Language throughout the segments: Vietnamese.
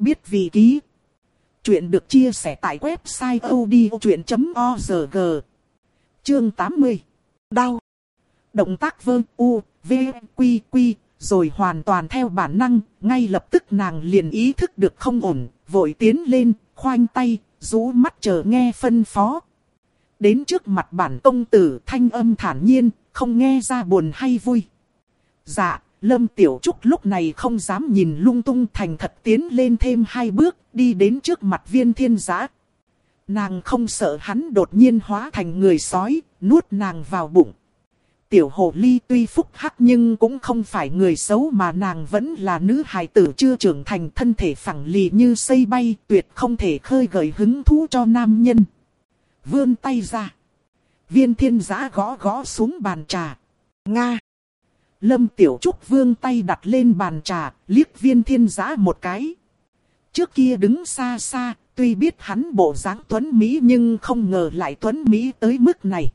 biết vị ký. Chuyện được chia sẻ tại website odchuyện.org. Chương 80. Đau. Động tác vơ u, v, quy quy, rồi hoàn toàn theo bản năng, ngay lập tức nàng liền ý thức được không ổn, vội tiến lên, khoanh tay, rũ mắt chờ nghe phân phó. Đến trước mặt bản công tử thanh âm thản nhiên, không nghe ra buồn hay vui. Dạ, Lâm Tiểu Trúc lúc này không dám nhìn lung tung thành thật tiến lên thêm hai bước, đi đến trước mặt viên thiên giã. Nàng không sợ hắn đột nhiên hóa thành người sói, nuốt nàng vào bụng. Tiểu hồ ly tuy phúc hắc nhưng cũng không phải người xấu mà nàng vẫn là nữ hài tử chưa trưởng thành thân thể phẳng lì như xây bay tuyệt không thể khơi gợi hứng thú cho nam nhân. Vươn tay ra. Viên thiên giã gõ gõ xuống bàn trà. Nga. Lâm Tiểu Trúc vương tay đặt lên bàn trà, liếc viên thiên giã một cái. Trước kia đứng xa xa, tuy biết hắn bộ dáng tuấn Mỹ nhưng không ngờ lại tuấn Mỹ tới mức này.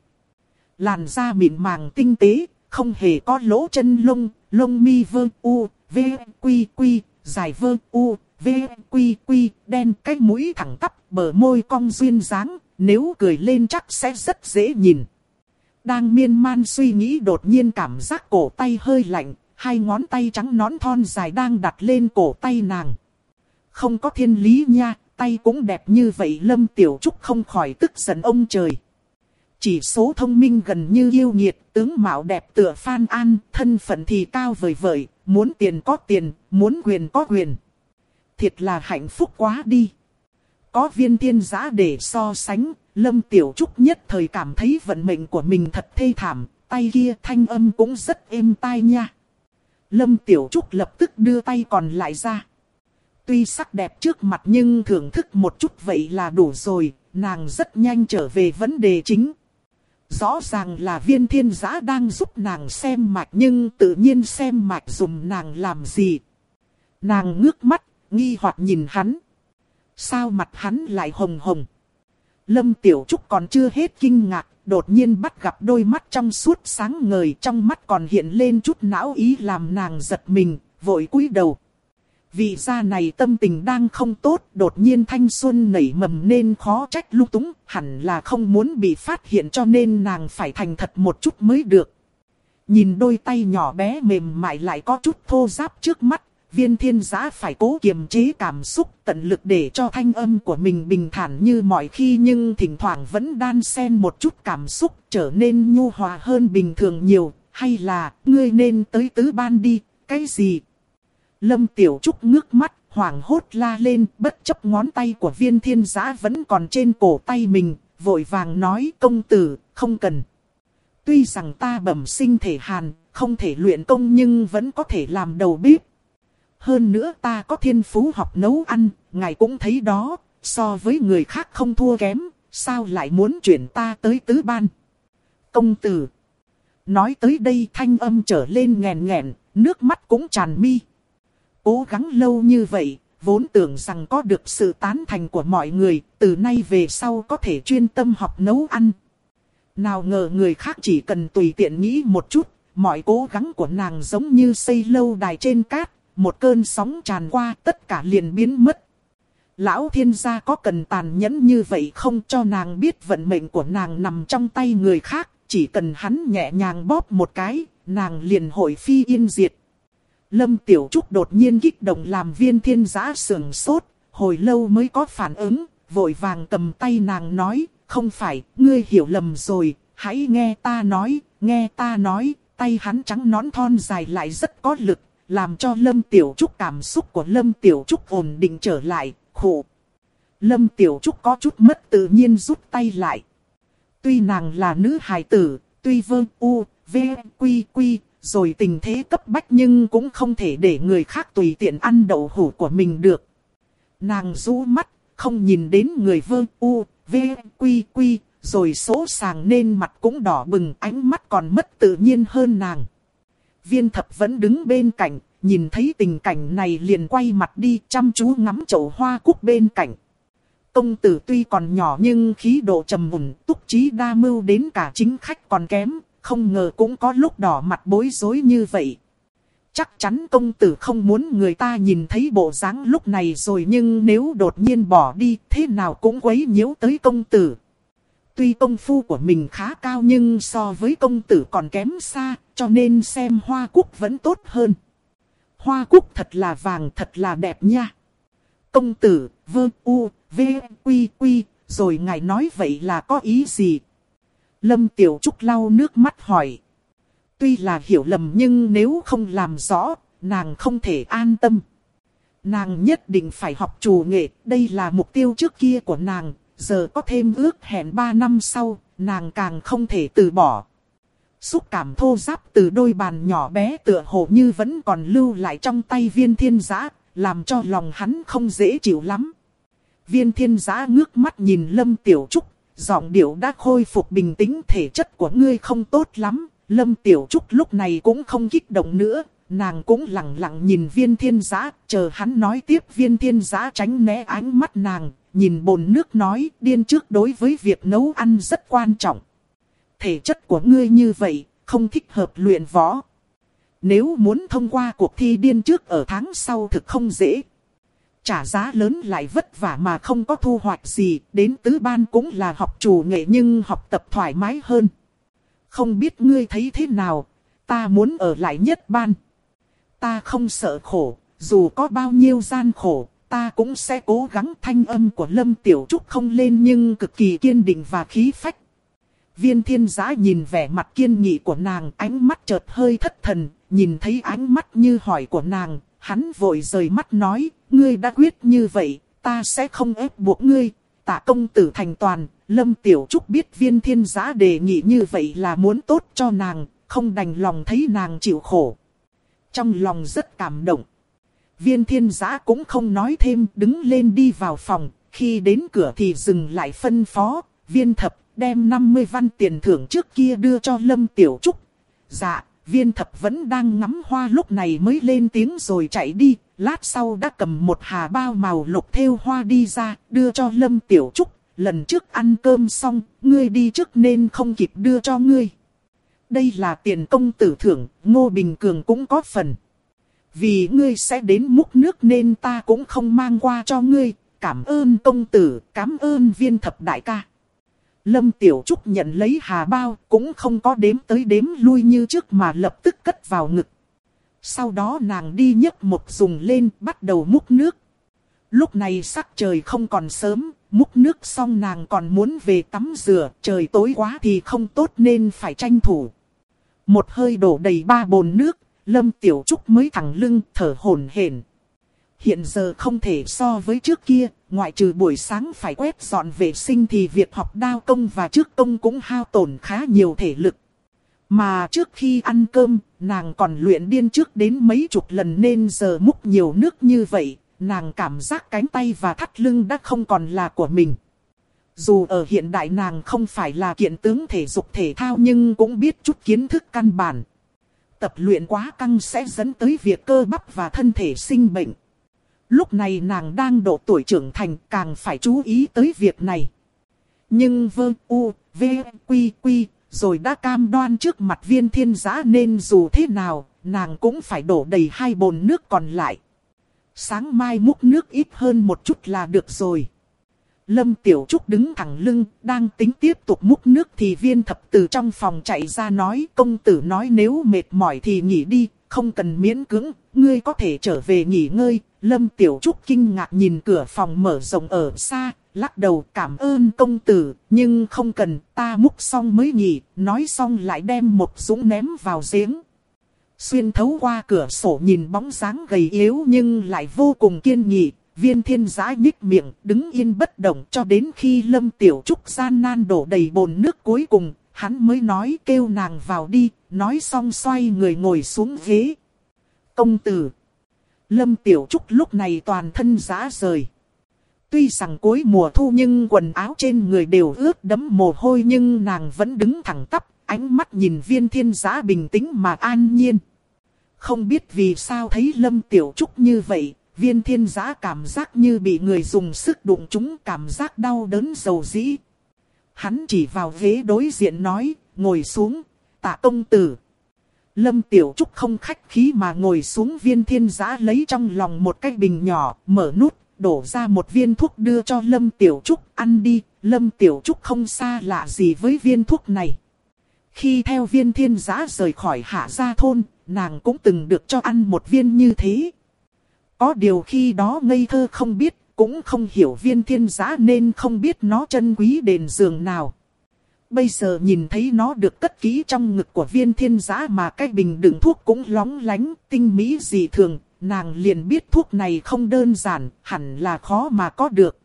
Làn da mịn màng tinh tế, không hề có lỗ chân lông, lông mi vơ u, v, quy quy, dài vơ u, v, quy quy, đen cái mũi thẳng tắp, bờ môi cong duyên dáng, nếu cười lên chắc sẽ rất dễ nhìn. Đang miên man suy nghĩ đột nhiên cảm giác cổ tay hơi lạnh, hai ngón tay trắng nón thon dài đang đặt lên cổ tay nàng. Không có thiên lý nha, tay cũng đẹp như vậy Lâm Tiểu Trúc không khỏi tức giận ông trời. Chỉ số thông minh gần như yêu nghiệt, tướng mạo đẹp tựa Phan An, thân phận thì cao vời vời, muốn tiền có tiền, muốn quyền có quyền. Thiệt là hạnh phúc quá đi. Có viên thiên giã để so sánh, Lâm Tiểu Trúc nhất thời cảm thấy vận mệnh của mình thật thê thảm, tay kia thanh âm cũng rất êm tai nha. Lâm Tiểu Trúc lập tức đưa tay còn lại ra. Tuy sắc đẹp trước mặt nhưng thưởng thức một chút vậy là đủ rồi, nàng rất nhanh trở về vấn đề chính. Rõ ràng là viên thiên giã đang giúp nàng xem mạch nhưng tự nhiên xem mạch dùng nàng làm gì. Nàng ngước mắt, nghi hoặc nhìn hắn. Sao mặt hắn lại hồng hồng? Lâm Tiểu Trúc còn chưa hết kinh ngạc, đột nhiên bắt gặp đôi mắt trong suốt sáng ngời trong mắt còn hiện lên chút não ý làm nàng giật mình, vội cúi đầu. Vì gia này tâm tình đang không tốt, đột nhiên thanh xuân nảy mầm nên khó trách lung túng, hẳn là không muốn bị phát hiện cho nên nàng phải thành thật một chút mới được. Nhìn đôi tay nhỏ bé mềm mại lại có chút thô ráp trước mắt, viên thiên giã phải cố kiềm chế cảm xúc tận lực để cho thanh âm của mình bình thản như mọi khi nhưng thỉnh thoảng vẫn đan xen một chút cảm xúc trở nên nhu hòa hơn bình thường nhiều, hay là ngươi nên tới tứ ban đi, cái gì? Lâm Tiểu Trúc ngước mắt, hoảng hốt la lên, bất chấp ngón tay của viên thiên giã vẫn còn trên cổ tay mình, vội vàng nói công tử, không cần. Tuy rằng ta bẩm sinh thể hàn, không thể luyện công nhưng vẫn có thể làm đầu bếp. Hơn nữa ta có thiên phú học nấu ăn, ngài cũng thấy đó, so với người khác không thua kém, sao lại muốn chuyển ta tới tứ ban. Công tử. Nói tới đây thanh âm trở lên nghèn nghẹn, nước mắt cũng tràn mi. Cố gắng lâu như vậy, vốn tưởng rằng có được sự tán thành của mọi người, từ nay về sau có thể chuyên tâm học nấu ăn. Nào ngờ người khác chỉ cần tùy tiện nghĩ một chút, mọi cố gắng của nàng giống như xây lâu đài trên cát, một cơn sóng tràn qua tất cả liền biến mất. Lão thiên gia có cần tàn nhẫn như vậy không cho nàng biết vận mệnh của nàng nằm trong tay người khác, chỉ cần hắn nhẹ nhàng bóp một cái, nàng liền hội phi yên diệt. Lâm Tiểu Trúc đột nhiên kích động làm viên thiên giã sườn sốt, hồi lâu mới có phản ứng, vội vàng cầm tay nàng nói, không phải, ngươi hiểu lầm rồi, hãy nghe ta nói, nghe ta nói, tay hắn trắng nón thon dài lại rất có lực, làm cho Lâm Tiểu Trúc cảm xúc của Lâm Tiểu Trúc ổn định trở lại, khổ. Lâm Tiểu Trúc có chút mất tự nhiên rút tay lại. Tuy nàng là nữ hài tử, tuy vương u, v, quy quy, rồi tình thế cấp bách nhưng cũng không thể để người khác tùy tiện ăn đậu hủ của mình được. Nàng rũ mắt, không nhìn đến người vương u, v, quy quy, rồi số sàng nên mặt cũng đỏ bừng ánh mắt còn mất tự nhiên hơn nàng. Viên thập vẫn đứng bên cạnh, nhìn thấy tình cảnh này liền quay mặt đi chăm chú ngắm chậu hoa cúc bên cạnh. Công tử tuy còn nhỏ nhưng khí độ trầm mùn, túc trí đa mưu đến cả chính khách còn kém, không ngờ cũng có lúc đỏ mặt bối rối như vậy. Chắc chắn công tử không muốn người ta nhìn thấy bộ dáng lúc này rồi nhưng nếu đột nhiên bỏ đi thế nào cũng quấy nhiễu tới công tử. Tuy công phu của mình khá cao nhưng so với công tử còn kém xa cho nên xem hoa cúc vẫn tốt hơn. Hoa cúc thật là vàng thật là đẹp nha. Công tử, vơ u, v, quy quy, rồi ngài nói vậy là có ý gì? Lâm Tiểu Trúc lau nước mắt hỏi. Tuy là hiểu lầm nhưng nếu không làm rõ, nàng không thể an tâm. Nàng nhất định phải học chủ nghệ, đây là mục tiêu trước kia của nàng, giờ có thêm ước hẹn 3 năm sau, nàng càng không thể từ bỏ. Xúc cảm thô giáp từ đôi bàn nhỏ bé tựa hồ như vẫn còn lưu lại trong tay viên thiên giã, làm cho lòng hắn không dễ chịu lắm. Viên thiên giã ngước mắt nhìn Lâm Tiểu Trúc, giọng điệu đã khôi phục bình tĩnh thể chất của ngươi không tốt lắm. Lâm Tiểu Trúc lúc này cũng không kích động nữa, nàng cũng lặng lặng nhìn viên thiên giã, chờ hắn nói tiếp viên thiên giã tránh né ánh mắt nàng, nhìn bồn nước nói điên trước đối với việc nấu ăn rất quan trọng. Thể chất của ngươi như vậy, không thích hợp luyện võ. Nếu muốn thông qua cuộc thi điên trước ở tháng sau thực không dễ. Trả giá lớn lại vất vả mà không có thu hoạch gì, đến tứ ban cũng là học chủ nghệ nhưng học tập thoải mái hơn. Không biết ngươi thấy thế nào, ta muốn ở lại nhất ban. Ta không sợ khổ, dù có bao nhiêu gian khổ, ta cũng sẽ cố gắng thanh âm của Lâm Tiểu Trúc không lên nhưng cực kỳ kiên định và khí phách. Viên thiên giã nhìn vẻ mặt kiên nghị của nàng, ánh mắt chợt hơi thất thần, nhìn thấy ánh mắt như hỏi của nàng, hắn vội rời mắt nói, ngươi đã quyết như vậy, ta sẽ không ép buộc ngươi, tạ công tử thành toàn, Lâm Tiểu Trúc biết viên thiên giã đề nghị như vậy là muốn tốt cho nàng, không đành lòng thấy nàng chịu khổ. Trong lòng rất cảm động. Viên thiên giã cũng không nói thêm, đứng lên đi vào phòng, khi đến cửa thì dừng lại phân phó, viên thập đem 50 văn tiền thưởng trước kia đưa cho Lâm Tiểu Trúc. Dạ, viên thập vẫn đang ngắm hoa lúc này mới lên tiếng rồi chạy đi, lát sau đã cầm một hà bao màu lục thêu hoa đi ra, đưa cho Lâm Tiểu Trúc. Lần trước ăn cơm xong, ngươi đi trước nên không kịp đưa cho ngươi. Đây là tiền công tử thưởng, Ngô Bình Cường cũng có phần. Vì ngươi sẽ đến múc nước nên ta cũng không mang qua cho ngươi. Cảm ơn công tử, cảm ơn viên thập đại ca. Lâm Tiểu Trúc nhận lấy hà bao, cũng không có đếm tới đếm lui như trước mà lập tức cất vào ngực. Sau đó nàng đi nhấc một dùng lên, bắt đầu múc nước. Lúc này sắc trời không còn sớm, múc nước xong nàng còn muốn về tắm rửa, trời tối quá thì không tốt nên phải tranh thủ. Một hơi đổ đầy ba bồn nước, Lâm Tiểu Trúc mới thẳng lưng, thở hổn hển. Hiện giờ không thể so với trước kia, ngoại trừ buổi sáng phải quét dọn vệ sinh thì việc học đao công và trước công cũng hao tổn khá nhiều thể lực. Mà trước khi ăn cơm, nàng còn luyện điên trước đến mấy chục lần nên giờ múc nhiều nước như vậy, nàng cảm giác cánh tay và thắt lưng đã không còn là của mình. Dù ở hiện đại nàng không phải là kiện tướng thể dục thể thao nhưng cũng biết chút kiến thức căn bản. Tập luyện quá căng sẽ dẫn tới việc cơ bắp và thân thể sinh bệnh. Lúc này nàng đang độ tuổi trưởng thành càng phải chú ý tới việc này. Nhưng vơ u, v, quy quy, rồi đã cam đoan trước mặt viên thiên giã nên dù thế nào, nàng cũng phải đổ đầy hai bồn nước còn lại. Sáng mai múc nước ít hơn một chút là được rồi. Lâm Tiểu Trúc đứng thẳng lưng, đang tính tiếp tục múc nước thì viên thập từ trong phòng chạy ra nói công tử nói nếu mệt mỏi thì nghỉ đi, không cần miễn cưỡng, ngươi có thể trở về nghỉ ngơi. Lâm Tiểu Trúc kinh ngạc nhìn cửa phòng mở rộng ở xa, lắc đầu cảm ơn công tử, nhưng không cần, ta múc xong mới nghỉ, nói xong lại đem một súng ném vào giếng. Xuyên thấu qua cửa sổ nhìn bóng dáng gầy yếu nhưng lại vô cùng kiên nghị, viên thiên giã nhích miệng, đứng yên bất động cho đến khi lâm tiểu trúc gian nan đổ đầy bồn nước cuối cùng, hắn mới nói kêu nàng vào đi, nói xong xoay người ngồi xuống ghế. Công tử Lâm tiểu trúc lúc này toàn thân giã rời. Tuy rằng cuối mùa thu nhưng quần áo trên người đều ướt đẫm mồ hôi nhưng nàng vẫn đứng thẳng tắp, ánh mắt nhìn viên thiên giã bình tĩnh mà an nhiên. Không biết vì sao thấy Lâm Tiểu Trúc như vậy, viên thiên giã cảm giác như bị người dùng sức đụng chúng cảm giác đau đớn dầu dĩ. Hắn chỉ vào ghế đối diện nói, ngồi xuống, tạ công tử. Lâm Tiểu Trúc không khách khí mà ngồi xuống viên thiên giã lấy trong lòng một cái bình nhỏ, mở nút, đổ ra một viên thuốc đưa cho Lâm Tiểu Trúc ăn đi. Lâm Tiểu Trúc không xa lạ gì với viên thuốc này. Khi theo viên thiên giã rời khỏi hạ gia thôn, nàng cũng từng được cho ăn một viên như thế. Có điều khi đó ngây thơ không biết, cũng không hiểu viên thiên giã nên không biết nó chân quý đền giường nào. Bây giờ nhìn thấy nó được cất kỹ trong ngực của viên thiên giã mà cái bình đựng thuốc cũng lóng lánh, tinh mỹ dị thường, nàng liền biết thuốc này không đơn giản, hẳn là khó mà có được.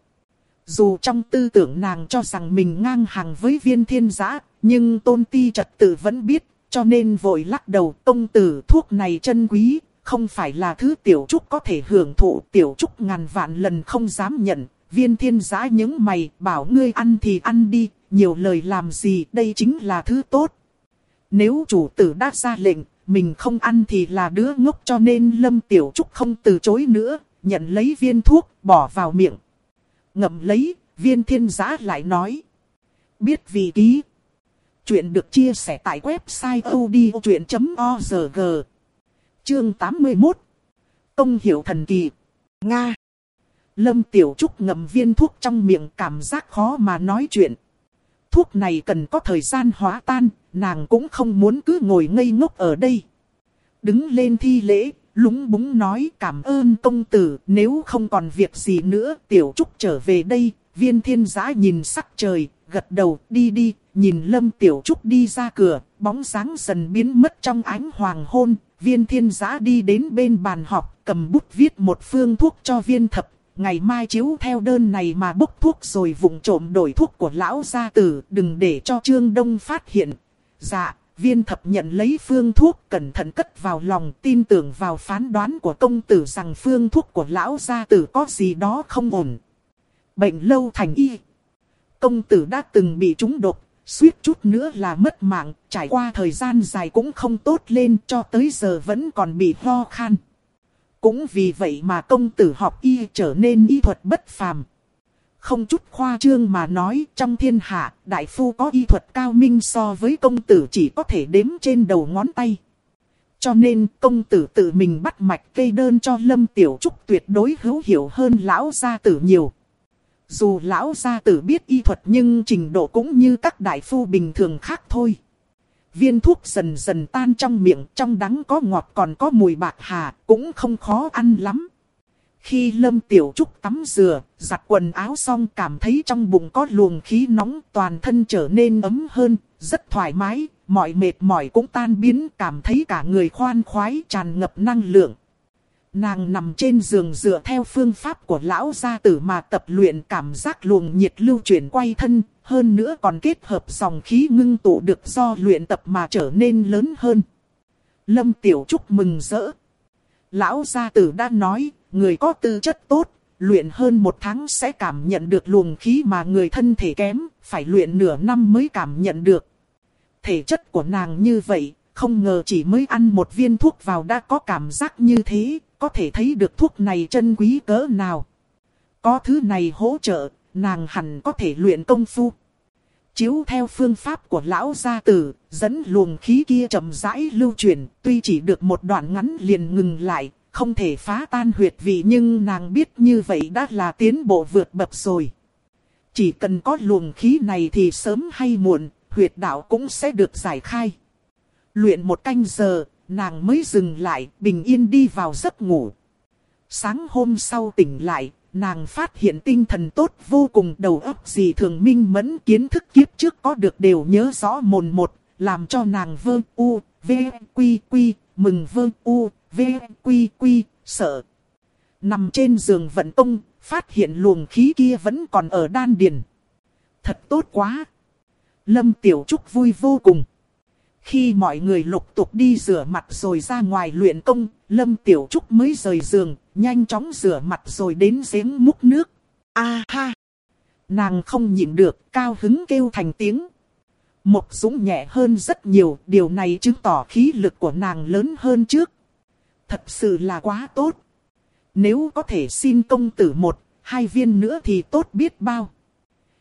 Dù trong tư tưởng nàng cho rằng mình ngang hàng với viên thiên giã, nhưng tôn ti trật tự vẫn biết, cho nên vội lắc đầu công tử thuốc này chân quý, không phải là thứ tiểu trúc có thể hưởng thụ tiểu trúc ngàn vạn lần không dám nhận. Viên thiên giã những mày bảo ngươi ăn thì ăn đi, nhiều lời làm gì đây chính là thứ tốt. Nếu chủ tử đã ra lệnh, mình không ăn thì là đứa ngốc cho nên lâm tiểu trúc không từ chối nữa, nhận lấy viên thuốc, bỏ vào miệng. Ngậm lấy, viên thiên giã lại nói. Biết vì ký. Chuyện được chia sẻ tại website odchuyện.org. Chương 81. Công hiệu thần kỳ. Nga. Lâm Tiểu Trúc ngậm viên thuốc trong miệng cảm giác khó mà nói chuyện. Thuốc này cần có thời gian hóa tan, nàng cũng không muốn cứ ngồi ngây ngốc ở đây. Đứng lên thi lễ, lúng búng nói cảm ơn công tử, nếu không còn việc gì nữa, Tiểu Trúc trở về đây. Viên thiên giã nhìn sắc trời, gật đầu, đi đi, nhìn Lâm Tiểu Trúc đi ra cửa, bóng sáng dần biến mất trong ánh hoàng hôn, viên thiên giã đi đến bên bàn họp, cầm bút viết một phương thuốc cho viên thập. Ngày mai chiếu theo đơn này mà bốc thuốc rồi vụng trộm đổi thuốc của lão gia tử, đừng để cho Trương Đông phát hiện. Dạ, viên thập nhận lấy phương thuốc cẩn thận cất vào lòng tin tưởng vào phán đoán của công tử rằng phương thuốc của lão gia tử có gì đó không ổn. Bệnh lâu thành y. Công tử đã từng bị trúng độc, suýt chút nữa là mất mạng, trải qua thời gian dài cũng không tốt lên cho tới giờ vẫn còn bị ho khan. Cũng vì vậy mà công tử học y trở nên y thuật bất phàm. Không chút khoa trương mà nói trong thiên hạ, đại phu có y thuật cao minh so với công tử chỉ có thể đếm trên đầu ngón tay. Cho nên công tử tự mình bắt mạch cây đơn cho Lâm Tiểu Trúc tuyệt đối hữu hiểu hơn lão gia tử nhiều. Dù lão gia tử biết y thuật nhưng trình độ cũng như các đại phu bình thường khác thôi. Viên thuốc dần dần tan trong miệng, trong đắng có ngọt còn có mùi bạc hà, cũng không khó ăn lắm. Khi Lâm Tiểu Trúc tắm rửa, giặt quần áo xong cảm thấy trong bụng có luồng khí nóng toàn thân trở nên ấm hơn, rất thoải mái, mọi mệt mỏi cũng tan biến cảm thấy cả người khoan khoái tràn ngập năng lượng. Nàng nằm trên giường dựa theo phương pháp của lão gia tử mà tập luyện cảm giác luồng nhiệt lưu chuyển quay thân, hơn nữa còn kết hợp dòng khí ngưng tụ được do luyện tập mà trở nên lớn hơn. Lâm Tiểu Trúc mừng rỡ. Lão gia tử đã nói, người có tư chất tốt, luyện hơn một tháng sẽ cảm nhận được luồng khí mà người thân thể kém, phải luyện nửa năm mới cảm nhận được. Thể chất của nàng như vậy, không ngờ chỉ mới ăn một viên thuốc vào đã có cảm giác như thế, có thể thấy được thuốc này chân quý cỡ nào. Có thứ này hỗ trợ, nàng hẳn có thể luyện công phu. Chiếu theo phương pháp của lão gia tử, dẫn luồng khí kia chậm rãi lưu chuyển, tuy chỉ được một đoạn ngắn liền ngừng lại, không thể phá tan huyệt vị nhưng nàng biết như vậy đã là tiến bộ vượt bậc rồi. Chỉ cần có luồng khí này thì sớm hay muộn, huyệt đạo cũng sẽ được giải khai. Luyện một canh giờ, nàng mới dừng lại, bình yên đi vào giấc ngủ. Sáng hôm sau tỉnh lại, nàng phát hiện tinh thần tốt vô cùng đầu óc gì thường minh mẫn kiến thức kiếp trước có được đều nhớ rõ mồn một, làm cho nàng vơ u, v, quy quy, mừng vơ u, v, quy quy, sợ. Nằm trên giường vận tung phát hiện luồng khí kia vẫn còn ở đan điền. Thật tốt quá! Lâm Tiểu Trúc vui vô cùng. Khi mọi người lục tục đi rửa mặt rồi ra ngoài luyện công, Lâm Tiểu Trúc mới rời giường, nhanh chóng rửa mặt rồi đến giếng múc nước. A ha! Nàng không nhịn được, cao hứng kêu thành tiếng. Một dũng nhẹ hơn rất nhiều, điều này chứng tỏ khí lực của nàng lớn hơn trước. Thật sự là quá tốt. Nếu có thể xin công tử một, hai viên nữa thì tốt biết bao.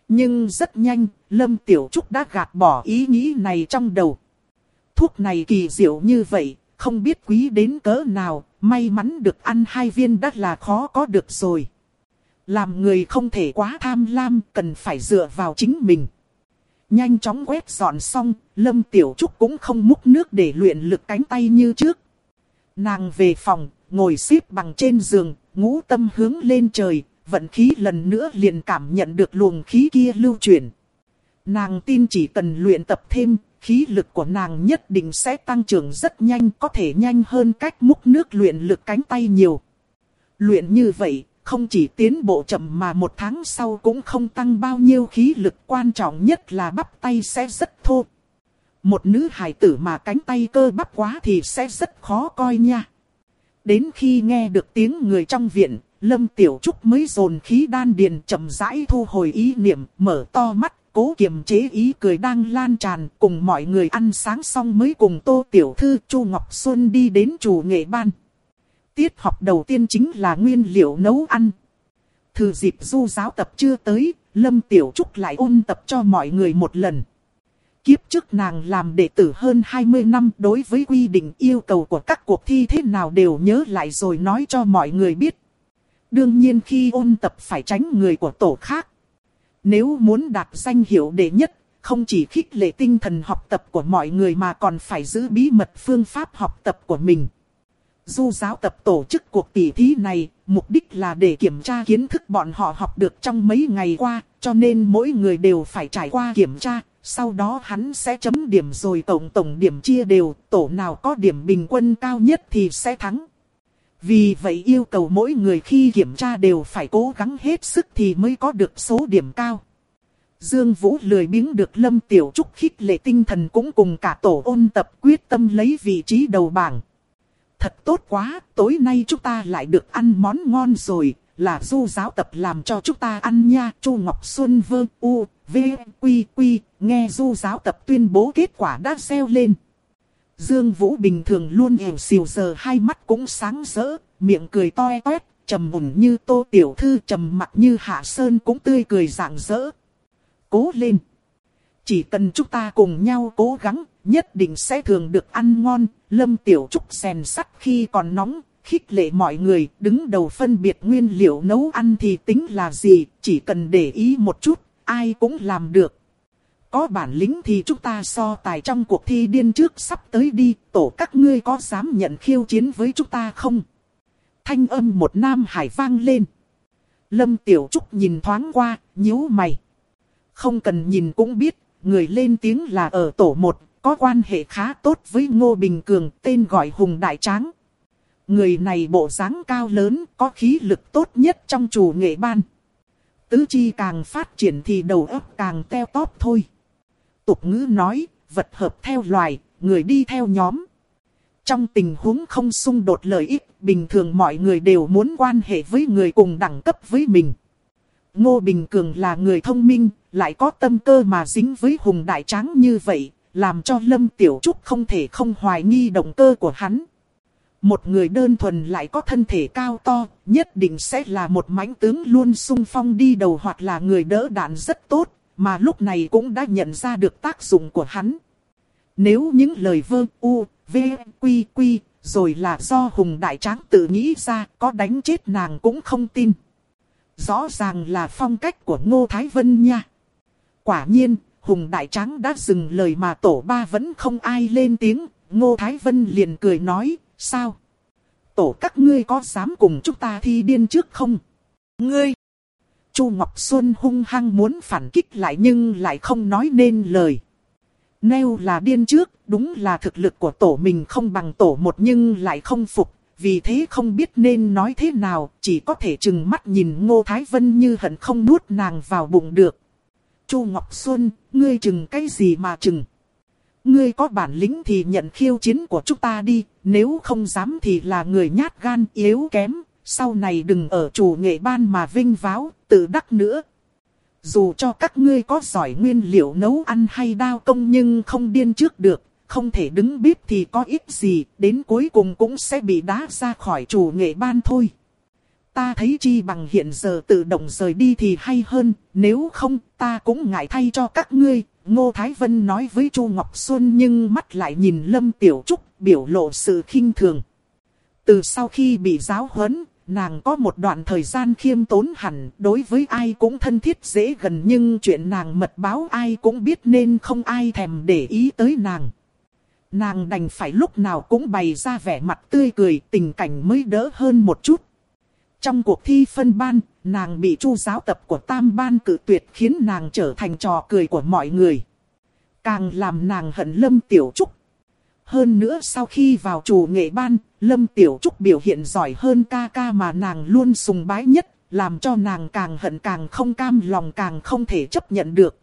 Nhưng rất nhanh, Lâm Tiểu Trúc đã gạt bỏ ý nghĩ này trong đầu thuốc này kỳ diệu như vậy, không biết quý đến cỡ nào, may mắn được ăn hai viên đã là khó có được rồi. Làm người không thể quá tham lam, cần phải dựa vào chính mình. Nhanh chóng quét dọn xong, Lâm Tiểu Trúc cũng không múc nước để luyện lực cánh tay như trước. Nàng về phòng, ngồi xếp bằng trên giường, ngũ tâm hướng lên trời, vận khí lần nữa liền cảm nhận được luồng khí kia lưu chuyển. Nàng tin chỉ cần luyện tập thêm, khí lực của nàng nhất định sẽ tăng trưởng rất nhanh, có thể nhanh hơn cách múc nước luyện lực cánh tay nhiều. Luyện như vậy, không chỉ tiến bộ chậm mà một tháng sau cũng không tăng bao nhiêu khí lực quan trọng nhất là bắp tay sẽ rất thô. Một nữ hài tử mà cánh tay cơ bắp quá thì sẽ rất khó coi nha. Đến khi nghe được tiếng người trong viện, Lâm Tiểu Trúc mới dồn khí đan điền chậm rãi thu hồi ý niệm, mở to mắt, cố kiềm chế ý cười đang lan tràn, cùng mọi người ăn sáng xong mới cùng Tô Tiểu Thư Chu Ngọc Xuân đi đến chủ nghệ ban. Tiết học đầu tiên chính là nguyên liệu nấu ăn. Thử dịp du giáo tập chưa tới, Lâm Tiểu Trúc lại ôn tập cho mọi người một lần. Kiếp trước nàng làm đệ tử hơn 20 năm đối với quy định yêu cầu của các cuộc thi thế nào đều nhớ lại rồi nói cho mọi người biết. Đương nhiên khi ôn tập phải tránh người của tổ khác. Nếu muốn đạt danh hiệu đệ nhất, không chỉ khích lệ tinh thần học tập của mọi người mà còn phải giữ bí mật phương pháp học tập của mình. Du giáo tập tổ chức cuộc tỷ thí này, mục đích là để kiểm tra kiến thức bọn họ học được trong mấy ngày qua, cho nên mỗi người đều phải trải qua kiểm tra, sau đó hắn sẽ chấm điểm rồi tổng tổng điểm chia đều, tổ nào có điểm bình quân cao nhất thì sẽ thắng. Vì vậy yêu cầu mỗi người khi kiểm tra đều phải cố gắng hết sức thì mới có được số điểm cao. Dương Vũ lười biếng được Lâm Tiểu Trúc khích lệ tinh thần cũng cùng cả tổ ôn tập quyết tâm lấy vị trí đầu bảng. Thật tốt quá, tối nay chúng ta lại được ăn món ngon rồi, là du giáo tập làm cho chúng ta ăn nha. Chu Ngọc Xuân vương u, v, quy quy, nghe du giáo tập tuyên bố kết quả đã xeo lên. Dương Vũ bình thường luôn hiểu xìu giờ hai mắt cũng sáng rỡ, miệng cười toe toét, trầm mùn như tô tiểu thư trầm mặt như hạ sơn cũng tươi cười rạng rỡ. Cố lên! Chỉ cần chúng ta cùng nhau cố gắng, nhất định sẽ thường được ăn ngon. Lâm Tiểu Trúc rèn sắt khi còn nóng, khích lệ mọi người, đứng đầu phân biệt nguyên liệu nấu ăn thì tính là gì, chỉ cần để ý một chút, ai cũng làm được. Có bản lĩnh thì chúng ta so tài trong cuộc thi điên trước sắp tới đi, tổ các ngươi có dám nhận khiêu chiến với chúng ta không? Thanh âm một nam hải vang lên. Lâm Tiểu Trúc nhìn thoáng qua, nhíu mày. Không cần nhìn cũng biết, người lên tiếng là ở tổ một, có quan hệ khá tốt với Ngô Bình Cường, tên gọi Hùng Đại Tráng. Người này bộ dáng cao lớn, có khí lực tốt nhất trong chủ nghệ ban. Tứ chi càng phát triển thì đầu óc càng teo tóp thôi. Tục ngữ nói, vật hợp theo loài, người đi theo nhóm. Trong tình huống không xung đột lợi ích, bình thường mọi người đều muốn quan hệ với người cùng đẳng cấp với mình. Ngô Bình Cường là người thông minh, lại có tâm cơ mà dính với Hùng Đại Tráng như vậy, làm cho Lâm Tiểu Trúc không thể không hoài nghi động cơ của hắn. Một người đơn thuần lại có thân thể cao to, nhất định sẽ là một mãnh tướng luôn sung phong đi đầu hoặc là người đỡ đạn rất tốt, mà lúc này cũng đã nhận ra được tác dụng của hắn. Nếu những lời vơ u, v, quy quy, rồi là do Hùng Đại Tráng tự nghĩ ra, có đánh chết nàng cũng không tin. Rõ ràng là phong cách của Ngô Thái Vân nha. Quả nhiên, Hùng Đại Tráng đã dừng lời mà tổ ba vẫn không ai lên tiếng. Ngô Thái Vân liền cười nói, sao? Tổ các ngươi có dám cùng chúng ta thi điên trước không? Ngươi! Chu Ngọc Xuân hung hăng muốn phản kích lại nhưng lại không nói nên lời. Nêu là điên trước, đúng là thực lực của tổ mình không bằng tổ một nhưng lại không phục, vì thế không biết nên nói thế nào, chỉ có thể chừng mắt nhìn Ngô Thái Vân như hận không nuốt nàng vào bụng được. Chu Ngọc Xuân, ngươi chừng cái gì mà chừng? Ngươi có bản lĩnh thì nhận khiêu chiến của chúng ta đi, nếu không dám thì là người nhát gan yếu kém, sau này đừng ở chủ nghệ ban mà vinh váo, tự đắc nữa. Dù cho các ngươi có giỏi nguyên liệu nấu ăn hay đao công nhưng không điên trước được, không thể đứng bếp thì có ít gì, đến cuối cùng cũng sẽ bị đá ra khỏi chủ nghệ ban thôi. Ta thấy chi bằng hiện giờ tự động rời đi thì hay hơn, nếu không ta cũng ngại thay cho các ngươi, Ngô Thái Vân nói với Chu Ngọc Xuân nhưng mắt lại nhìn Lâm Tiểu Trúc biểu lộ sự khinh thường. Từ sau khi bị giáo huấn, nàng có một đoạn thời gian khiêm tốn hẳn, đối với ai cũng thân thiết dễ gần nhưng chuyện nàng mật báo ai cũng biết nên không ai thèm để ý tới nàng. Nàng đành phải lúc nào cũng bày ra vẻ mặt tươi cười tình cảnh mới đỡ hơn một chút. Trong cuộc thi phân ban, nàng bị chu giáo tập của tam ban cử tuyệt khiến nàng trở thành trò cười của mọi người. Càng làm nàng hận Lâm Tiểu Trúc. Hơn nữa sau khi vào chủ nghệ ban, Lâm Tiểu Trúc biểu hiện giỏi hơn ca ca mà nàng luôn sùng bái nhất, làm cho nàng càng hận càng không cam lòng càng không thể chấp nhận được.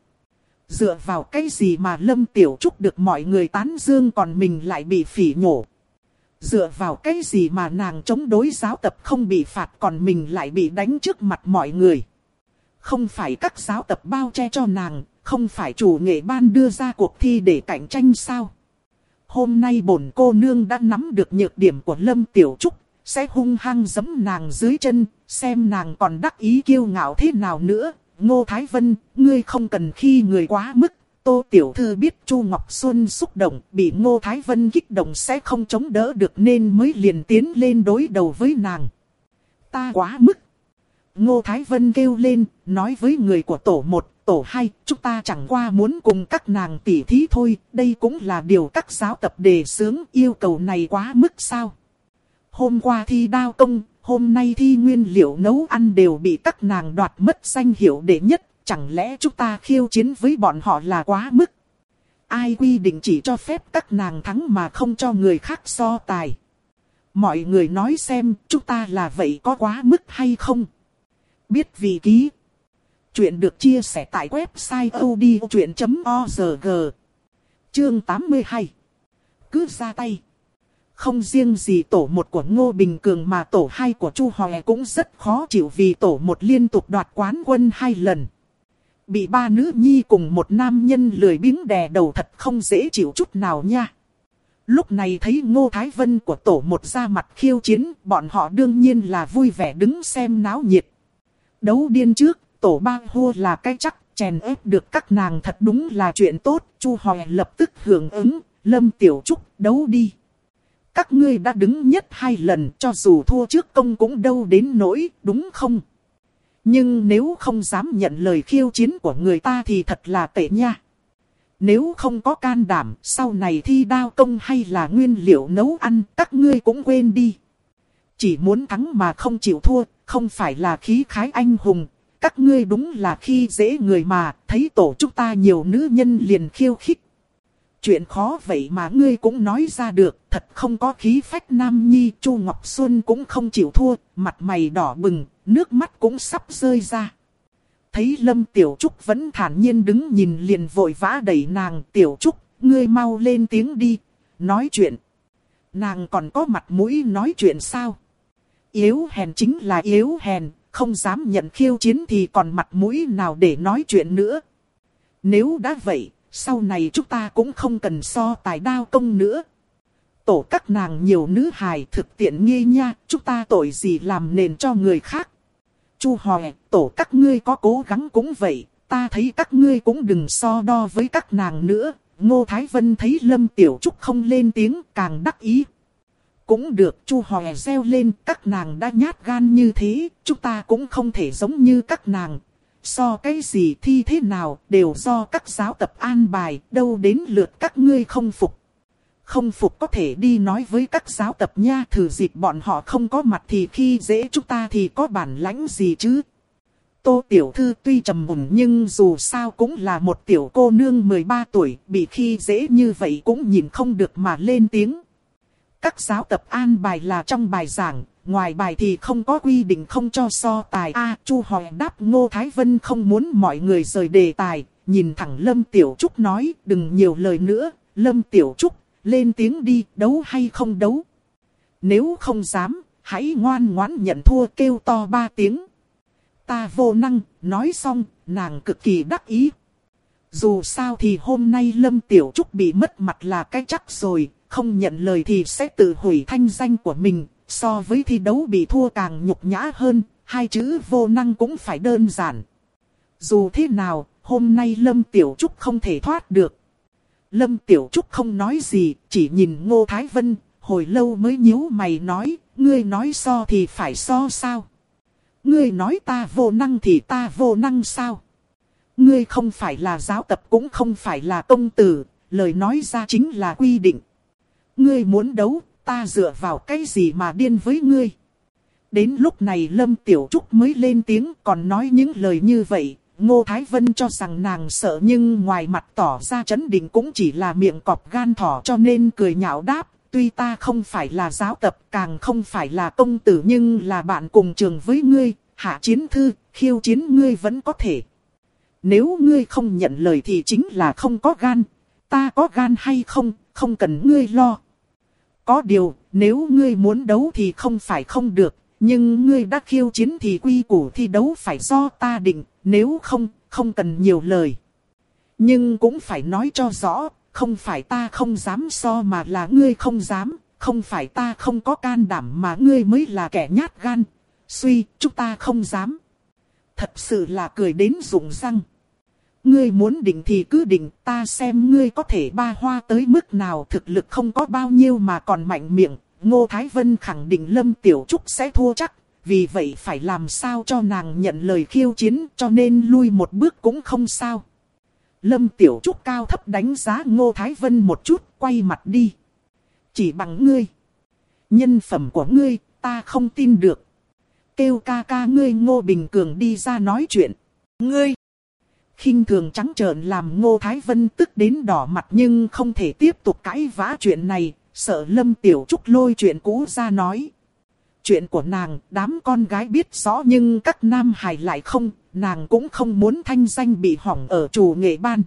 Dựa vào cái gì mà Lâm Tiểu Trúc được mọi người tán dương còn mình lại bị phỉ nhổ. Dựa vào cái gì mà nàng chống đối giáo tập không bị phạt còn mình lại bị đánh trước mặt mọi người. Không phải các giáo tập bao che cho nàng, không phải chủ nghệ ban đưa ra cuộc thi để cạnh tranh sao. Hôm nay bổn cô nương đã nắm được nhược điểm của Lâm Tiểu Trúc, sẽ hung hăng giẫm nàng dưới chân, xem nàng còn đắc ý kiêu ngạo thế nào nữa. Ngô Thái Vân, ngươi không cần khi người quá mức, Tô Tiểu Thư biết Chu Ngọc Xuân xúc động, bị Ngô Thái Vân kích động sẽ không chống đỡ được nên mới liền tiến lên đối đầu với nàng. Ta quá mức. Ngô Thái Vân kêu lên, nói với người của tổ một tổ hai, chúng ta chẳng qua muốn cùng các nàng tỉ thí thôi, đây cũng là điều các giáo tập đề xướng yêu cầu này quá mức sao. Hôm qua thi đao công, hôm nay thi nguyên liệu nấu ăn đều bị các nàng đoạt mất danh hiệu đệ nhất, chẳng lẽ chúng ta khiêu chiến với bọn họ là quá mức? Ai quy định chỉ cho phép các nàng thắng mà không cho người khác so tài? Mọi người nói xem chúng ta là vậy có quá mức hay không? Biết vị ký. Chuyện được chia sẻ tại website odchuyện.org. Chương 82. Cứ ra tay. Không riêng gì tổ một của Ngô Bình Cường mà tổ hai của Chu Hòe cũng rất khó chịu vì tổ một liên tục đoạt quán quân hai lần. Bị ba nữ nhi cùng một nam nhân lười biếng đè đầu thật không dễ chịu chút nào nha. Lúc này thấy Ngô Thái Vân của tổ một ra mặt khiêu chiến, bọn họ đương nhiên là vui vẻ đứng xem náo nhiệt. Đấu điên trước, tổ ba hô là cái chắc, chèn ép được các nàng thật đúng là chuyện tốt. Chu Hòe lập tức hưởng ứng, Lâm Tiểu Trúc đấu đi. Các ngươi đã đứng nhất hai lần cho dù thua trước công cũng đâu đến nỗi, đúng không? Nhưng nếu không dám nhận lời khiêu chiến của người ta thì thật là tệ nha. Nếu không có can đảm, sau này thi đao công hay là nguyên liệu nấu ăn, các ngươi cũng quên đi. Chỉ muốn thắng mà không chịu thua, không phải là khí khái anh hùng. Các ngươi đúng là khi dễ người mà, thấy tổ chúng ta nhiều nữ nhân liền khiêu khích. Chuyện khó vậy mà ngươi cũng nói ra được, thật không có khí phách nam nhi. Chu Ngọc Xuân cũng không chịu thua, mặt mày đỏ bừng, nước mắt cũng sắp rơi ra. Thấy Lâm Tiểu Trúc vẫn thản nhiên đứng nhìn liền vội vã đẩy nàng Tiểu Trúc, ngươi mau lên tiếng đi, nói chuyện. Nàng còn có mặt mũi nói chuyện sao? Yếu hèn chính là yếu hèn, không dám nhận khiêu chiến thì còn mặt mũi nào để nói chuyện nữa. Nếu đã vậy, sau này chúng ta cũng không cần so tài đao công nữa. Tổ các nàng nhiều nữ hài thực tiện nghi nha, chúng ta tội gì làm nền cho người khác. Chu Hòe, tổ các ngươi có cố gắng cũng vậy, ta thấy các ngươi cũng đừng so đo với các nàng nữa. Ngô Thái Vân thấy Lâm Tiểu Trúc không lên tiếng, càng đắc ý. Cũng được, Chu Hòe reo lên, các nàng đã nhát gan như thế, chúng ta cũng không thể giống như các nàng. So cái gì thi thế nào, đều do các giáo tập an bài, đâu đến lượt các ngươi không phục không phục có thể đi nói với các giáo tập nha thử dịp bọn họ không có mặt thì khi dễ chúng ta thì có bản lãnh gì chứ. Tô Tiểu Thư tuy trầm mùng nhưng dù sao cũng là một tiểu cô nương 13 tuổi, bị khi dễ như vậy cũng nhìn không được mà lên tiếng. Các giáo tập an bài là trong bài giảng, ngoài bài thì không có quy định không cho so tài. A Chu hỏi đáp Ngô Thái Vân không muốn mọi người rời đề tài, nhìn thẳng Lâm Tiểu Trúc nói đừng nhiều lời nữa, Lâm Tiểu Trúc lên tiếng đi, đấu hay không đấu. Nếu không dám, hãy ngoan ngoãn nhận thua kêu to ba tiếng. Ta vô năng, nói xong, nàng cực kỳ đắc ý. Dù sao thì hôm nay Lâm Tiểu Trúc bị mất mặt là cái chắc rồi, không nhận lời thì sẽ tự hủy thanh danh của mình. So với thi đấu bị thua càng nhục nhã hơn, hai chữ vô năng cũng phải đơn giản. Dù thế nào, hôm nay Lâm Tiểu Trúc không thể thoát được. Lâm Tiểu Trúc không nói gì, chỉ nhìn Ngô Thái Vân, hồi lâu mới nhíu mày nói, ngươi nói so thì phải so sao? Ngươi nói ta vô năng thì ta vô năng sao? Ngươi không phải là giáo tập cũng không phải là công tử, lời nói ra chính là quy định. Ngươi muốn đấu, ta dựa vào cái gì mà điên với ngươi? Đến lúc này Lâm Tiểu Trúc mới lên tiếng còn nói những lời như vậy. Ngô Thái Vân cho rằng nàng sợ nhưng ngoài mặt tỏ ra chấn định cũng chỉ là miệng cọp gan thỏ cho nên cười nhạo đáp. Tuy ta không phải là giáo tập càng không phải là công tử nhưng là bạn cùng trường với ngươi, hạ chiến thư, khiêu chiến ngươi vẫn có thể. Nếu ngươi không nhận lời thì chính là không có gan. Ta có gan hay không, không cần ngươi lo. Có điều, nếu ngươi muốn đấu thì không phải không được, nhưng ngươi đã khiêu chiến thì quy củ thi đấu phải do ta định, nếu không, không cần nhiều lời. Nhưng cũng phải nói cho rõ, không phải ta không dám so mà là ngươi không dám, không phải ta không có can đảm mà ngươi mới là kẻ nhát gan. Suy, chúng ta không dám. Thật sự là cười đến rụng răng. Ngươi muốn định thì cứ định, ta xem ngươi có thể ba hoa tới mức nào thực lực không có bao nhiêu mà còn mạnh miệng, Ngô Thái Vân khẳng định Lâm Tiểu Trúc sẽ thua chắc, vì vậy phải làm sao cho nàng nhận lời khiêu chiến cho nên lui một bước cũng không sao. Lâm Tiểu Trúc cao thấp đánh giá Ngô Thái Vân một chút, quay mặt đi. Chỉ bằng ngươi. Nhân phẩm của ngươi, ta không tin được. Kêu ca ca ngươi Ngô Bình Cường đi ra nói chuyện. Ngươi! Khinh thường trắng trợn làm Ngô Thái Vân tức đến đỏ mặt nhưng không thể tiếp tục cãi vã chuyện này, sợ Lâm Tiểu Trúc lôi chuyện cũ ra nói. Chuyện của nàng, đám con gái biết rõ nhưng các nam hài lại không, nàng cũng không muốn thanh danh bị hỏng ở chủ nghệ ban.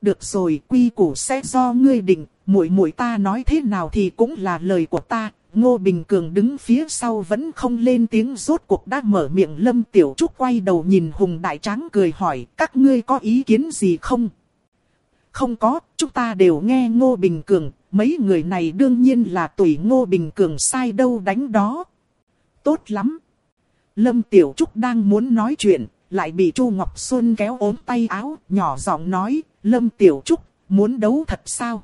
Được rồi, quy củ sẽ do ngươi định, muội muội ta nói thế nào thì cũng là lời của ta. Ngô Bình Cường đứng phía sau vẫn không lên tiếng rốt cuộc đã mở miệng Lâm Tiểu Trúc quay đầu nhìn Hùng Đại Tráng cười hỏi các ngươi có ý kiến gì không? Không có, chúng ta đều nghe Ngô Bình Cường, mấy người này đương nhiên là tùy Ngô Bình Cường sai đâu đánh đó. Tốt lắm. Lâm Tiểu Trúc đang muốn nói chuyện, lại bị Chu Ngọc Xuân kéo ốm tay áo, nhỏ giọng nói, Lâm Tiểu Trúc, muốn đấu thật sao?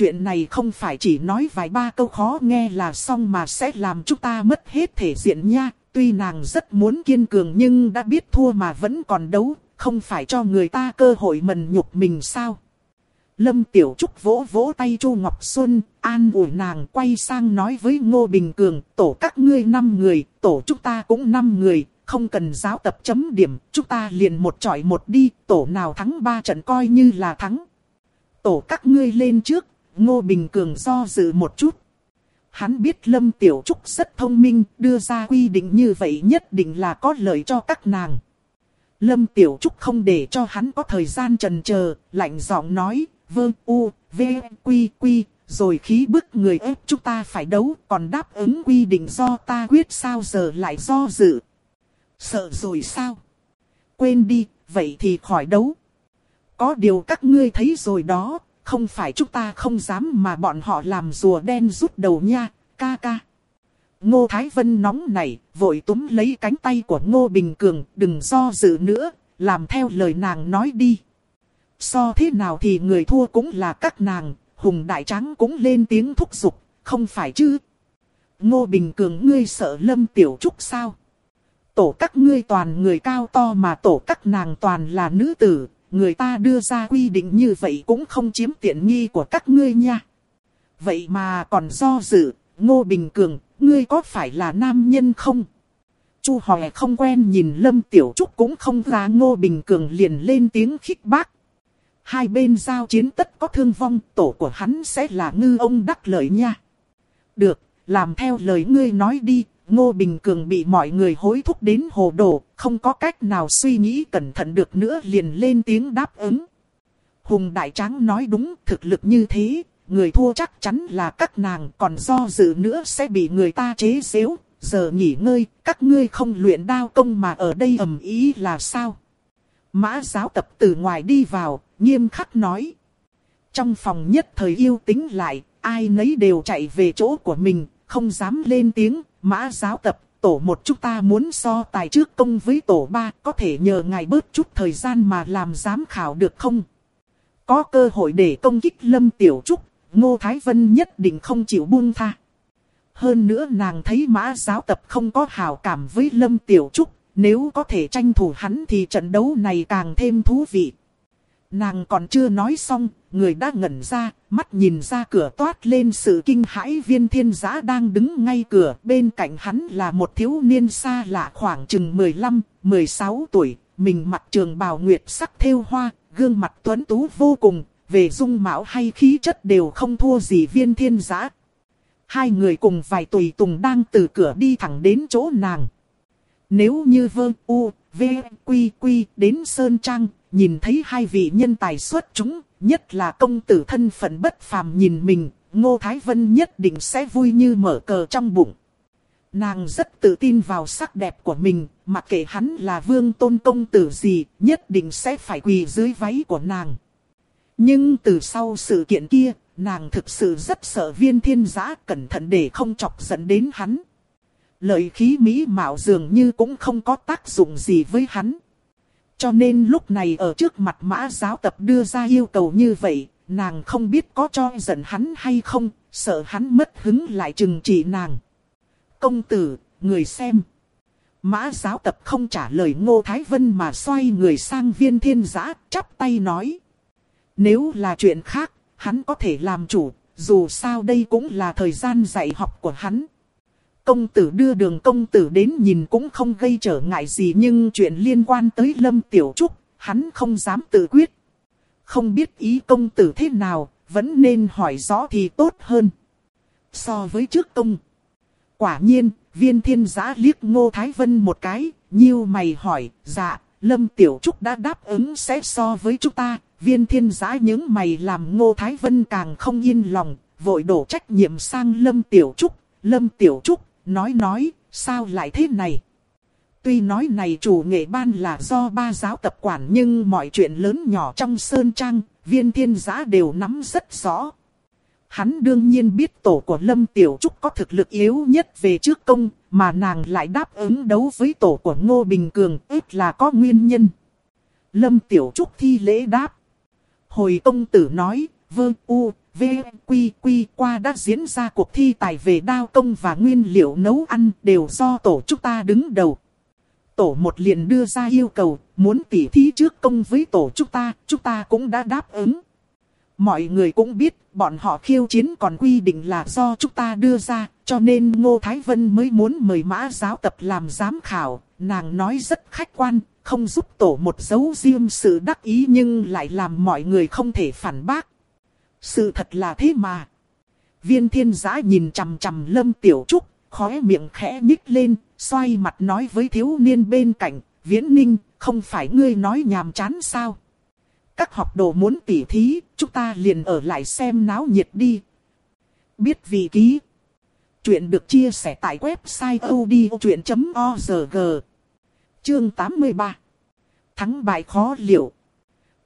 Chuyện này không phải chỉ nói vài ba câu khó nghe là xong mà sẽ làm chúng ta mất hết thể diện nha. Tuy nàng rất muốn kiên cường nhưng đã biết thua mà vẫn còn đấu, không phải cho người ta cơ hội mần nhục mình sao? Lâm Tiểu Trúc vỗ vỗ tay Chu Ngọc Xuân, an ủi nàng quay sang nói với Ngô Bình Cường, tổ các ngươi 5 người, tổ chúng ta cũng 5 người, không cần giáo tập chấm điểm, chúng ta liền một chọi một đi, tổ nào thắng ba trận coi như là thắng. Tổ các ngươi lên trước, Ngô Bình Cường do dự một chút. Hắn biết Lâm Tiểu Trúc rất thông minh, đưa ra quy định như vậy nhất định là có lợi cho các nàng. Lâm Tiểu Trúc không để cho hắn có thời gian trần chờ, lạnh giọng nói, vơ u, v, quy quy, rồi khí bức người ép chúng ta phải đấu, còn đáp ứng quy định do ta quyết sao giờ lại do dự. Sợ rồi sao? Quên đi, vậy thì khỏi đấu. Có điều các ngươi thấy rồi đó, không phải chúng ta không dám mà bọn họ làm rùa đen rút đầu nha, ca ca. Ngô Thái Vân nóng nảy, vội túm lấy cánh tay của Ngô Bình Cường, đừng do dự nữa, làm theo lời nàng nói đi. So thế nào thì người thua cũng là các nàng, Hùng Đại Tráng cũng lên tiếng thúc giục, không phải chứ. Ngô Bình Cường ngươi sợ Lâm Tiểu Trúc sao? Tổ các ngươi toàn người cao to mà tổ các nàng toàn là nữ tử, người ta đưa ra quy định như vậy cũng không chiếm tiện nghi của các ngươi nha. Vậy mà còn do dự, Ngô Bình Cường, ngươi có phải là nam nhân không? Chu Hòe không quen nhìn Lâm Tiểu Trúc cũng không ra Ngô Bình Cường liền lên tiếng khích bác. Hai bên giao chiến tất có thương vong, tổ của hắn sẽ là ngư ông đắc lợi nha. Được, làm theo lời ngươi nói đi, Ngô Bình Cường bị mọi người hối thúc đến hồ đồ, không có cách nào suy nghĩ cẩn thận được nữa liền lên tiếng đáp ứng. Hùng Đại Tráng nói đúng, thực lực như thế, người thua chắc chắn là các nàng, còn do dự nữa sẽ bị người ta chế xếu. Giờ nghỉ ngơi, các ngươi không luyện đao công mà ở đây ầm ý là sao? Mã giáo tập từ ngoài đi vào, nghiêm khắc nói. Trong phòng nhất thời yêu tính lại, ai nấy đều chạy về chỗ của mình, không dám lên tiếng, mã giáo tập, tổ một chúng ta muốn so tài trước công với tổ ba, có thể nhờ ngài bớt chút thời gian mà làm giám khảo được không? Có cơ hội để công kích Lâm Tiểu Trúc, Ngô Thái Vân nhất định không chịu buông tha. Hơn nữa nàng thấy mã giáo tập không có hào cảm với Lâm Tiểu Trúc, nếu có thể tranh thủ hắn thì trận đấu này càng thêm thú vị. Nàng còn chưa nói xong, người đã ngẩn ra, mắt nhìn ra cửa toát lên sự kinh hãi viên thiên giã đang đứng ngay cửa. Bên cạnh hắn là một thiếu niên xa lạ khoảng chừng 15, 16 tuổi, mình mặt trường bào nguyệt sắc thêu hoa, gương mặt tuấn tú vô cùng, về dung mạo hay khí chất đều không thua gì viên thiên giã. Hai người cùng vài tùy tùng đang từ cửa đi thẳng đến chỗ nàng. Nếu như vơ u, v, quy quy đến Sơn Trang, nhìn thấy hai vị nhân tài xuất chúng, nhất là công tử thân phận bất phàm nhìn mình, Ngô Thái Vân nhất định sẽ vui như mở cờ trong bụng. Nàng rất tự tin vào sắc đẹp của mình, mặc kệ hắn là vương tôn công tử gì, nhất định sẽ phải quỳ dưới váy của nàng. Nhưng từ sau sự kiện kia, nàng thực sự rất sợ viên thiên giã cẩn thận để không chọc giận đến hắn. Lợi khí mỹ mạo dường như cũng không có tác dụng gì với hắn. Cho nên lúc này ở trước mặt mã giáo tập đưa ra yêu cầu như vậy, nàng không biết có cho giận hắn hay không, sợ hắn mất hứng lại trừng trị nàng. Công tử, người xem. Mã giáo tập không trả lời Ngô Thái Vân mà xoay người sang viên thiên giã, chắp tay nói. Nếu là chuyện khác, hắn có thể làm chủ, dù sao đây cũng là thời gian dạy học của hắn. Công tử đưa đường công tử đến nhìn cũng không gây trở ngại gì nhưng chuyện liên quan tới Lâm Tiểu Trúc, hắn không dám tự quyết. Không biết ý công tử thế nào, vẫn nên hỏi rõ thì tốt hơn. So với trước công. Quả nhiên, viên thiên giã liếc Ngô Thái Vân một cái, nhiêu mày hỏi, dạ, Lâm Tiểu Trúc đã đáp ứng sẽ so với chúng ta. Viên thiên giã những mày làm Ngô Thái Vân càng không yên lòng, vội đổ trách nhiệm sang Lâm Tiểu Trúc. Lâm Tiểu Trúc, nói nói, sao lại thế này? Tuy nói này chủ nghệ ban là do ba giáo tập quản nhưng mọi chuyện lớn nhỏ trong Sơn Trang, viên thiên giã đều nắm rất rõ. Hắn đương nhiên biết tổ của Lâm Tiểu Trúc có thực lực yếu nhất về trước công, mà nàng lại đáp ứng đấu với tổ của Ngô Bình Cường, ít là có nguyên nhân. Lâm Tiểu Trúc thi lễ đáp. Hồi công tử nói, vơ u, v, quy quy qua đã diễn ra cuộc thi tài về đao công và nguyên liệu nấu ăn đều do tổ chúng ta đứng đầu. Tổ một liền đưa ra yêu cầu, muốn tỉ thí trước công với tổ chúng ta, chúng ta cũng đã đáp ứng. Mọi người cũng biết, bọn họ khiêu chiến còn quy định là do chúng ta đưa ra, cho nên Ngô Thái Vân mới muốn mời mã giáo tập làm giám khảo. Nàng nói rất khách quan, không giúp tổ một dấu riêng sự đắc ý nhưng lại làm mọi người không thể phản bác. Sự thật là thế mà. Viên thiên giã nhìn chằm chằm lâm tiểu trúc, khóe miệng khẽ nhích lên, xoay mặt nói với thiếu niên bên cạnh, viễn ninh, không phải ngươi nói nhàm chán sao? Các học đồ muốn tỉ thí, chúng ta liền ở lại xem náo nhiệt đi. Biết vị ký. Chuyện được chia sẻ tại website odchuyện.org. Chương 83. Thắng bại khó liệu.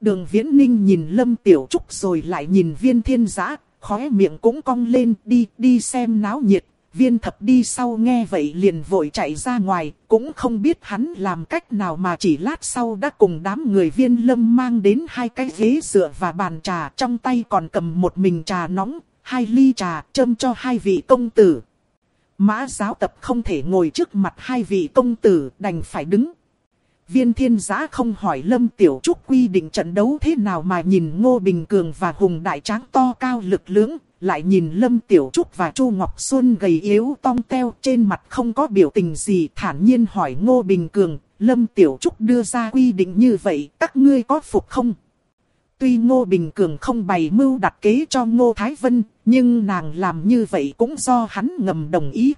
Đường Viễn Ninh nhìn Lâm Tiểu Trúc rồi lại nhìn viên thiên giã, khóe miệng cũng cong lên đi, đi xem náo nhiệt. Viên thập đi sau nghe vậy liền vội chạy ra ngoài, cũng không biết hắn làm cách nào mà chỉ lát sau đã cùng đám người viên lâm mang đến hai cái ghế dựa và bàn trà trong tay còn cầm một mình trà nóng, hai ly trà châm cho hai vị công tử. Mã giáo tập không thể ngồi trước mặt hai vị công tử đành phải đứng. Viên thiên giã không hỏi Lâm Tiểu Trúc quy định trận đấu thế nào mà nhìn Ngô Bình Cường và Hùng Đại Tráng to cao lực lưỡng, lại nhìn Lâm Tiểu Trúc và Chu Ngọc Xuân gầy yếu tong teo trên mặt không có biểu tình gì thản nhiên hỏi Ngô Bình Cường, Lâm Tiểu Trúc đưa ra quy định như vậy, các ngươi có phục không? Tuy Ngô Bình Cường không bày mưu đặt kế cho Ngô Thái Vân, nhưng nàng làm như vậy cũng do hắn ngầm đồng ý.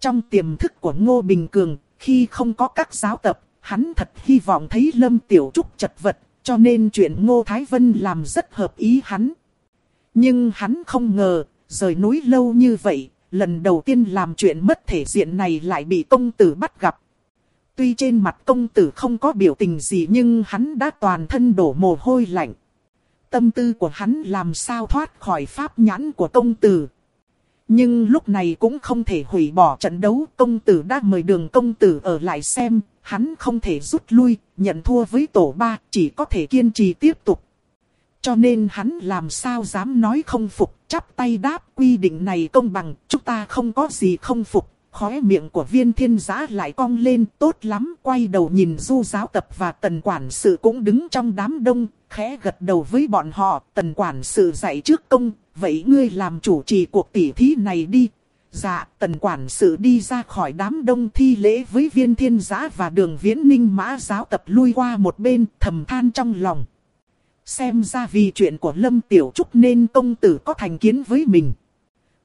Trong tiềm thức của Ngô Bình Cường, khi không có các giáo tập, hắn thật hy vọng thấy Lâm Tiểu Trúc chật vật, cho nên chuyện Ngô Thái Vân làm rất hợp ý hắn. Nhưng hắn không ngờ, rời núi lâu như vậy, lần đầu tiên làm chuyện mất thể diện này lại bị công tử bắt gặp. Tuy trên mặt công tử không có biểu tình gì nhưng hắn đã toàn thân đổ mồ hôi lạnh. Tâm tư của hắn làm sao thoát khỏi pháp nhãn của công tử. Nhưng lúc này cũng không thể hủy bỏ trận đấu, công tử đã mời đường công tử ở lại xem, hắn không thể rút lui, nhận thua với tổ ba, chỉ có thể kiên trì tiếp tục. Cho nên hắn làm sao dám nói không phục, chắp tay đáp quy định này công bằng, chúng ta không có gì không phục. Khóe miệng của viên thiên giã lại cong lên tốt lắm, quay đầu nhìn du giáo tập và tần quản sự cũng đứng trong đám đông, khẽ gật đầu với bọn họ, tần quản sự dạy trước công, vậy ngươi làm chủ trì cuộc tỉ thí này đi. Dạ, tần quản sự đi ra khỏi đám đông thi lễ với viên thiên giã và đường viễn ninh mã giáo tập lui qua một bên, thầm than trong lòng. Xem ra vì chuyện của Lâm Tiểu Trúc nên công tử có thành kiến với mình.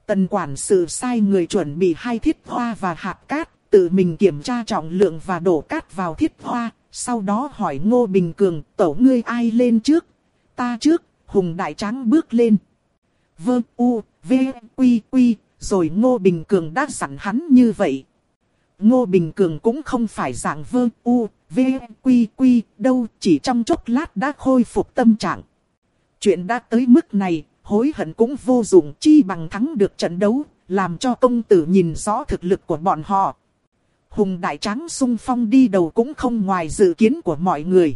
Tần quản sự sai người chuẩn bị hai thiết hoa và hạt cát, tự mình kiểm tra trọng lượng và đổ cát vào thiết hoa, sau đó hỏi Ngô Bình Cường, tổ ngươi ai lên trước? Ta trước, Hùng Đại Tráng bước lên. Vơ u, v, quy quy, rồi Ngô Bình Cường đã sẵn hắn như vậy. Ngô Bình Cường cũng không phải dạng vơ u, v, quy quy, đâu chỉ trong chốc lát đã khôi phục tâm trạng. Chuyện đã tới mức này, hối hận cũng vô dụng chi bằng thắng được trận đấu, làm cho công tử nhìn rõ thực lực của bọn họ. Hùng Đại Tráng sung phong đi đầu cũng không ngoài dự kiến của mọi người.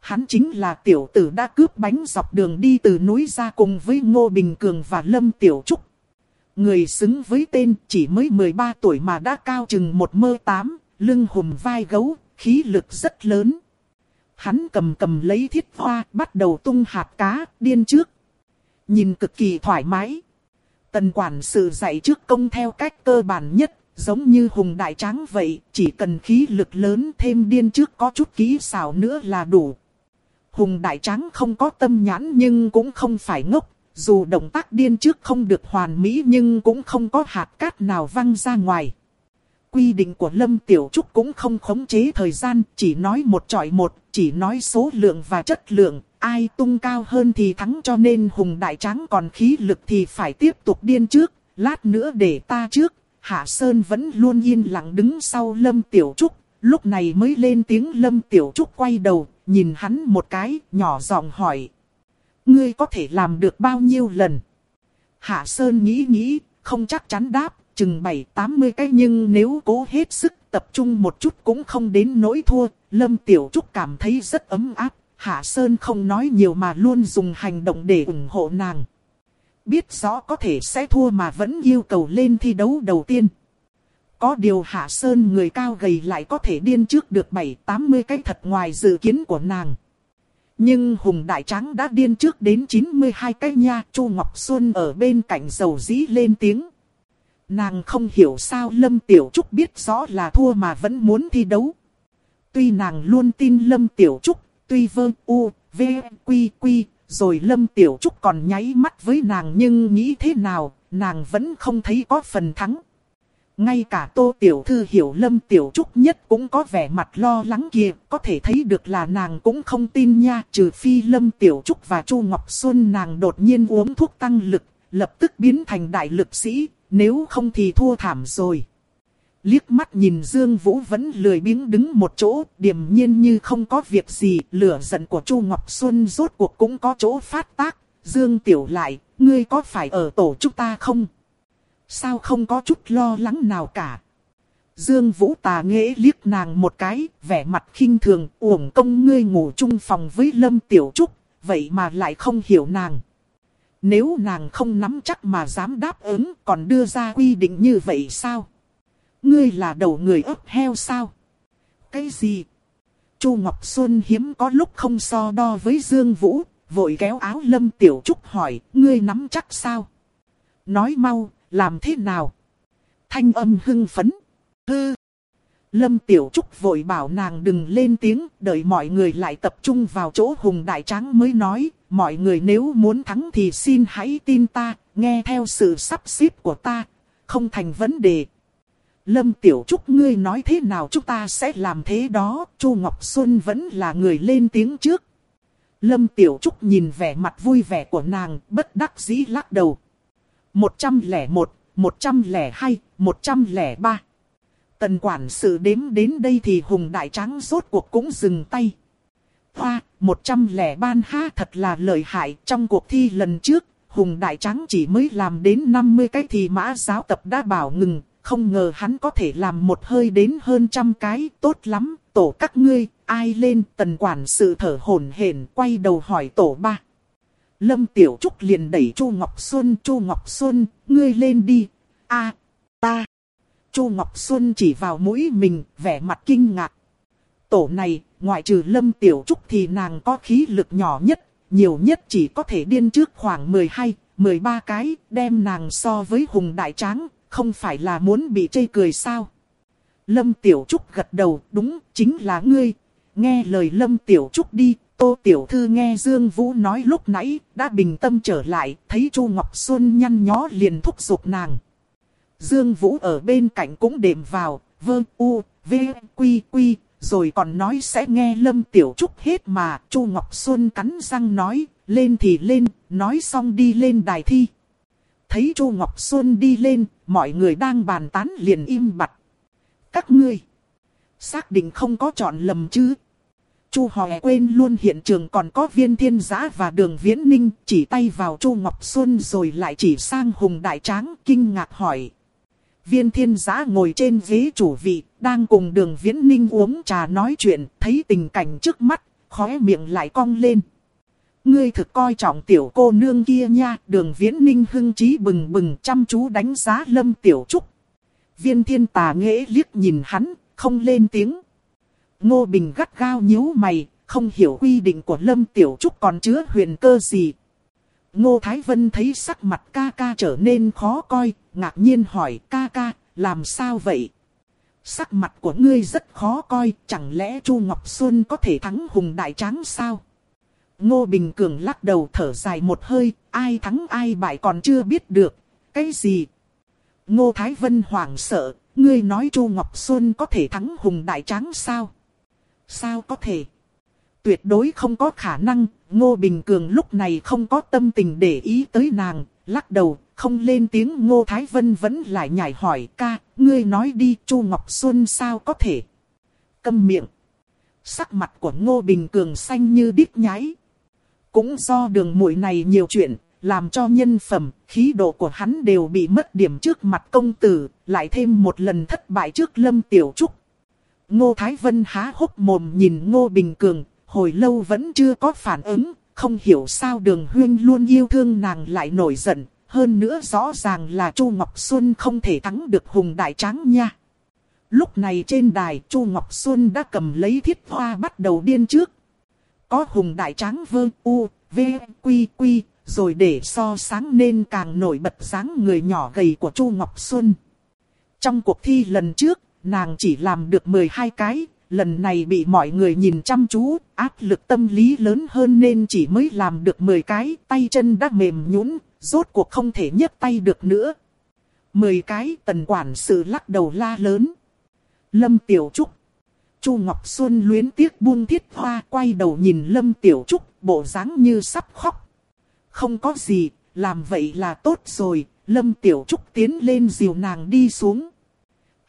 Hắn chính là tiểu tử đã cướp bánh dọc đường đi từ núi ra cùng với Ngô Bình Cường và Lâm Tiểu Trúc. Người xứng với tên chỉ mới 13 tuổi mà đã cao chừng một mơ tám, lưng hùm vai gấu, khí lực rất lớn. Hắn cầm cầm lấy thiết hoa, bắt đầu tung hạt cá, điên trước. Nhìn cực kỳ thoải mái. Tần quản sự dạy trước công theo cách cơ bản nhất, giống như hùng đại tráng vậy, chỉ cần khí lực lớn thêm điên trước có chút kỹ xảo nữa là đủ. Hùng đại tráng không có tâm nhãn nhưng cũng không phải ngốc, dù động tác điên trước không được hoàn mỹ nhưng cũng không có hạt cát nào văng ra ngoài. Quy định của Lâm Tiểu Trúc cũng không khống chế thời gian, chỉ nói một trọi một, chỉ nói số lượng và chất lượng, ai tung cao hơn thì thắng cho nên Hùng Đại Tráng còn khí lực thì phải tiếp tục điên trước, lát nữa để ta trước. Hạ Sơn vẫn luôn yên lặng đứng sau Lâm Tiểu Trúc, lúc này mới lên tiếng Lâm Tiểu Trúc quay đầu, nhìn hắn một cái, nhỏ giọng hỏi. Ngươi có thể làm được bao nhiêu lần? Hạ Sơn nghĩ nghĩ, không chắc chắn đáp, chừng 7-80 cái nhưng nếu cố hết sức tập trung một chút cũng không đến nỗi thua. Lâm Tiểu Trúc cảm thấy rất ấm áp, Hạ Sơn không nói nhiều mà luôn dùng hành động để ủng hộ nàng. Biết rõ có thể sẽ thua mà vẫn yêu cầu lên thi đấu đầu tiên. Có điều Hạ Sơn người cao gầy lại có thể điên trước được 7-80 cái thật ngoài dự kiến của nàng. Nhưng Hùng Đại Tráng đã điên trước đến 92 cái nha. Chu Ngọc Xuân ở bên cạnh dầu dĩ lên tiếng. Nàng không hiểu sao Lâm Tiểu Trúc biết rõ là thua mà vẫn muốn thi đấu. Tuy nàng luôn tin Lâm Tiểu Trúc, tuy vơ u, v, quy quy, rồi Lâm Tiểu Trúc còn nháy mắt với nàng nhưng nghĩ thế nào, nàng vẫn không thấy có phần thắng. Ngay cả Tô Tiểu Thư hiểu Lâm Tiểu Trúc nhất cũng có vẻ mặt lo lắng kia, có thể thấy được là nàng cũng không tin nha, trừ phi Lâm Tiểu Trúc và Chu Ngọc Xuân nàng đột nhiên uống thuốc tăng lực, lập tức biến thành đại lực sĩ, nếu không thì thua thảm rồi. Liếc mắt nhìn Dương Vũ vẫn lười biếng đứng một chỗ, điềm nhiên như không có việc gì, lửa giận của Chu Ngọc Xuân rốt cuộc cũng có chỗ phát tác. Dương Tiểu lại, ngươi có phải ở tổ chúng ta không? Sao không có chút lo lắng nào cả? Dương Vũ tà nghệ liếc nàng một cái, vẻ mặt khinh thường, uổng công ngươi ngủ chung phòng với Lâm Tiểu Trúc, vậy mà lại không hiểu nàng. Nếu nàng không nắm chắc mà dám đáp ứng còn đưa ra quy định như vậy sao? Ngươi là đầu người ấp heo sao? Cái gì? Chu Ngọc Xuân hiếm có lúc không so đo với Dương Vũ, vội kéo áo Lâm Tiểu Trúc hỏi, ngươi nắm chắc sao? Nói mau, làm thế nào? Thanh âm hưng phấn. Hư. Lâm Tiểu Trúc vội bảo nàng đừng lên tiếng, đợi mọi người lại tập trung vào chỗ Hùng Đại Tráng mới nói, mọi người nếu muốn thắng thì xin hãy tin ta, nghe theo sự sắp xếp của ta, không thành vấn đề. Lâm Tiểu Trúc ngươi nói thế nào chúng ta sẽ làm thế đó, Chu Ngọc Xuân vẫn là người lên tiếng trước. Lâm Tiểu Trúc nhìn vẻ mặt vui vẻ của nàng, bất đắc dĩ lắc đầu. 101, 102, 103. Tần quản sự đếm đến đây thì Hùng Đại Tráng rốt cuộc cũng dừng tay. Hoa, 103 ha thật là lợi hại trong cuộc thi lần trước, Hùng Đại Tráng chỉ mới làm đến 50 cái thì mã giáo tập đã bảo ngừng, không ngờ hắn có thể làm một hơi đến hơn trăm cái, tốt lắm, tổ các ngươi, ai lên, tần quản sự thở hổn hển quay đầu hỏi tổ ba. Lâm Tiểu Trúc liền đẩy Chu Ngọc Xuân, Chu Ngọc Xuân, ngươi lên đi, a ta. Chu Ngọc Xuân chỉ vào mũi mình, vẻ mặt kinh ngạc. Tổ này, ngoại trừ Lâm Tiểu Trúc thì nàng có khí lực nhỏ nhất, nhiều nhất chỉ có thể điên trước khoảng 12, 13 cái, đem nàng so với Hùng Đại Tráng, không phải là muốn bị chê cười sao. Lâm Tiểu Trúc gật đầu, đúng, chính là ngươi. Nghe lời Lâm Tiểu Trúc đi, Tô Tiểu Thư nghe Dương Vũ nói lúc nãy, đã bình tâm trở lại, thấy Chu Ngọc Xuân nhăn nhó liền thúc giục nàng. Dương Vũ ở bên cạnh cũng đệm vào, vơ u, v, quy quy, rồi còn nói sẽ nghe Lâm Tiểu Trúc hết mà. Chu Ngọc Xuân cắn răng nói, lên thì lên, nói xong đi lên đài thi. Thấy Chu Ngọc Xuân đi lên, mọi người đang bàn tán liền im bặt. Các ngươi, xác định không có chọn lầm chứ? Chu Hòe quên luôn hiện trường còn có viên thiên giã và đường viễn ninh, chỉ tay vào Chu Ngọc Xuân rồi lại chỉ sang Hùng Đại Tráng, kinh ngạc hỏi. Viên thiên giã ngồi trên ghế chủ vị, đang cùng đường viễn ninh uống trà nói chuyện, thấy tình cảnh trước mắt, khóe miệng lại cong lên. Ngươi thực coi trọng tiểu cô nương kia nha, đường viễn ninh hưng trí bừng bừng chăm chú đánh giá lâm tiểu trúc. Viên thiên tà nghễ liếc nhìn hắn, không lên tiếng. Ngô Bình gắt gao nhíu mày, không hiểu quy định của lâm tiểu trúc còn chứa huyền cơ gì. Ngô Thái Vân thấy sắc mặt ca ca trở nên khó coi, ngạc nhiên hỏi ca ca, làm sao vậy? Sắc mặt của ngươi rất khó coi, chẳng lẽ Chu Ngọc Xuân có thể thắng hùng đại tráng sao? Ngô Bình Cường lắc đầu thở dài một hơi, ai thắng ai bại còn chưa biết được. Cái gì? Ngô Thái Vân hoảng sợ, ngươi nói Chu Ngọc Xuân có thể thắng hùng đại tráng sao? Sao có thể? Tuyệt đối không có khả năng, Ngô Bình Cường lúc này không có tâm tình để ý tới nàng, lắc đầu, không lên tiếng Ngô Thái Vân vẫn lại nhảy hỏi ca, ngươi nói đi Chu Ngọc Xuân sao có thể? Câm miệng. Sắc mặt của Ngô Bình Cường xanh như đít nhái. Cũng do đường muội này nhiều chuyện, làm cho nhân phẩm, khí độ của hắn đều bị mất điểm trước mặt công tử, lại thêm một lần thất bại trước Lâm Tiểu Trúc. Ngô Thái Vân há hốc mồm nhìn Ngô Bình Cường, hồi lâu vẫn chưa có phản ứng, không hiểu sao đường huyên luôn yêu thương nàng lại nổi giận, hơn nữa rõ ràng là Chu Ngọc Xuân không thể thắng được Hùng Đại Tráng nha. Lúc này trên đài Chu Ngọc Xuân đã cầm lấy thiết hoa bắt đầu điên trước. Có Hùng Đại Tráng vơ u, v, quy quy, rồi để so sáng nên càng nổi bật dáng người nhỏ gầy của Chu Ngọc Xuân. Trong cuộc thi lần trước, nàng chỉ làm được 12 cái, lần này bị mọi người nhìn chăm chú, áp lực tâm lý lớn hơn nên chỉ mới làm được 10 cái, tay chân đã mềm nhũn, rốt cuộc không thể nhấc tay được nữa. 10 cái tần quản sự lắc đầu la lớn. Lâm Tiểu Trúc. Chu Ngọc Xuân luyến tiếc buông thiết hoa quay đầu nhìn Lâm Tiểu Trúc, bộ dáng như sắp khóc. Không có gì, làm vậy là tốt rồi, Lâm Tiểu Trúc tiến lên dìu nàng đi xuống.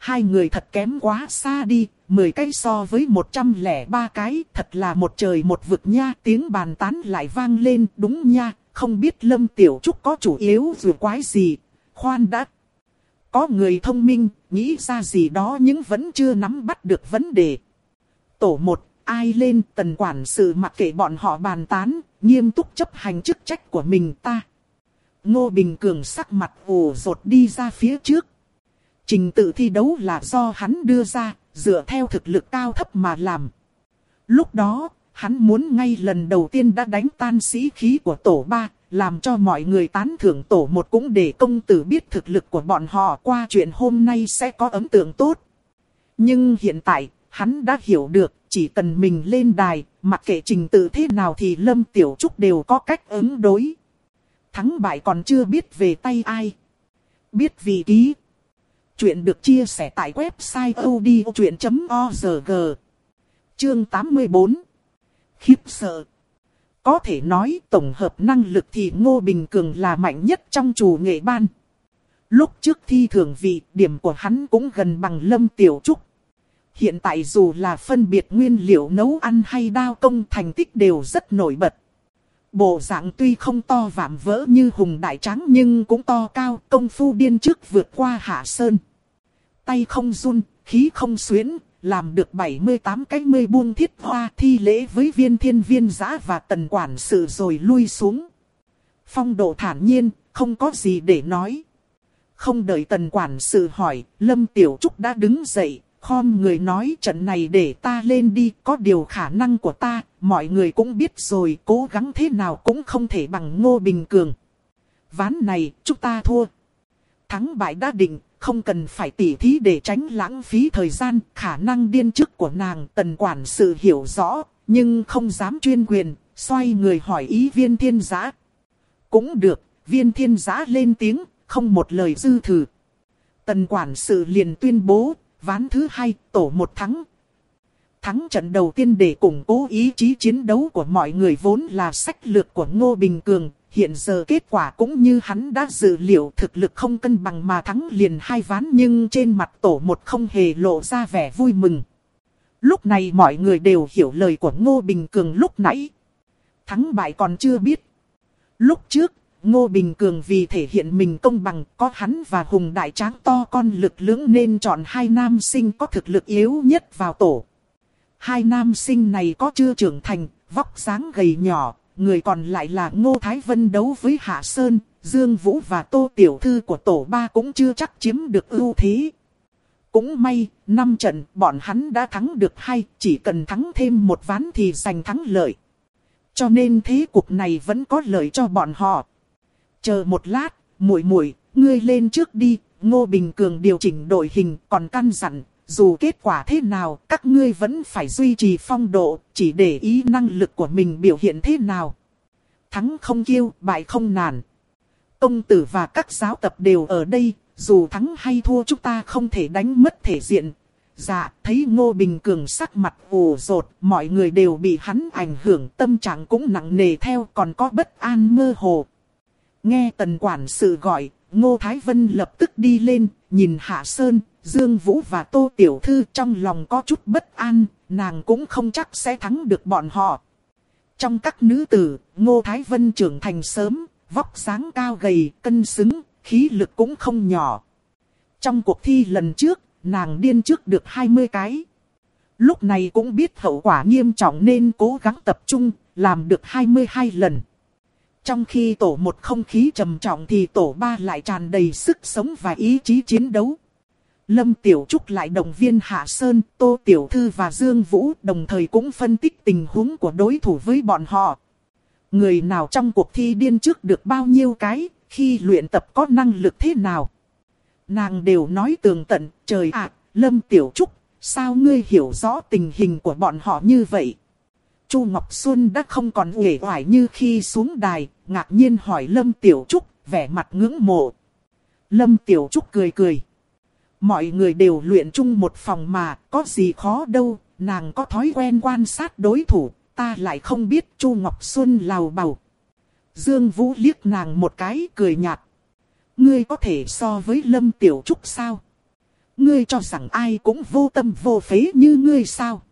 Hai người thật kém quá xa đi, 10 cái so với 103 cái, thật là một trời một vực nha. Tiếng bàn tán lại vang lên, đúng nha, không biết Lâm Tiểu Trúc có chủ yếu dù quái gì. Khoan đã. Có người thông minh, nghĩ ra gì đó nhưng vẫn chưa nắm bắt được vấn đề. Tổ 1, ai lên tần quản sự mặc kệ bọn họ bàn tán, nghiêm túc chấp hành chức trách của mình ta. Ngô Bình Cường sắc mặt ủ rột đi ra phía trước. Trình tự thi đấu là do hắn đưa ra, dựa theo thực lực cao thấp mà làm. Lúc đó, hắn muốn ngay lần đầu tiên đã đánh tan sĩ khí của tổ ba, làm cho mọi người tán thưởng tổ một cũng để công tử biết thực lực của bọn họ qua chuyện hôm nay sẽ có ấn tượng tốt. Nhưng hiện tại, hắn đã hiểu được, chỉ cần mình lên đài, mặc kệ trình tự thế nào thì Lâm Tiểu Trúc đều có cách ứng đối. Thắng bại còn chưa biết về tay ai. Biết vì ký. Chuyện được chia sẻ tại website odchuyện.org Chương 84 Khiếp sợ Có thể nói tổng hợp năng lực thì Ngô Bình Cường là mạnh nhất trong chủ nghệ ban. Lúc trước thi thường vị, điểm của hắn cũng gần bằng Lâm Tiểu Trúc. Hiện tại dù là phân biệt nguyên liệu nấu ăn hay đao công thành tích đều rất nổi bật. Bộ dạng tuy không to vạm vỡ như hùng đại tráng nhưng cũng to cao, công phu điên trước vượt qua hạ sơn. Tay không run, khí không xuyến, làm được 78 cái mươi buông thiết hoa thi lễ với viên thiên viên giã và tần quản sự rồi lui xuống. Phong độ thản nhiên, không có gì để nói. Không đợi tần quản sự hỏi, Lâm Tiểu Trúc đã đứng dậy, khom người nói trận này để ta lên đi, có điều khả năng của ta, mọi người cũng biết rồi, cố gắng thế nào cũng không thể bằng ngô bình cường. Ván này, chúng ta thua. Thắng bại đã định, không cần phải tỉ thí để tránh lãng phí thời gian, khả năng điên chức của nàng tần quản sự hiểu rõ, nhưng không dám chuyên quyền, xoay người hỏi ý viên thiên giã. Cũng được, viên thiên giã lên tiếng, không một lời dư thử. Tần quản sự liền tuyên bố, ván thứ hai, tổ một thắng. Thắng trận đầu tiên để củng cố ý chí chiến đấu của mọi người vốn là sách lược của Ngô Bình Cường. Hiện giờ kết quả cũng như hắn đã dự liệu thực lực không cân bằng mà thắng liền hai ván nhưng trên mặt tổ một không hề lộ ra vẻ vui mừng. Lúc này mọi người đều hiểu lời của Ngô Bình Cường lúc nãy. Thắng bại còn chưa biết. Lúc trước, Ngô Bình Cường vì thể hiện mình công bằng có hắn và Hùng Đại Tráng to con lực lưỡng nên chọn hai nam sinh có thực lực yếu nhất vào tổ. Hai nam sinh này có chưa trưởng thành, vóc dáng gầy nhỏ, người còn lại là Ngô Thái Vân đấu với Hạ Sơn, Dương Vũ và Tô Tiểu Thư của tổ ba cũng chưa chắc chiếm được ưu thế. Cũng may, năm trận bọn hắn đã thắng được hai, chỉ cần thắng thêm một ván thì giành thắng lợi. Cho nên thế cục này vẫn có lợi cho bọn họ. Chờ một lát, muội muội, ngươi lên trước đi, Ngô Bình Cường điều chỉnh đội hình còn căn dặn, dù kết quả thế nào, các ngươi vẫn phải duy trì phong độ, chỉ để ý năng lực của mình biểu hiện thế nào. Thắng không kiêu, bại không nản. Công tử và các giáo tập đều ở đây, dù thắng hay thua chúng ta không thể đánh mất thể diện. Dạ, thấy Ngô Bình Cường sắc mặt ủ rột, mọi người đều bị hắn ảnh hưởng tâm trạng cũng nặng nề theo còn có bất an mơ hồ. Nghe tần quản sự gọi, Ngô Thái Vân lập tức đi lên, nhìn Hạ Sơn, Dương Vũ và Tô Tiểu Thư trong lòng có chút bất an, nàng cũng không chắc sẽ thắng được bọn họ. Trong các nữ tử, Ngô Thái Vân trưởng thành sớm, vóc dáng cao gầy, cân xứng, khí lực cũng không nhỏ. Trong cuộc thi lần trước, nàng điên trước được 20 cái. Lúc này cũng biết hậu quả nghiêm trọng nên cố gắng tập trung, làm được 22 lần. Trong khi tổ một không khí trầm trọng thì tổ ba lại tràn đầy sức sống và ý chí chiến đấu. Lâm Tiểu Trúc lại động viên Hạ Sơn, Tô Tiểu Thư và Dương Vũ đồng thời cũng phân tích tình huống của đối thủ với bọn họ. Người nào trong cuộc thi điên trước được bao nhiêu cái, khi luyện tập có năng lực thế nào. Nàng đều nói tường tận, trời ạ, Lâm Tiểu Trúc, sao ngươi hiểu rõ tình hình của bọn họ như vậy? Chu Ngọc Xuân đã không còn uể oải như khi xuống đài, ngạc nhiên hỏi Lâm Tiểu Trúc, vẻ mặt ngưỡng mộ. Lâm Tiểu Trúc cười cười. Mọi người đều luyện chung một phòng mà, có gì khó đâu, nàng có thói quen quan sát đối thủ, ta lại không biết Chu Ngọc Xuân lào bầu. Dương Vũ liếc nàng một cái, cười nhạt. Ngươi có thể so với Lâm Tiểu Trúc sao? Ngươi cho rằng ai cũng vô tâm vô phế như ngươi sao?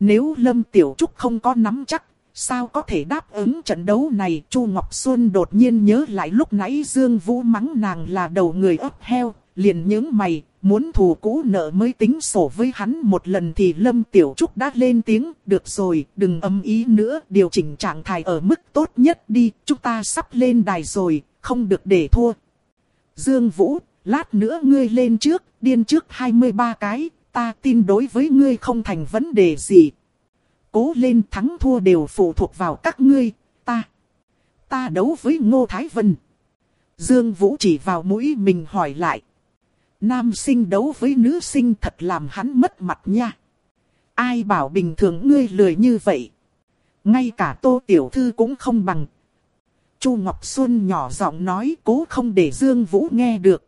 Nếu Lâm Tiểu Trúc không có nắm chắc, sao có thể đáp ứng trận đấu này? Chu Ngọc Xuân đột nhiên nhớ lại lúc nãy Dương Vũ mắng nàng là đầu người ấp heo, liền những mày, muốn thù cũ nợ mới tính sổ với hắn một lần thì Lâm Tiểu Trúc đã lên tiếng, được rồi, đừng âm ý nữa, điều chỉnh trạng thái ở mức tốt nhất đi, chúng ta sắp lên đài rồi, không được để thua. Dương Vũ, lát nữa ngươi lên trước, điên trước 23 cái, ta tin đối với ngươi không thành vấn đề gì. Cố lên thắng thua đều phụ thuộc vào các ngươi, ta. Ta đấu với Ngô Thái Vân. Dương Vũ chỉ vào mũi mình hỏi lại. Nam sinh đấu với nữ sinh thật làm hắn mất mặt nha. Ai bảo bình thường ngươi lười như vậy. Ngay cả tô tiểu thư cũng không bằng. Chu Ngọc Xuân nhỏ giọng nói cố không để Dương Vũ nghe được.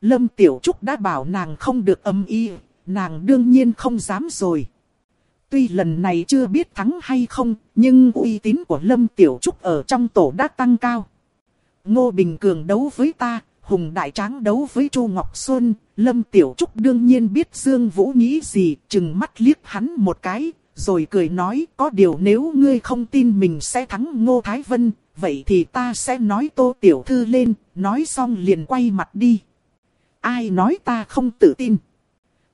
Lâm Tiểu Trúc đã bảo nàng không được âm y, nàng đương nhiên không dám rồi. Tuy lần này chưa biết thắng hay không, nhưng uy tín của Lâm Tiểu Trúc ở trong tổ đã tăng cao. Ngô Bình Cường đấu với ta, Hùng Đại Tráng đấu với Chu Ngọc Xuân, Lâm Tiểu Trúc đương nhiên biết Dương Vũ nghĩ gì, chừng mắt liếc hắn một cái, rồi cười nói có điều nếu ngươi không tin mình sẽ thắng Ngô Thái Vân, vậy thì ta sẽ nói tô tiểu thư lên, nói xong liền quay mặt đi. Ai nói ta không tự tin?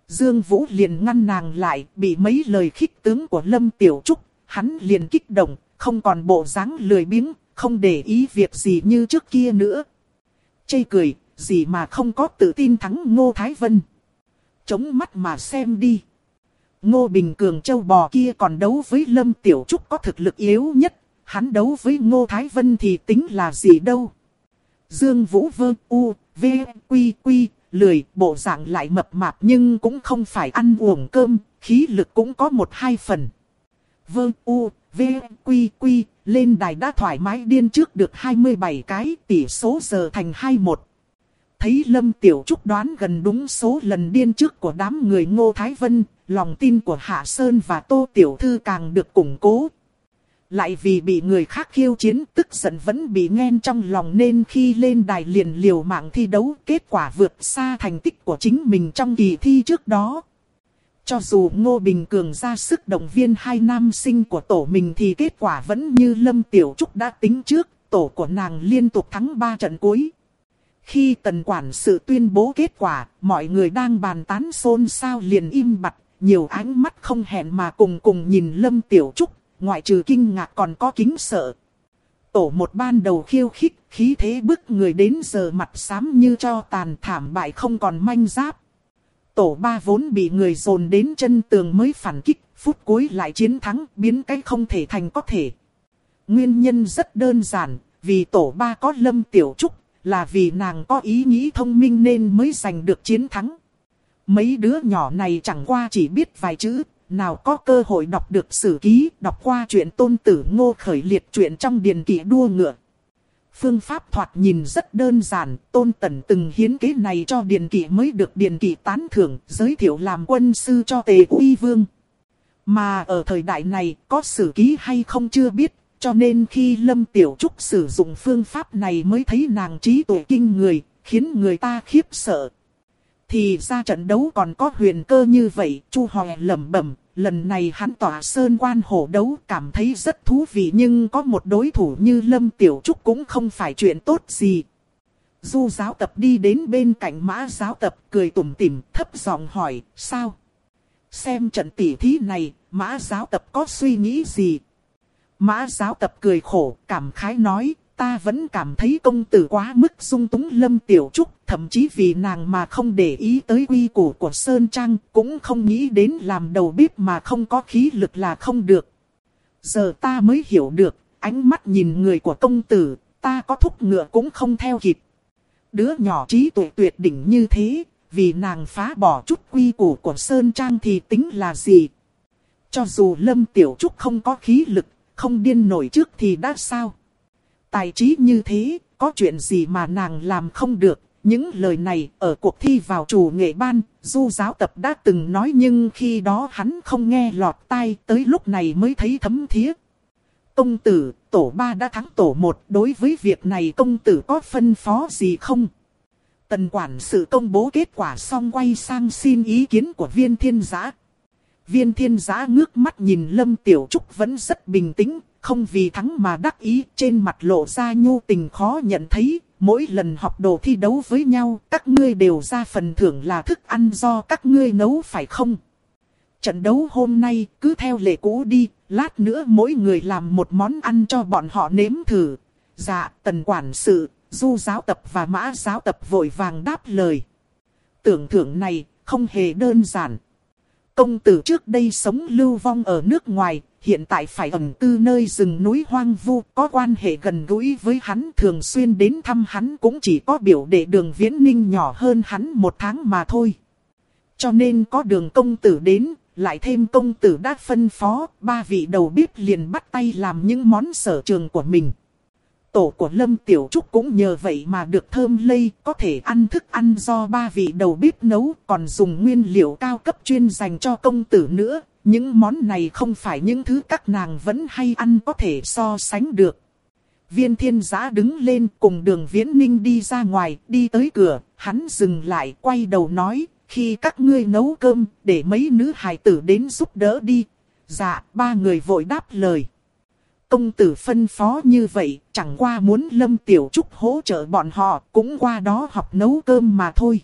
Dương Vũ liền ngăn nàng lại, bị mấy lời khích tướng của Lâm Tiểu Trúc, hắn liền kích động, không còn bộ dáng lười biếng, không để ý việc gì như trước kia nữa. Chây cười, gì mà không có tự tin thắng Ngô Thái Vân. Chống mắt mà xem đi. Ngô Bình Cường châu bò kia còn đấu với Lâm Tiểu Trúc có thực lực yếu nhất, hắn đấu với Ngô Thái Vân thì tính là gì đâu. Dương Vũ Vơ U, V, Quy, Quy, lười, bộ dạng lại mập mạp nhưng cũng không phải ăn uổng cơm, khí lực cũng có một hai phần. Vơ U, V, Quy, Quy, lên đài đã thoải mái điên trước được 27 cái, tỷ số giờ thành 21. Thấy Lâm Tiểu Trúc đoán gần đúng số lần điên trước của đám người Ngô Thái Vân, lòng tin của Hạ Sơn và Tô Tiểu Thư càng được củng cố. Lại vì bị người khác khiêu chiến tức giận vẫn bị nghen trong lòng nên khi lên đài liền liều mạng thi đấu kết quả vượt xa thành tích của chính mình trong kỳ thi trước đó. Cho dù Ngô Bình Cường ra sức động viên hai nam sinh của tổ mình thì kết quả vẫn như Lâm Tiểu Trúc đã tính trước, tổ của nàng liên tục thắng 3 trận cuối. Khi tần quản sự tuyên bố kết quả, mọi người đang bàn tán xôn xao liền im bặt, nhiều ánh mắt không hẹn mà cùng cùng nhìn Lâm Tiểu Trúc, ngoại trừ kinh ngạc còn có kính sợ. Tổ một ban đầu khiêu khích, khí thế bức người đến giờ mặt xám như cho tàn thảm bại không còn manh giáp. Tổ ba vốn bị người dồn đến chân tường mới phản kích, phút cuối lại chiến thắng, biến cái không thể thành có thể. Nguyên nhân rất đơn giản, vì tổ ba có Lâm Tiểu Trúc, là vì nàng có ý nghĩ thông minh nên mới giành được chiến thắng. Mấy đứa nhỏ này chẳng qua chỉ biết vài chữ, nào có cơ hội đọc được sử ký, đọc qua chuyện tôn tử ngô khởi liệt chuyện trong điền kỷ đua ngựa. Phương pháp thoạt nhìn rất đơn giản, tôn tần từng hiến kế này cho điền kỵ mới được điền kỵ tán thưởng, giới thiệu làm quân sư cho tề uy vương. Mà ở thời đại này, có sử ký hay không chưa biết, cho nên khi Lâm Tiểu Trúc sử dụng phương pháp này mới thấy nàng trí tuệ kinh người, khiến người ta khiếp sợ. Thì ra trận đấu còn có huyền cơ như vậy, Chu Hòe lẩm bẩm, lần này hắn tỏa sơn quan hổ đấu cảm thấy rất thú vị nhưng có một đối thủ như Lâm Tiểu Trúc cũng không phải chuyện tốt gì. Du giáo tập đi đến bên cạnh mã giáo tập cười tủm tỉm thấp giọng hỏi, sao? Xem trận tỉ thí này, mã giáo tập có suy nghĩ gì? Mã giáo tập cười khổ, cảm khái nói, ta vẫn cảm thấy công tử quá mức dung túng lâm tiểu trúc, thậm chí vì nàng mà không để ý tới quy củ của Sơn Trang, cũng không nghĩ đến làm đầu bếp mà không có khí lực là không được. Giờ ta mới hiểu được, ánh mắt nhìn người của công tử, ta có thúc ngựa cũng không theo kịp. Đứa nhỏ trí tuệ tuyệt đỉnh như thế, vì nàng phá bỏ chút quy củ của Sơn Trang thì tính là gì? Cho dù Lâm Tiểu Trúc không có khí lực, không điên nổi trước thì đã sao? Tài trí như thế, có chuyện gì mà nàng làm không được? Những lời này ở cuộc thi vào chủ nghệ ban, du giáo tập đã từng nói nhưng khi đó hắn không nghe lọt tai tới lúc này mới thấy thấm thía. Công tử, tổ ba đã thắng tổ một, đối với việc này công tử có phân phó gì không? Tần quản sự công bố kết quả xong quay sang xin ý kiến của viên thiên giã. Viên thiên giã ngước mắt nhìn Lâm Tiểu Trúc vẫn rất bình tĩnh, không vì thắng mà đắc ý, trên mặt lộ ra nhu tình khó nhận thấy, mỗi lần học đồ thi đấu với nhau, các ngươi đều ra phần thưởng là thức ăn do các ngươi nấu phải không? Trận đấu hôm nay cứ theo lệ cũ đi, lát nữa mỗi người làm một món ăn cho bọn họ nếm thử. Dạ, tần quản sự, du giáo tập và mã giáo tập vội vàng đáp lời. Tưởng thưởng này không hề đơn giản. Công tử trước đây sống lưu vong ở nước ngoài, hiện tại phải ẩn cư nơi rừng núi hoang vu, có quan hệ gần gũi với hắn thường xuyên đến thăm hắn cũng chỉ có biểu đệ đường viễn ninh nhỏ hơn hắn một tháng mà thôi. Cho nên có đường công tử đến, lại thêm công tử đã phân phó, ba vị đầu bếp liền bắt tay làm những món sở trường của mình. Tổ của Lâm Tiểu Trúc cũng nhờ vậy mà được thơm lây, có thể ăn thức ăn do ba vị đầu bếp nấu, còn dùng nguyên liệu cao cấp chuyên dành cho công tử nữa, những món này không phải những thứ các nàng vẫn hay ăn có thể so sánh được. Viên thiên giã đứng lên cùng đường viễn ninh đi ra ngoài, đi tới cửa, hắn dừng lại quay đầu nói, khi các ngươi nấu cơm, để mấy nữ hài tử đến giúp đỡ đi. dạ, ba người vội đáp lời. Công tử phân phó như vậy, chẳng qua muốn Lâm Tiểu Trúc hỗ trợ bọn họ, cũng qua đó học nấu cơm mà thôi.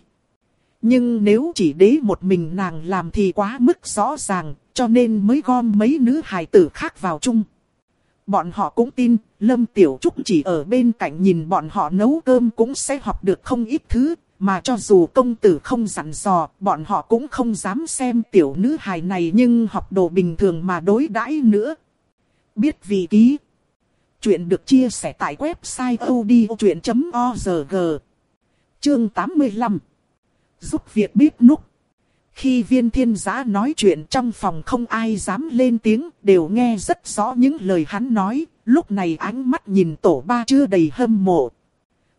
Nhưng nếu chỉ đế một mình nàng làm thì quá mức rõ ràng, cho nên mới gom mấy nữ hài tử khác vào chung. Bọn họ cũng tin, Lâm Tiểu Trúc chỉ ở bên cạnh nhìn bọn họ nấu cơm cũng sẽ học được không ít thứ, mà cho dù công tử không dặn dò, bọn họ cũng không dám xem tiểu nữ hài này nhưng học đồ bình thường mà đối đãi nữa. Biết vì ký. Chuyện được chia sẻ tại website odchuyện.org. Chương 85. Giúp việc biết nút. Khi viên thiên giã nói chuyện trong phòng không ai dám lên tiếng, đều nghe rất rõ những lời hắn nói, lúc này ánh mắt nhìn tổ ba chưa đầy hâm mộ.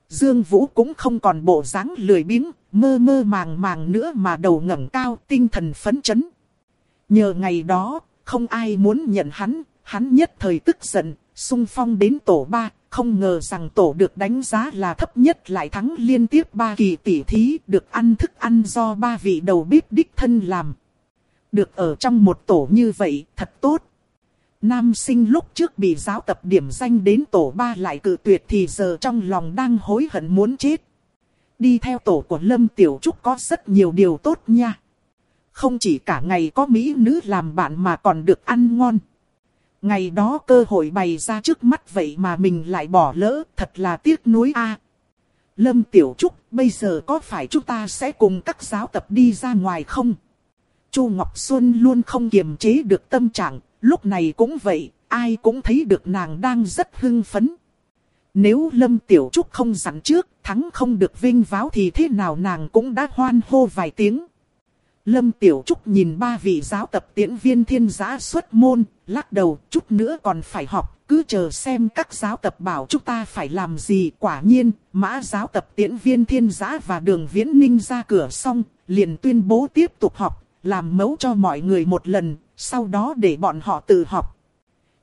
Dương Vũ cũng không còn bộ dáng lười biếng, mơ mơ màng màng nữa mà đầu ngẩng cao, tinh thần phấn chấn. Nhờ ngày đó, không ai muốn nhận hắn, hắn nhất thời tức giận, sung phong đến tổ ba, không ngờ rằng tổ được đánh giá là thấp nhất lại thắng liên tiếp ba kỳ tỷ thí, được ăn thức ăn do ba vị đầu bếp đích thân làm. Được ở trong một tổ như vậy, thật tốt. Nam sinh lúc trước bị giáo tập điểm danh đến tổ ba lại cự tuyệt thì giờ trong lòng đang hối hận muốn chết. Đi theo tổ của Lâm Tiểu Trúc có rất nhiều điều tốt nha. Không chỉ cả ngày có mỹ nữ làm bạn mà còn được ăn ngon. Ngày đó cơ hội bày ra trước mắt vậy mà mình lại bỏ lỡ, thật là tiếc nuối a. Lâm Tiểu Trúc, bây giờ có phải chúng ta sẽ cùng các giáo tập đi ra ngoài không? Chu Ngọc Xuân luôn không kiềm chế được tâm trạng, lúc này cũng vậy, ai cũng thấy được nàng đang rất hưng phấn. Nếu Lâm Tiểu Trúc không dặn trước, thắng không được vinh váo thì thế nào nàng cũng đã hoan hô vài tiếng. Lâm Tiểu Trúc nhìn ba vị giáo tập tiễn viên thiên giá xuất môn, lắc đầu, chút nữa còn phải học, cứ chờ xem các giáo tập bảo chúng ta phải làm gì. Quả nhiên, mã giáo tập tiễn viên thiên giá và đường viễn ninh ra cửa xong, liền tuyên bố tiếp tục học, làm mẫu cho mọi người một lần, sau đó để bọn họ tự học.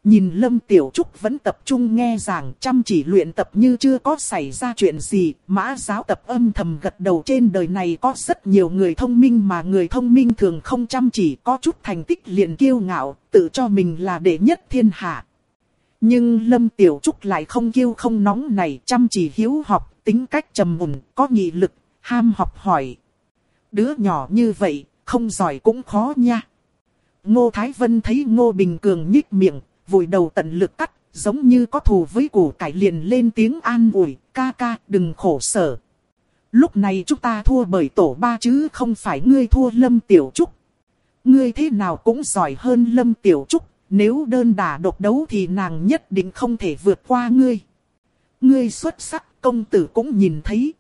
Nhìn Lâm Tiểu Trúc vẫn tập trung nghe giảng chăm chỉ luyện tập như chưa có xảy ra chuyện gì, mã giáo tập âm thầm gật đầu trên đời này có rất nhiều người thông minh mà người thông minh thường không chăm chỉ có chút thành tích liền kiêu ngạo, tự cho mình là đệ nhất thiên hạ. Nhưng Lâm Tiểu Trúc lại không kiêu không nóng này chăm chỉ hiếu học, tính cách trầm mùn, có nghị lực, ham học hỏi. Đứa nhỏ như vậy, không giỏi cũng khó nha. Ngô Thái Vân thấy Ngô Bình Cường nhích miệng, vùi đầu tận lực cắt, giống như có thù với củ cải liền lên tiếng an ủi, ca ca đừng khổ sở. Lúc này chúng ta thua bởi tổ ba chứ không phải ngươi thua Lâm Tiểu Trúc. Ngươi thế nào cũng giỏi hơn Lâm Tiểu Trúc, nếu đơn đả độc đấu thì nàng nhất định không thể vượt qua ngươi. Ngươi xuất sắc, công tử cũng nhìn thấy.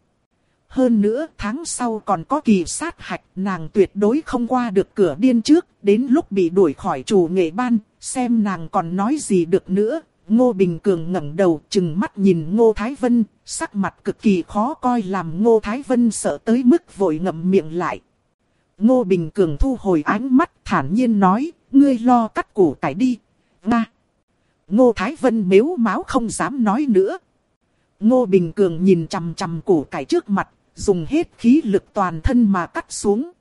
Hơn nữa, tháng sau còn có kỳ sát hạch, nàng tuyệt đối không qua được cửa điên trước, đến lúc bị đuổi khỏi chủ nghệ ban, xem nàng còn nói gì được nữa. Ngô Bình Cường ngẩng đầu chừng mắt nhìn Ngô Thái Vân, sắc mặt cực kỳ khó coi làm Ngô Thái Vân sợ tới mức vội ngậm miệng lại. Ngô Bình Cường thu hồi ánh mắt thản nhiên nói, ngươi lo cắt củ cải đi. Nga. Ngô Thái Vân mếu máu không dám nói nữa. Ngô Bình Cường nhìn chằm chằm củ cải trước mặt, dùng hết khí lực toàn thân mà cắt xuống.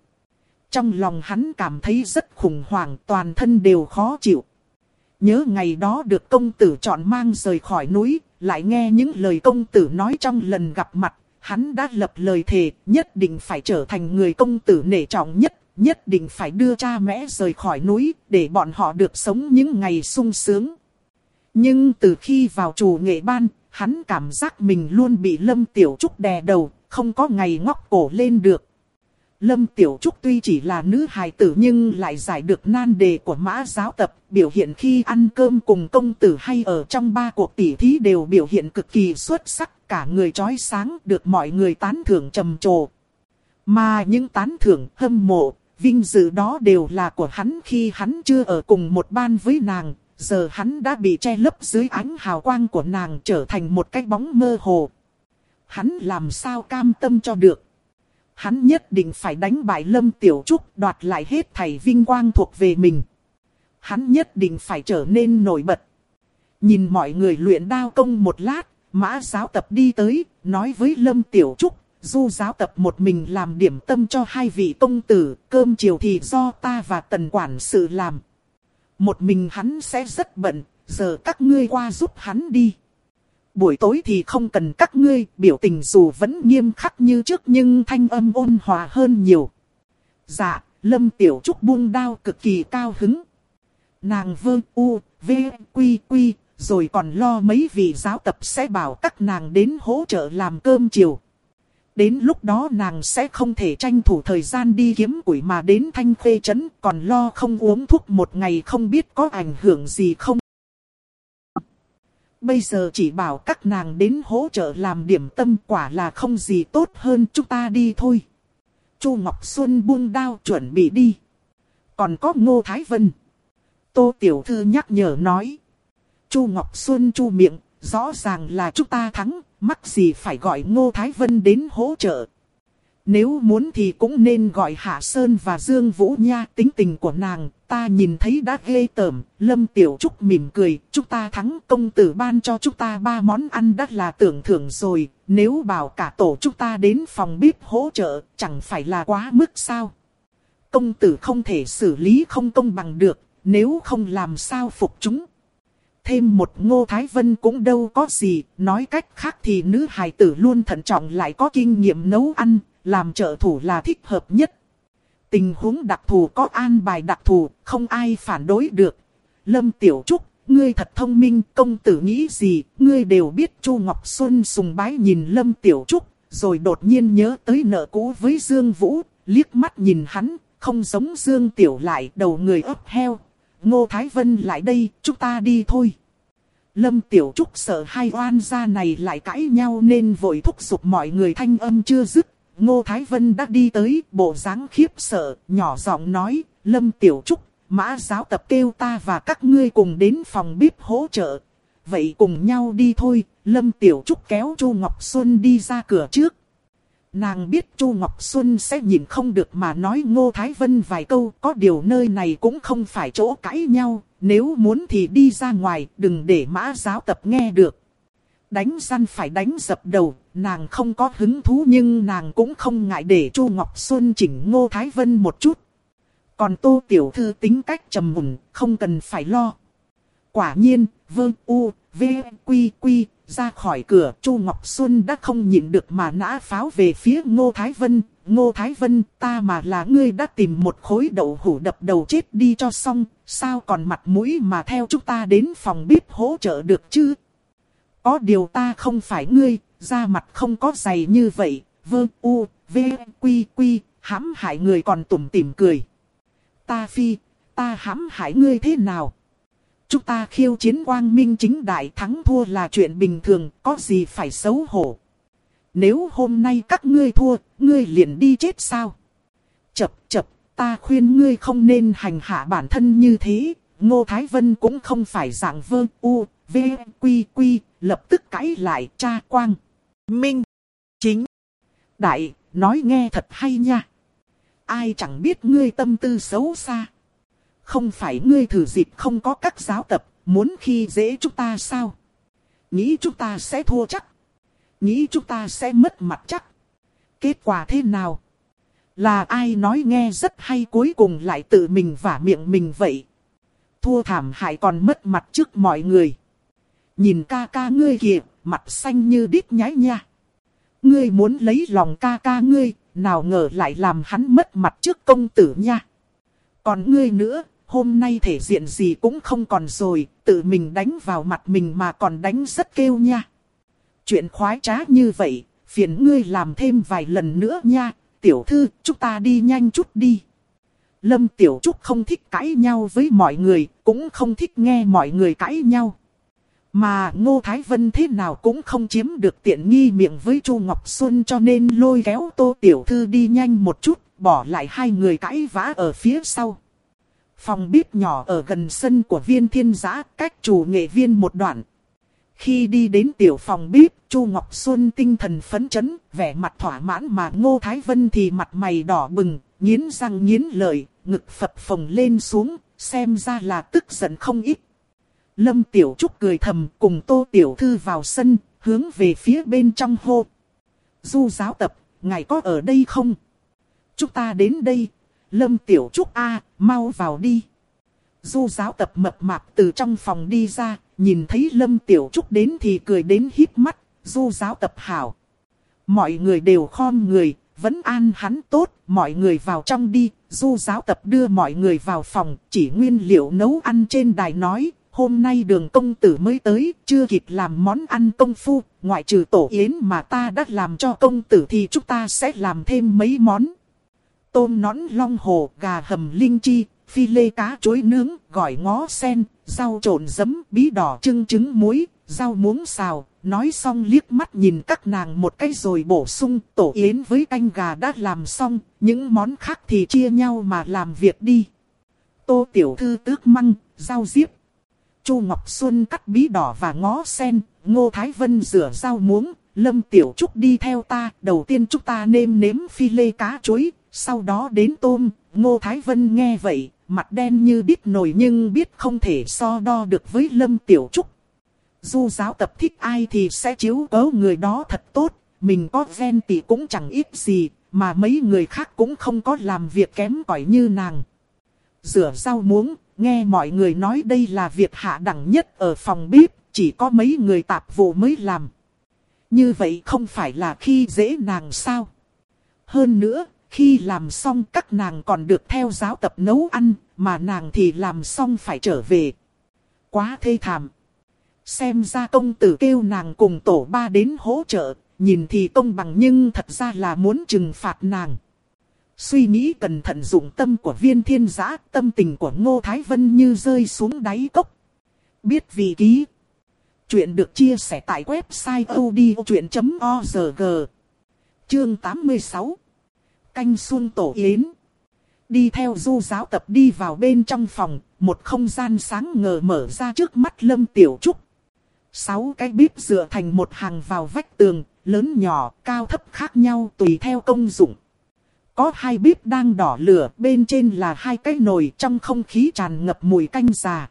Trong lòng hắn cảm thấy rất khủng hoảng, toàn thân đều khó chịu. Nhớ ngày đó được công tử chọn mang rời khỏi núi, lại nghe những lời công tử nói trong lần gặp mặt, hắn đã lập lời thề, nhất định phải trở thành người công tử nể trọng nhất, nhất định phải đưa cha mẹ rời khỏi núi, để bọn họ được sống những ngày sung sướng. Nhưng từ khi vào chủ nghệ ban, hắn cảm giác mình luôn bị Lâm Tiểu Trúc đè đầu, không có ngày ngóc cổ lên được. Lâm Tiểu Trúc tuy chỉ là nữ hài tử nhưng lại giải được nan đề của mã giáo tập, biểu hiện khi ăn cơm cùng công tử hay ở trong ba cuộc tỉ thí đều biểu hiện cực kỳ xuất sắc, cả người trói sáng được mọi người tán thưởng trầm trồ. Mà những tán thưởng hâm mộ, vinh dự đó đều là của hắn khi hắn chưa ở cùng một ban với nàng, giờ hắn đã bị che lấp dưới ánh hào quang của nàng trở thành một cái bóng mơ hồ. Hắn làm sao cam tâm cho được. Hắn nhất định phải đánh bại Lâm Tiểu Trúc đoạt lại hết thầy vinh quang thuộc về mình. Hắn nhất định phải trở nên nổi bật. Nhìn mọi người luyện đao công một lát, mã giáo tập đi tới, nói với Lâm Tiểu Trúc, du giáo tập một mình làm điểm tâm cho hai vị công tử, cơm chiều thì do ta và tần quản sự làm. Một mình hắn sẽ rất bận, giờ các ngươi qua giúp hắn đi. Buổi tối thì không cần các ngươi, biểu tình dù vẫn nghiêm khắc như trước nhưng thanh âm ôn hòa hơn nhiều. Dạ, Lâm Tiểu Trúc buông đao cực kỳ cao hứng. Nàng vương u, v, quy quy, rồi còn lo mấy vị giáo tập sẽ bảo các nàng đến hỗ trợ làm cơm chiều. Đến lúc đó nàng sẽ không thể tranh thủ thời gian đi kiếm củi mà đến thanh khê trấn còn lo không uống thuốc một ngày không biết có ảnh hưởng gì không. Bây giờ chỉ bảo các nàng đến hỗ trợ làm điểm tâm quả là không gì tốt hơn chúng ta đi thôi. Chu Ngọc Xuân buông đao chuẩn bị đi. Còn có Ngô Thái Vân. Tô Tiểu Thư nhắc nhở nói. Chu Ngọc Xuân chu miệng, rõ ràng là chúng ta thắng, mắc gì phải gọi Ngô Thái Vân đến hỗ trợ. Nếu muốn thì cũng nên gọi Hạ Sơn và Dương Vũ nha, tính tình của nàng, ta nhìn thấy đã ghê tởm, Lâm Tiểu Trúc mỉm cười, chúng ta thắng công tử ban cho chúng ta ba món ăn đã là tưởng thưởng rồi, nếu bảo cả tổ chúng ta đến phòng bếp hỗ trợ, chẳng phải là quá mức sao. Công tử không thể xử lý không công bằng được, nếu không làm sao phục chúng. Thêm một ngô thái vân cũng đâu có gì, nói cách khác thì nữ hài tử luôn thận trọng lại có kinh nghiệm nấu ăn, làm trợ thủ là thích hợp nhất. Tình huống đặc thù có an bài đặc thù, không ai phản đối được. Lâm Tiểu Trúc, ngươi thật thông minh, công tử nghĩ gì, ngươi đều biết Chu Ngọc Xuân sùng bái nhìn Lâm Tiểu Trúc, rồi đột nhiên nhớ tới nợ cũ với Dương Vũ, liếc mắt nhìn hắn, không giống Dương Tiểu lại đầu người ấp heo. Ngô Thái Vân lại đây, chúng ta đi thôi. Lâm Tiểu Trúc sợ hai oan gia này lại cãi nhau nên vội thúc giục mọi người thanh âm chưa dứt, Ngô Thái Vân đã đi tới, bộ dáng khiếp sợ, nhỏ giọng nói, Lâm Tiểu Trúc, mã giáo tập kêu ta và các ngươi cùng đến phòng bếp hỗ trợ. Vậy cùng nhau đi thôi, Lâm Tiểu Trúc kéo Chu Ngọc Xuân đi ra cửa trước. Nàng biết Chu Ngọc Xuân sẽ nhìn không được mà nói Ngô Thái Vân vài câu, có điều nơi này cũng không phải chỗ cãi nhau, nếu muốn thì đi ra ngoài, đừng để mã giáo tập nghe được. Đánh răn phải đánh dập đầu, nàng không có hứng thú nhưng nàng cũng không ngại để Chu Ngọc Xuân chỉnh Ngô Thái Vân một chút. Còn Tô Tiểu Thư tính cách trầm mùn, không cần phải lo. Quả nhiên, vương u, v, quy quy, ra khỏi cửa Chu Ngọc Xuân đã không nhịn được mà nã pháo về phía Ngô Thái Vân. Ngô Thái Vân, ta mà là ngươi đã tìm một khối đậu hủ đập đầu chết đi cho xong, sao còn mặt mũi mà theo chúng ta đến phòng bếp hỗ trợ được chứ? Có điều ta không phải ngươi, da mặt không có dày như vậy, vơ u, v, quy quy, hãm hại người còn tủm tỉm cười. Ta phi, ta hãm hại ngươi thế nào? Chúng ta khiêu chiến quang minh chính đại thắng thua là chuyện bình thường, có gì phải xấu hổ. Nếu hôm nay các ngươi thua, ngươi liền đi chết sao? Chập chập, ta khuyên ngươi không nên hành hạ bản thân như thế. Ngô Thái Vân cũng không phải dạng vơ u, v, quy quy, lập tức cãi lại cha quang. Minh, chính, đại, nói nghe thật hay nha. Ai chẳng biết ngươi tâm tư xấu xa. Không phải ngươi thử dịp không có các giáo tập, muốn khi dễ chúng ta sao? Nghĩ chúng ta sẽ thua chắc. Nghĩ chúng ta sẽ mất mặt chắc. Kết quả thế nào? Là ai nói nghe rất hay cuối cùng lại tự mình vả miệng mình vậy? Thua thảm hại còn mất mặt trước mọi người. Nhìn ca ca ngươi kìa, mặt xanh như đít nhái nha. Ngươi muốn lấy lòng ca ca ngươi, nào ngờ lại làm hắn mất mặt trước công tử nha. Còn ngươi nữa, hôm nay thể diện gì cũng không còn rồi, tự mình đánh vào mặt mình mà còn đánh rất kêu nha. Chuyện khoái trá như vậy, phiền ngươi làm thêm vài lần nữa nha, tiểu thư, chúng ta đi nhanh chút đi. Lâm Tiểu Trúc không thích cãi nhau với mọi người, cũng không thích nghe mọi người cãi nhau. Mà Ngô Thái Vân thế nào cũng không chiếm được tiện nghi miệng với Chu Ngọc Xuân cho nên lôi kéo Tô Tiểu Thư đi nhanh một chút, bỏ lại hai người cãi vã ở phía sau. Phòng bếp nhỏ ở gần sân của viên thiên giã, cách chủ nghệ viên một đoạn. Khi đi đến tiểu phòng bếp, Chu Ngọc Xuân tinh thần phấn chấn, vẻ mặt thỏa mãn mà Ngô Thái Vân thì mặt mày đỏ bừng, nghiến răng nghiến lợi, ngực phập phồng lên xuống, xem ra là tức giận không ít. Lâm Tiểu Trúc cười thầm cùng Tô Tiểu Thư vào sân, hướng về phía bên trong hô. Du giáo tập, ngài có ở đây không? Chúng ta đến đây. Lâm Tiểu Trúc A, mau vào đi. Du giáo tập mập mạp từ trong phòng đi ra, nhìn thấy Lâm Tiểu Trúc đến thì cười đến hít mắt, du giáo tập hảo. Mọi người đều khom người, vẫn an hắn tốt, mọi người vào trong đi, du giáo tập đưa mọi người vào phòng, chỉ nguyên liệu nấu ăn trên đài nói, hôm nay đường công tử mới tới, chưa kịp làm món ăn công phu, ngoại trừ tổ yến mà ta đã làm cho công tử thì chúng ta sẽ làm thêm mấy món. Tôm nón long hồ, gà hầm linh chi, phi lê cá chuối nướng, gỏi ngó sen, rau trộn giấm, bí đỏ trưng trứng muối, rau muống xào. Nói xong liếc mắt nhìn các nàng một cái rồi bổ sung tổ yến với canh gà đã làm xong, những món khác thì chia nhau mà làm việc đi. Tô tiểu thư tước măng, rau diếp. Chu Ngọc Xuân cắt bí đỏ và ngó sen, Ngô Thái Vân rửa rau muống, Lâm Tiểu Trúc đi theo ta, đầu tiên chúng ta nêm nếm phi lê cá chuối, sau đó đến tôm, Ngô Thái Vân nghe vậy, mặt đen như đít nồi nhưng biết không thể so đo được với Lâm Tiểu Trúc. Du giáo tập thích ai thì sẽ chiếu cố người đó thật tốt, mình có ghen tỷ cũng chẳng ít gì, mà mấy người khác cũng không có làm việc kém cỏi như nàng. Rửa rau muống, nghe mọi người nói đây là việc hạ đẳng nhất ở phòng bếp, chỉ có mấy người tạp vụ mới làm. Như vậy không phải là khi dễ nàng sao? Hơn nữa, khi làm xong các nàng còn được theo giáo tập nấu ăn, mà nàng thì làm xong phải trở về. Quá thê thảm. Xem ra công tử kêu nàng cùng tổ ba đến hỗ trợ, nhìn thì công bằng nhưng thật ra là muốn trừng phạt nàng. Suy nghĩ cẩn thận dụng tâm của viên thiên giã, tâm tình của Ngô Thái Vân như rơi xuống đáy cốc. Biết vì ký. Chuyện được chia sẻ tại website odchuyện.org. Chương 86 Canh xuân tổ yến. Đi theo du giáo tập đi vào bên trong phòng, một không gian sáng ngờ mở ra trước mắt Lâm Tiểu Trúc. Sáu cái bếp dựa thành một hàng vào vách tường, lớn nhỏ, cao thấp khác nhau tùy theo công dụng. Có hai bếp đang đỏ lửa, bên trên là hai cái nồi trong không khí tràn ngập mùi canh già.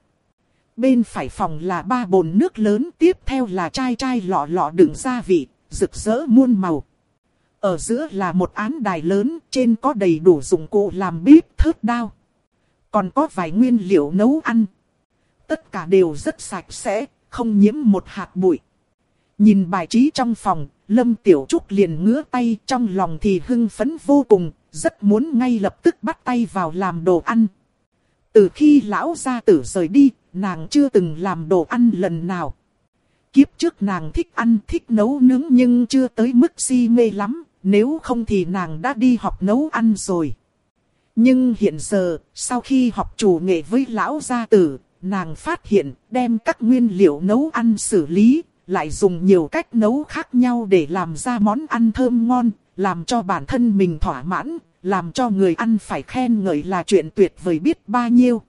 Bên phải phòng là ba bồn nước lớn, tiếp theo là chai chai lọ lọ đựng gia vị, rực rỡ muôn màu. Ở giữa là một án đài lớn, trên có đầy đủ dụng cụ làm bếp thớt đao. Còn có vài nguyên liệu nấu ăn. Tất cả đều rất sạch sẽ, không nhiễm một hạt bụi. Nhìn bài trí trong phòng, Lâm Tiểu Trúc liền ngứa tay trong lòng thì hưng phấn vô cùng, rất muốn ngay lập tức bắt tay vào làm đồ ăn. Từ khi lão gia tử rời đi, nàng chưa từng làm đồ ăn lần nào. Kiếp trước nàng thích ăn thích nấu nướng nhưng chưa tới mức si mê lắm, nếu không thì nàng đã đi học nấu ăn rồi. Nhưng hiện giờ, sau khi học chủ nghệ với lão gia tử, nàng phát hiện đem các nguyên liệu nấu ăn xử lý, lại dùng nhiều cách nấu khác nhau để làm ra món ăn thơm ngon, làm cho bản thân mình thỏa mãn, làm cho người ăn phải khen ngợi là chuyện tuyệt vời biết bao nhiêu.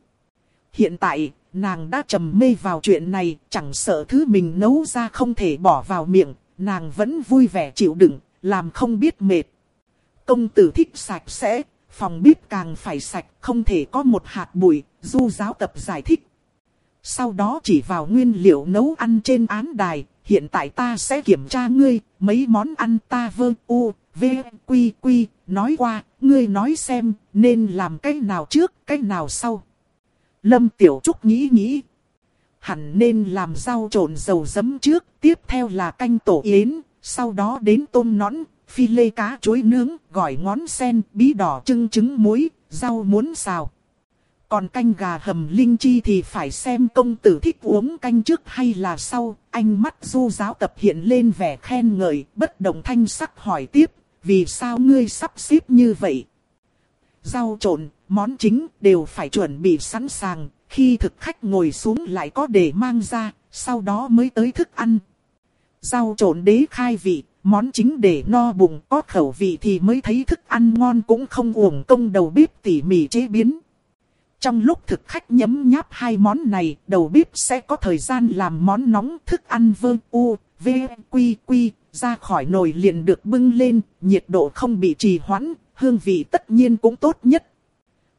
Hiện tại, nàng đã trầm mê vào chuyện này, chẳng sợ thứ mình nấu ra không thể bỏ vào miệng, nàng vẫn vui vẻ chịu đựng, làm không biết mệt. Công tử thích sạch sẽ, phòng bếp càng phải sạch, không thể có một hạt bụi, du giáo tập giải thích. Sau đó chỉ vào nguyên liệu nấu ăn trên án đài, hiện tại ta sẽ kiểm tra ngươi, mấy món ăn ta vơ u, v, quy quy, nói qua, ngươi nói xem, nên làm cái nào trước, cái nào sau. Lâm Tiểu Trúc nghĩ nghĩ. Hẳn nên làm rau trộn dầu giấm trước, tiếp theo là canh tổ yến, sau đó đến tôm nõn, phi lê cá chuối nướng, gỏi ngón sen, bí đỏ trưng trứng muối, rau muốn xào. Còn canh gà hầm linh chi thì phải xem công tử thích uống canh trước hay là sau. Anh mắt du giáo tập hiện lên vẻ khen ngợi, bất động thanh sắc hỏi tiếp, vì sao ngươi sắp xếp như vậy? Rau trộn, món chính đều phải chuẩn bị sẵn sàng, khi thực khách ngồi xuống lại có để mang ra, sau đó mới tới thức ăn. Rau trộn đế khai vị, món chính để no bụng có khẩu vị thì mới thấy thức ăn ngon cũng không uổng công đầu bếp tỉ mỉ chế biến. Trong lúc thực khách nhấm nháp hai món này, đầu bếp sẽ có thời gian làm món nóng thức ăn vương u, v, quy quy, ra khỏi nồi liền được bưng lên, nhiệt độ không bị trì hoãn, hương vị tất nhiên cũng tốt nhất.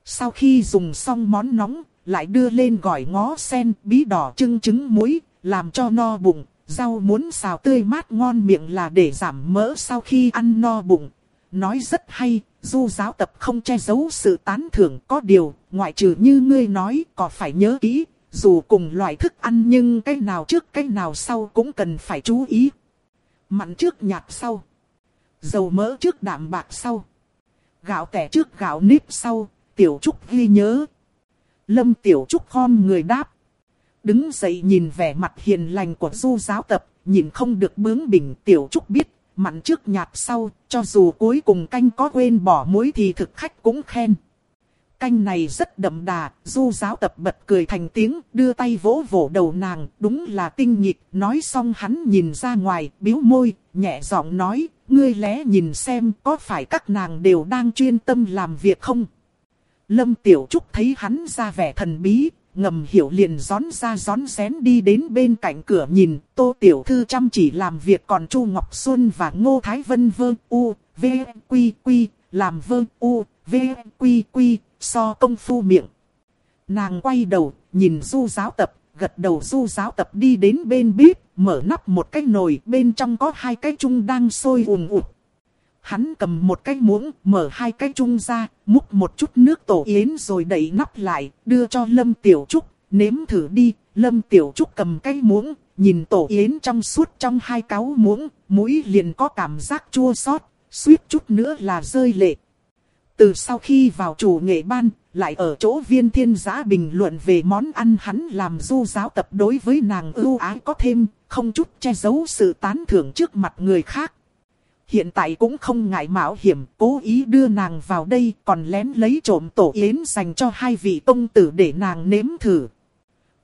Sau khi dùng xong món nóng, lại đưa lên gỏi ngó sen, bí đỏ trưng trứng muối, làm cho no bụng, rau muốn xào tươi mát ngon miệng là để giảm mỡ sau khi ăn no bụng. Nói rất hay, du giáo tập không che giấu sự tán thưởng có điều, ngoại trừ như ngươi nói, có phải nhớ kỹ, dù cùng loại thức ăn nhưng cái nào trước cái nào sau cũng cần phải chú ý. Mặn trước nhạt sau. Dầu mỡ trước đạm bạc sau. Gạo tẻ trước gạo nếp sau, tiểu trúc ghi nhớ. Lâm tiểu trúc khom người đáp. Đứng dậy nhìn vẻ mặt hiền lành của du giáo tập, nhìn không được bướng bỉnh tiểu trúc biết, mặn trước nhạt sau, cho dù cuối cùng canh có quên bỏ muối thì thực khách cũng khen. Canh này rất đậm đà, du giáo tập bật cười thành tiếng, đưa tay vỗ vỗ đầu nàng, đúng là tinh nhịp, nói xong hắn nhìn ra ngoài, biếu môi, nhẹ giọng nói, ngươi lẽ nhìn xem có phải các nàng đều đang chuyên tâm làm việc không? Lâm Tiểu Trúc thấy hắn ra vẻ thần bí, ngầm hiểu liền gión ra gión xén đi đến bên cạnh cửa nhìn, Tô Tiểu Thư chăm chỉ làm việc còn Chu Ngọc Xuân và Ngô Thái Vân vơ u, v, quy quy, làm vơ u, v, quy quy, so công phu miệng. Nàng quay đầu, nhìn du giáo tập, gật đầu du giáo tập đi đến bên bếp, mở nắp một cái nồi, bên trong có hai cái chung đang sôi ùn ụt. Hắn cầm một cái muỗng, mở hai cái chung ra, múc một chút nước tổ yến rồi đẩy nắp lại, đưa cho Lâm Tiểu Trúc, nếm thử đi. Lâm Tiểu Trúc cầm cái muỗng, nhìn tổ yến trong suốt trong hai cáu muỗng, mũi liền có cảm giác chua xót, suýt chút nữa là rơi lệ. Từ sau khi vào chủ nghệ ban, lại ở chỗ viên thiên giã bình luận về món ăn hắn làm du giáo tập đối với nàng ưu ái có thêm, không chút che giấu sự tán thưởng trước mặt người khác. Hiện tại cũng không ngại mạo hiểm, cố ý đưa nàng vào đây còn lén lấy trộm tổ yến dành cho hai vị công tử để nàng nếm thử.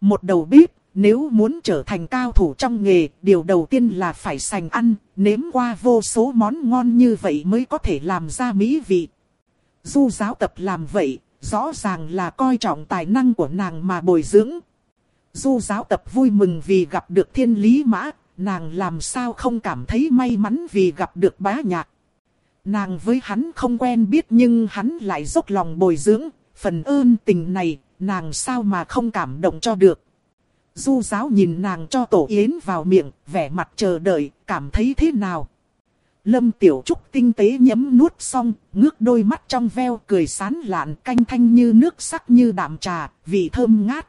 Một đầu bếp, nếu muốn trở thành cao thủ trong nghề, điều đầu tiên là phải sành ăn, nếm qua vô số món ngon như vậy mới có thể làm ra mỹ vị. Du giáo tập làm vậy, rõ ràng là coi trọng tài năng của nàng mà bồi dưỡng. Du giáo tập vui mừng vì gặp được thiên lý mã, nàng làm sao không cảm thấy may mắn vì gặp được bá nhạc. Nàng với hắn không quen biết nhưng hắn lại dốc lòng bồi dưỡng, phần ơn tình này, nàng sao mà không cảm động cho được. Du giáo nhìn nàng cho tổ yến vào miệng, vẻ mặt chờ đợi, cảm thấy thế nào. Lâm Tiểu Trúc tinh tế nhấm nuốt xong, ngước đôi mắt trong veo cười sán lạn canh thanh như nước sắc như đạm trà, vị thơm ngát.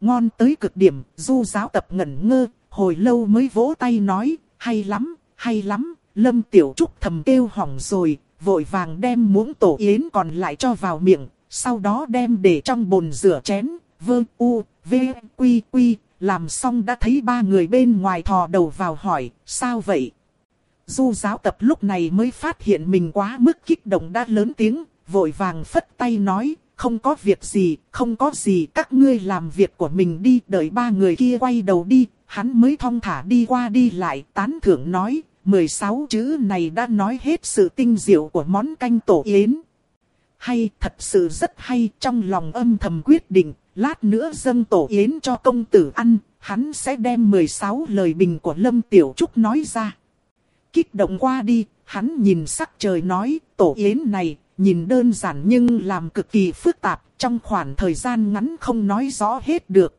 Ngon tới cực điểm, du giáo tập ngẩn ngơ, hồi lâu mới vỗ tay nói, hay lắm, hay lắm, Lâm Tiểu Trúc thầm kêu hỏng rồi, vội vàng đem muỗng tổ yến còn lại cho vào miệng, sau đó đem để trong bồn rửa chén, vương u, v, quy quy, làm xong đã thấy ba người bên ngoài thò đầu vào hỏi, sao vậy? Du giáo tập lúc này mới phát hiện mình quá mức kích động đã lớn tiếng, vội vàng phất tay nói, không có việc gì, không có gì, các ngươi làm việc của mình đi, đợi ba người kia quay đầu đi, hắn mới thong thả đi qua đi lại, tán thưởng nói, 16 chữ này đã nói hết sự tinh diệu của món canh tổ yến. Hay, thật sự rất hay, trong lòng âm thầm quyết định, lát nữa dâng tổ yến cho công tử ăn, hắn sẽ đem 16 lời bình của Lâm Tiểu Trúc nói ra. Kích động qua đi, hắn nhìn sắc trời nói, tổ yến này, nhìn đơn giản nhưng làm cực kỳ phức tạp, trong khoảng thời gian ngắn không nói rõ hết được.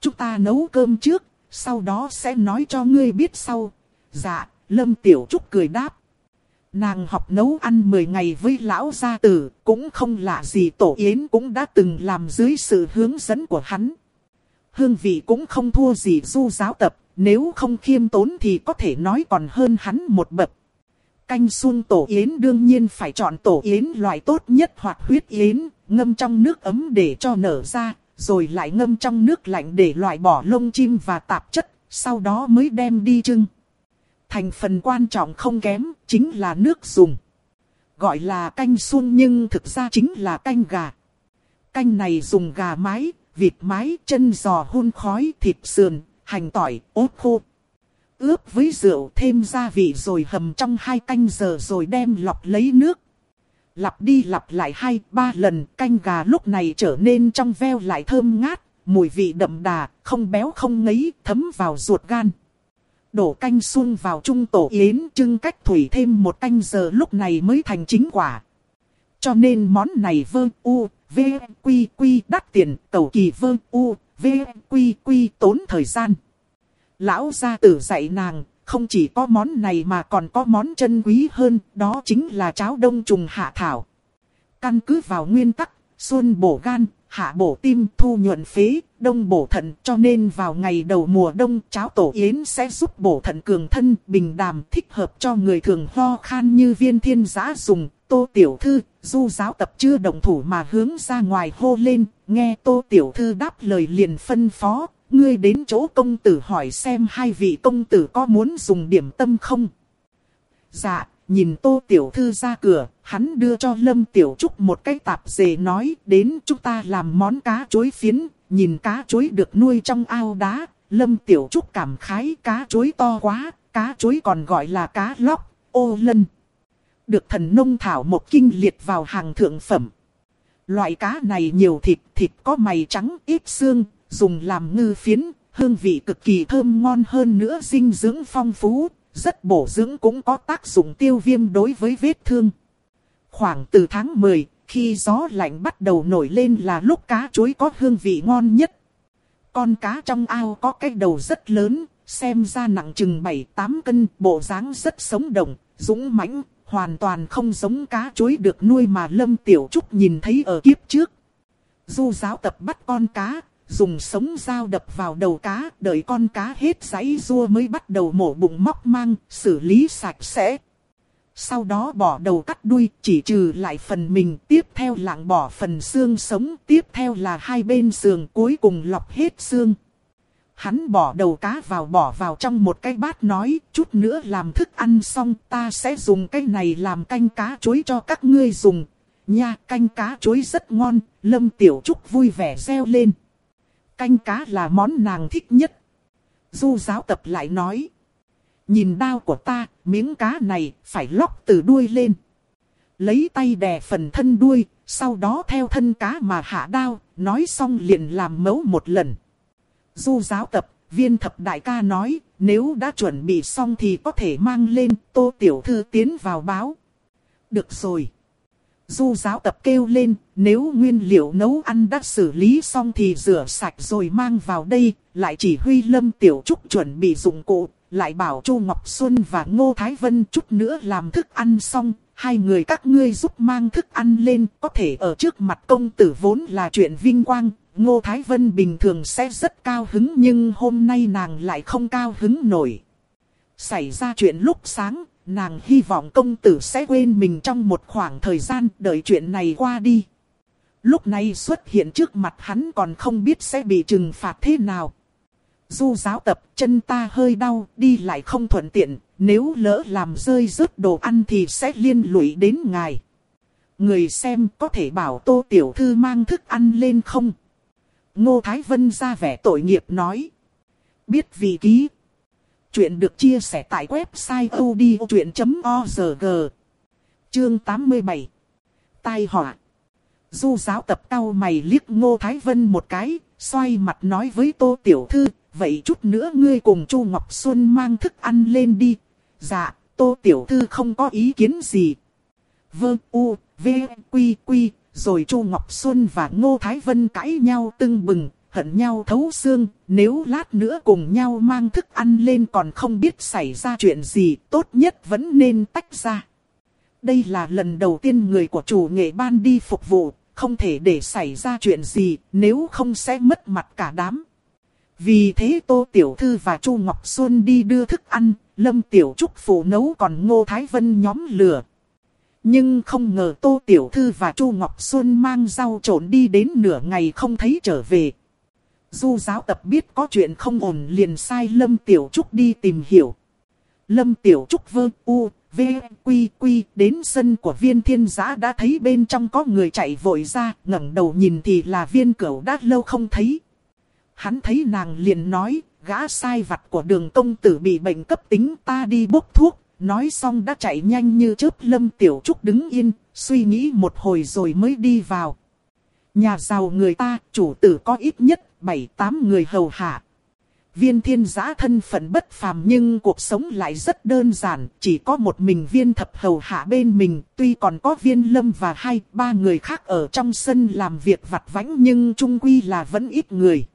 Chúng ta nấu cơm trước, sau đó sẽ nói cho ngươi biết sau. Dạ, Lâm Tiểu Trúc cười đáp. Nàng học nấu ăn 10 ngày với lão gia tử, cũng không lạ gì tổ yến cũng đã từng làm dưới sự hướng dẫn của hắn. Hương vị cũng không thua gì du giáo tập, nếu không khiêm tốn thì có thể nói còn hơn hắn một bậc. Canh xuân tổ yến đương nhiên phải chọn tổ yến loại tốt nhất hoặc huyết yến, ngâm trong nước ấm để cho nở ra, rồi lại ngâm trong nước lạnh để loại bỏ lông chim và tạp chất, sau đó mới đem đi trưng. Thành phần quan trọng không kém, chính là nước dùng. Gọi là canh xuông nhưng thực ra chính là canh gà. Canh này dùng gà mái, vịt mái, chân giò hun khói, thịt sườn, hành tỏi, ốt khô. Ướp với rượu thêm gia vị rồi hầm trong hai canh giờ rồi đem lọc lấy nước. Lặp đi lặp lại hai, ba lần canh gà lúc này trở nên trong veo lại thơm ngát, mùi vị đậm đà, không béo không ngấy, thấm vào ruột gan. Đổ canh xuân vào trung tổ yến trưng cách thủy thêm một canh giờ lúc này mới thành chính quả. Cho nên món này vơ u, v, quy quy đắt tiền, cầu kỳ vơ u, v, quy quy tốn thời gian. Lão gia tử dạy nàng, không chỉ có món này mà còn có món chân quý hơn, đó chính là cháo đông trùng hạ thảo. Căn cứ vào nguyên tắc, xuân bổ gan, hạ bổ tim, thu nhuận phế, đông bổ thận, cho nên vào ngày đầu mùa đông, cháo tổ yến sẽ giúp bổ thận cường thân, bình đàm, thích hợp cho người thường ho khan như viên thiên giã dùng. Tô Tiểu Thư, du giáo tập chưa đồng thủ mà hướng ra ngoài hô lên, nghe Tô Tiểu Thư đáp lời liền phân phó, ngươi đến chỗ công tử hỏi xem hai vị công tử có muốn dùng điểm tâm không? Dạ, nhìn Tô Tiểu Thư ra cửa, hắn đưa cho Lâm Tiểu Trúc một cái tạp dề nói đến chúng ta làm món cá chuối phiến, nhìn cá chuối được nuôi trong ao đá, Lâm Tiểu Trúc cảm khái cá chuối to quá, cá chuối còn gọi là cá lóc, ô lân. Được thần nông thảo một kinh liệt vào hàng thượng phẩm. Loại cá này nhiều thịt, thịt có mày trắng, ít xương, dùng làm ngư phiến, hương vị cực kỳ thơm ngon hơn nữa dinh dưỡng phong phú, rất bổ dưỡng cũng có tác dụng tiêu viêm đối với vết thương. Khoảng từ tháng 10, khi gió lạnh bắt đầu nổi lên là lúc cá chuối có hương vị ngon nhất. Con cá trong ao có cái đầu rất lớn, xem ra nặng chừng 7-8 cân, bộ dáng rất sống động, dũng mãnh, hoàn toàn không giống cá chuối được nuôi mà Lâm Tiểu Trúc nhìn thấy ở kiếp trước. Du giáo tập bắt con cá, dùng sống dao đập vào đầu cá, đợi con cá hết giấy rua mới bắt đầu mổ bụng móc mang, xử lý sạch sẽ. Sau đó bỏ đầu cắt đuôi, chỉ trừ lại phần mình, tiếp theo lạng bỏ phần xương sống, tiếp theo là hai bên sườn cuối cùng lọc hết xương. Hắn bỏ đầu cá vào bỏ vào trong một cái bát nói, chút nữa làm thức ăn xong ta sẽ dùng cái này làm canh cá chuối cho các ngươi dùng. Nha, canh cá chuối rất ngon, Lâm Tiểu Trúc vui vẻ reo lên. Canh cá là món nàng thích nhất. Du giáo tập lại nói. Nhìn đao của ta, miếng cá này phải lóc từ đuôi lên. Lấy tay đè phần thân đuôi, sau đó theo thân cá mà hạ đao, nói xong liền làm mấu một lần. Du giáo tập, viên thập đại ca nói, nếu đã chuẩn bị xong thì có thể mang lên, tô tiểu thư tiến vào báo. Được rồi. Du giáo tập kêu lên, nếu nguyên liệu nấu ăn đã xử lý xong thì rửa sạch rồi mang vào đây, lại chỉ huy Lâm Tiểu Trúc chuẩn bị dụng cụ, lại bảo Chu Ngọc Xuân và Ngô Thái Vân chút nữa làm thức ăn xong, hai người các ngươi giúp mang thức ăn lên, có thể ở trước mặt công tử vốn là chuyện vinh quang. Ngô Thái Vân bình thường sẽ rất cao hứng nhưng hôm nay nàng lại không cao hứng nổi. Xảy ra chuyện lúc sáng, nàng hy vọng công tử sẽ quên mình trong một khoảng thời gian đợi chuyện này qua đi. Lúc này xuất hiện trước mặt hắn còn không biết sẽ bị trừng phạt thế nào. Du giáo tập chân ta hơi đau, đi lại không thuận tiện, nếu lỡ làm rơi rớt đồ ăn thì sẽ liên lụy đến ngài. Người xem có thể bảo tô tiểu thư mang thức ăn lên không? Ngô Thái Vân ra vẻ tội nghiệp nói. Biết vị ký. Chuyện được chia sẻ tại website odchuyện.org. Chương 87. Tai họa. Du giáo tập cao mày liếc Ngô Thái Vân một cái, xoay mặt nói với Tô Tiểu Thư, vậy chút nữa ngươi cùng Chu Ngọc Xuân mang thức ăn lên đi. Dạ, Tô Tiểu Thư không có ý kiến gì. vương U, V, Quy, Quy, rồi Chu Ngọc Xuân và Ngô Thái Vân cãi nhau tưng bừng, hận nhau thấu xương, nếu lát nữa cùng nhau mang thức ăn lên còn không biết xảy ra chuyện gì, tốt nhất vẫn nên tách ra. Đây là lần đầu tiên người của chủ nghệ ban đi phục vụ, không thể để xảy ra chuyện gì, nếu không sẽ mất mặt cả đám. Vì thế Tô Tiểu Thư và Chu Ngọc Xuân đi đưa thức ăn, Lâm Tiểu Trúc phụ nấu còn Ngô Thái Vân nhóm lửa. Nhưng không ngờ Tô Tiểu Thư và Chu Ngọc Xuân mang rau trộn đi đến nửa ngày không thấy trở về. Du giáo tập biết có chuyện không ổn liền sai Lâm Tiểu Trúc đi tìm hiểu. Lâm Tiểu Trúc vơ u, v, quy quy đến sân của viên thiên giã đã thấy bên trong có người chạy vội ra, ngẩng đầu nhìn thì là viên cửu đã lâu không thấy. Hắn thấy nàng liền nói, gã sai vặt của đường công tử bị bệnh cấp tính ta đi bốc thuốc, nói xong đã chạy nhanh như chớp Lâm Tiểu Trúc đứng yên, suy nghĩ một hồi rồi mới đi vào. Nhà giàu người ta, chủ tử có ít nhất bảy tám người hầu hạ. Viên thiên giã thân phận bất phàm nhưng cuộc sống lại rất đơn giản, chỉ có một mình viên thập hầu hạ bên mình, tuy còn có viên lâm và hai, ba người khác ở trong sân làm việc vặt vãnh nhưng trung quy là vẫn ít người.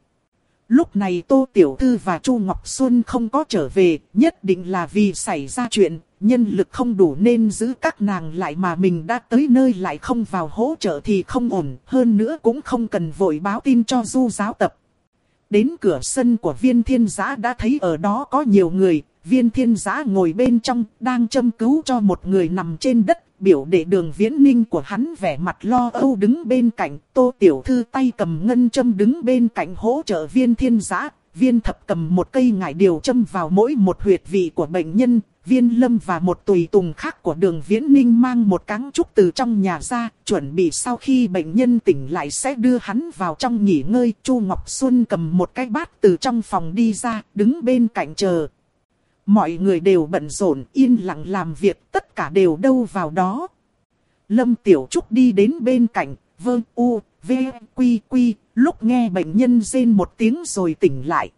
Lúc này Tô Tiểu Thư và Chu Ngọc Xuân không có trở về, nhất định là vì xảy ra chuyện, nhân lực không đủ nên giữ các nàng lại mà mình đã tới nơi lại không vào hỗ trợ thì không ổn, hơn nữa cũng không cần vội báo tin cho du giáo tập. Đến cửa sân của viên thiên giã đã thấy ở đó có nhiều người, viên thiên giã ngồi bên trong, đang châm cứu cho một người nằm trên đất, biểu đệ đường viễn ninh của hắn vẻ mặt lo âu đứng bên cạnh, tô tiểu thư tay cầm ngân châm đứng bên cạnh hỗ trợ viên thiên giã, viên thập cầm một cây ngải điều châm vào mỗi một huyệt vị của bệnh nhân, viên lâm và một tùy tùng khác của đường viễn ninh mang một cáng trúc từ trong nhà ra, chuẩn bị sau khi bệnh nhân tỉnh lại sẽ đưa hắn vào trong nghỉ ngơi. Chu Ngọc Xuân cầm một cái bát từ trong phòng đi ra, đứng bên cạnh chờ. Mọi người đều bận rộn, yên lặng làm việc, tất cả đều đâu vào đó. Lâm Tiểu Trúc đi đến bên cạnh, vơ u, v, quy quy, lúc nghe bệnh nhân rên một tiếng rồi tỉnh lại.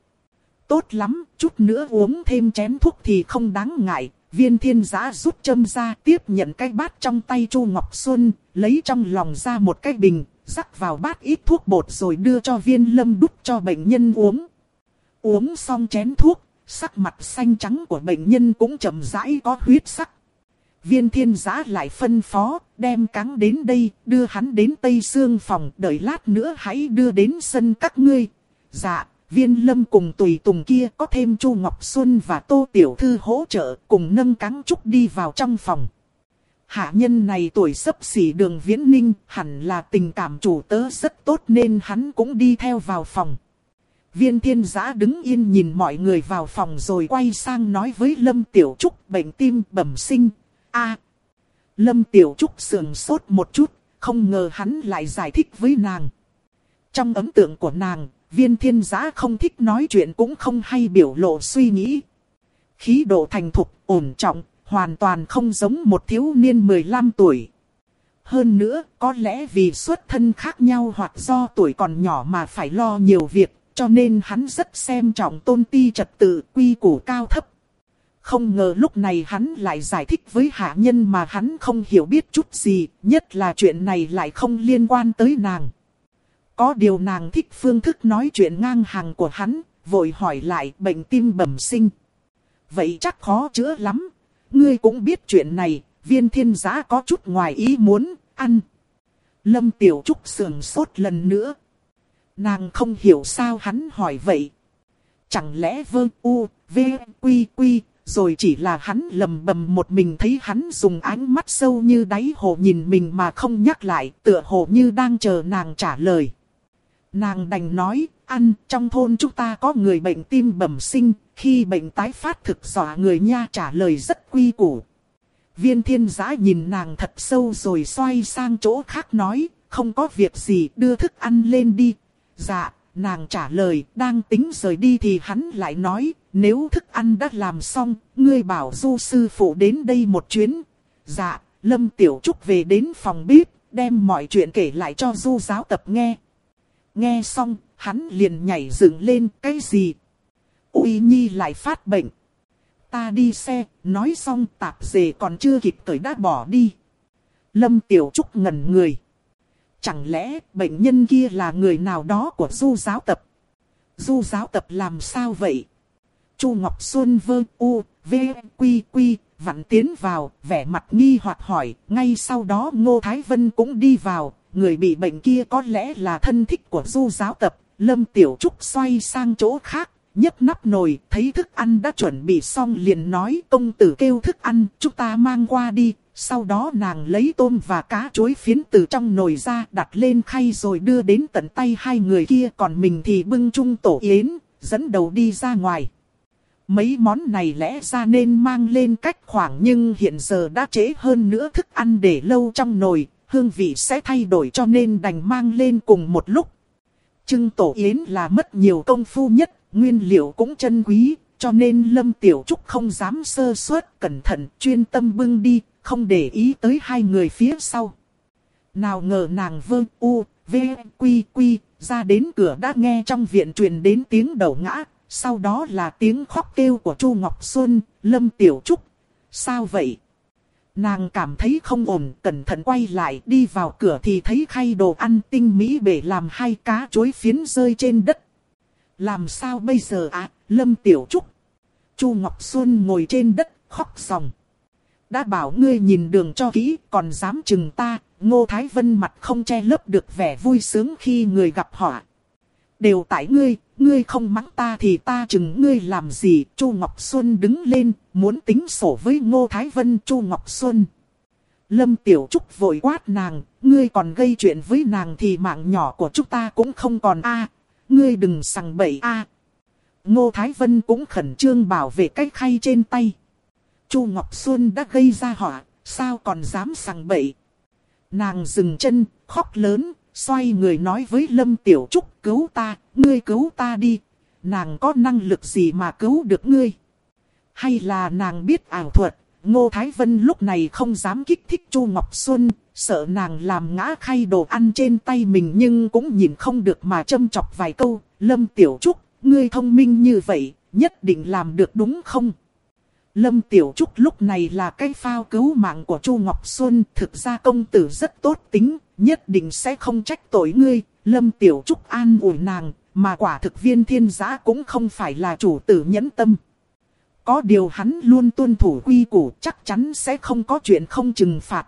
Tốt lắm, chút nữa uống thêm chén thuốc thì không đáng ngại. Viên thiên giã rút châm ra tiếp nhận cái bát trong tay Chu Ngọc Xuân, lấy trong lòng ra một cái bình, rắc vào bát ít thuốc bột rồi đưa cho viên lâm đút cho bệnh nhân uống. Uống xong chén thuốc, sắc mặt xanh trắng của bệnh nhân cũng chậm rãi có huyết sắc. Viên thiên giã lại phân phó, đem cắn đến đây, đưa hắn đến Tây Sương phòng, đợi lát nữa hãy đưa đến sân các ngươi. Dạ, viên lâm cùng tùy tùng kia có thêm Chu Ngọc Xuân và Tô Tiểu Thư hỗ trợ, cùng nâng cắn trúc đi vào trong phòng. Hạ nhân này tuổi sấp xỉ đường viễn ninh, hẳn là tình cảm chủ tớ rất tốt nên hắn cũng đi theo vào phòng. Viên thiên giã đứng yên nhìn mọi người vào phòng rồi quay sang nói với Lâm Tiểu Trúc bệnh tim bẩm sinh a Lâm Tiểu Trúc sườn sốt một chút, không ngờ hắn lại giải thích với nàng. Trong ấn tượng của nàng, viên thiên giã không thích nói chuyện cũng không hay biểu lộ suy nghĩ. Khí độ thành thục, ổn trọng, hoàn toàn không giống một thiếu niên 15 tuổi. Hơn nữa, có lẽ vì xuất thân khác nhau hoặc do tuổi còn nhỏ mà phải lo nhiều việc, cho nên hắn rất xem trọng tôn ti trật tự quy củ cao thấp. Không ngờ lúc này hắn lại giải thích với hạ nhân mà hắn không hiểu biết chút gì, nhất là chuyện này lại không liên quan tới nàng. Có điều nàng thích phương thức nói chuyện ngang hàng của hắn, vội hỏi lại bệnh tim bẩm sinh. Vậy chắc khó chữa lắm, ngươi cũng biết chuyện này, viên thiên giã có chút ngoài ý muốn, ăn. Lâm Tiểu Trúc sườn sốt lần nữa. Nàng không hiểu sao hắn hỏi vậy. Chẳng lẽ vơ u, v, quy quy, rồi chỉ là hắn lầm bầm một mình thấy hắn dùng ánh mắt sâu như đáy hồ nhìn mình mà không nhắc lại, tựa hồ như đang chờ nàng trả lời. Nàng đành nói, ăn, trong thôn chúng ta có người bệnh tim bẩm sinh, khi bệnh tái phát thực dọa người nha trả lời rất quy củ. Viên thiên giã nhìn nàng thật sâu rồi xoay sang chỗ khác nói, không có việc gì đưa thức ăn lên đi, Dạ, nàng trả lời, đang tính rời đi thì hắn lại nói, nếu thức ăn đã làm xong, ngươi bảo du sư phụ đến đây một chuyến. Dạ, Lâm Tiểu Trúc về đến phòng bếp, đem mọi chuyện kể lại cho du giáo tập nghe. Nghe xong, hắn liền nhảy dựng lên, cái gì? Uy Nhi lại phát bệnh. Ta đi xe, nói xong tạp dề còn chưa kịp cởi đã bỏ đi. Lâm Tiểu Trúc ngẩn người. Chẳng lẽ bệnh nhân kia là người nào đó của du giáo tập? Du giáo tập làm sao vậy? Chu Ngọc Xuân vơ u, v, quy quy, vặn tiến vào, vẻ mặt nghi hoặc hỏi. Ngay sau đó Ngô Thái Vân cũng đi vào, người bị bệnh kia có lẽ là thân thích của du giáo tập. Lâm Tiểu Trúc xoay sang chỗ khác, nhấc nắp nồi, thấy thức ăn đã chuẩn bị xong liền nói công tử kêu thức ăn, chúng ta mang qua đi, sau đó nàng lấy tôm và cá chuối phiến từ trong nồi ra đặt lên khay rồi đưa đến tận tay hai người kia còn mình thì bưng chung tổ yến, dẫn đầu đi ra ngoài. Mấy món này lẽ ra nên mang lên cách khoảng nhưng hiện giờ đã trễ hơn nữa thức ăn để lâu trong nồi, hương vị sẽ thay đổi cho nên đành mang lên cùng một lúc. Trưng tổ yến là mất nhiều công phu nhất, nguyên liệu cũng chân quý, cho nên Lâm Tiểu Trúc không dám sơ suất, cẩn thận, chuyên tâm bưng đi, không để ý tới hai người phía sau. Nào ngờ nàng vương u, v, quy quy, ra đến cửa đã nghe trong viện truyền đến tiếng đầu ngã, sau đó là tiếng khóc kêu của Chu Ngọc Xuân, Lâm Tiểu Trúc. Sao vậy? Nàng cảm thấy không ổn, cẩn thận quay lại, đi vào cửa thì thấy khay đồ ăn tinh mỹ bể làm hai cá chuối phiến rơi trên đất. Làm sao bây giờ à, Lâm Tiểu Trúc. Chu Ngọc Xuân ngồi trên đất, khóc ròng. Đã bảo ngươi nhìn đường cho kỹ, còn dám chừng ta, Ngô Thái Vân mặt không che lấp được vẻ vui sướng khi người gặp họa. Đều tại ngươi, ngươi không mắng ta thì ta chừng ngươi làm gì? Chu Ngọc Xuân đứng lên, muốn tính sổ với Ngô Thái Vân Chu Ngọc Xuân. Lâm Tiểu Trúc vội quát nàng, ngươi còn gây chuyện với nàng thì mạng nhỏ của chúng ta cũng không còn a ngươi đừng sằng bậy a Ngô Thái Vân cũng khẩn trương bảo vệ cái khay trên tay. Chu Ngọc Xuân đã gây ra họa, sao còn dám sằng bậy. Nàng dừng chân, khóc lớn, xoay người nói với Lâm Tiểu Trúc cứu ta, ngươi cứu ta đi. Nàng có năng lực gì mà cứu được ngươi? Hay là nàng biết ảo thuật? Ngô Thái Vân lúc này không dám kích thích Chu Ngọc Xuân, sợ nàng làm ngã khay đồ ăn trên tay mình nhưng cũng nhìn không được mà châm chọc vài câu. Lâm Tiểu Trúc, ngươi thông minh như vậy, nhất định làm được đúng không? Lâm Tiểu Trúc lúc này là cái phao cứu mạng của Chu Ngọc Xuân, thực ra công tử rất tốt tính, nhất định sẽ không trách tội ngươi. Lâm Tiểu Trúc an ủi nàng, mà quả thực viên thiên giã cũng không phải là chủ tử nhẫn tâm. Có điều hắn luôn tuân thủ quy củ chắc chắn sẽ không có chuyện không trừng phạt.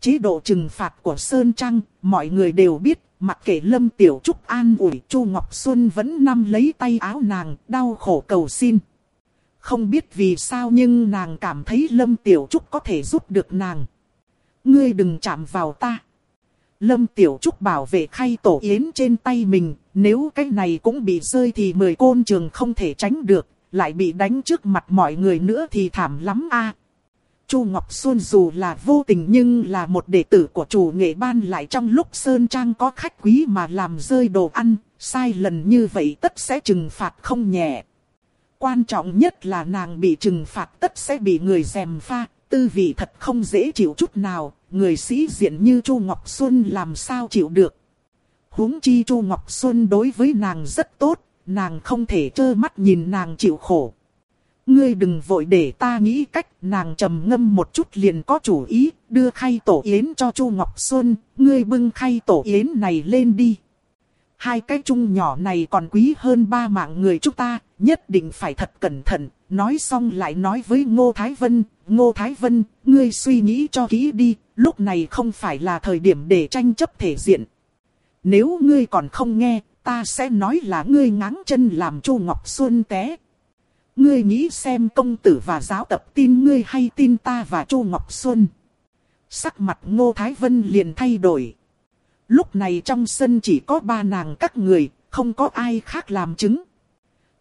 Chế độ trừng phạt của Sơn Trăng, mọi người đều biết, mặc kệ Lâm Tiểu Trúc an ủi Chu Ngọc Xuân vẫn nắm lấy tay áo nàng, đau khổ cầu xin. Không biết vì sao nhưng nàng cảm thấy Lâm Tiểu Trúc có thể giúp được nàng. Ngươi đừng chạm vào ta. Lâm Tiểu Trúc bảo vệ khay tổ yến trên tay mình, nếu cái này cũng bị rơi thì mười côn trường không thể tránh được, lại bị đánh trước mặt mọi người nữa thì thảm lắm a. Chu Ngọc Xuân dù là vô tình nhưng là một đệ tử của chủ nghệ ban lại trong lúc Sơn Trang có khách quý mà làm rơi đồ ăn, sai lần như vậy tất sẽ trừng phạt không nhẹ. Quan trọng nhất là nàng bị trừng phạt tất sẽ bị người dèm pha, tư vị thật không dễ chịu chút nào, người sĩ diện như Chu Ngọc Xuân làm sao chịu được. huống chi Chu Ngọc Xuân đối với nàng rất tốt, nàng không thể trơ mắt nhìn nàng chịu khổ. Ngươi đừng vội để ta nghĩ cách, nàng trầm ngâm một chút liền có chủ ý, đưa khay tổ yến cho Chu Ngọc Xuân, ngươi bưng khay tổ yến này lên đi. Hai cái chung nhỏ này còn quý hơn ba mạng người chúng ta, nhất định phải thật cẩn thận. Nói xong lại nói với Ngô Thái Vân, Ngô Thái Vân, ngươi suy nghĩ cho kỹ đi, lúc này không phải là thời điểm để tranh chấp thể diện. Nếu ngươi còn không nghe, ta sẽ nói là ngươi ngáng chân làm Chu Ngọc Xuân té. Ngươi nghĩ xem công tử và giáo tập tin ngươi hay tin ta và Chu Ngọc Xuân. Sắc mặt Ngô Thái Vân liền thay đổi. Lúc này trong sân chỉ có ba nàng các người, không có ai khác làm chứng.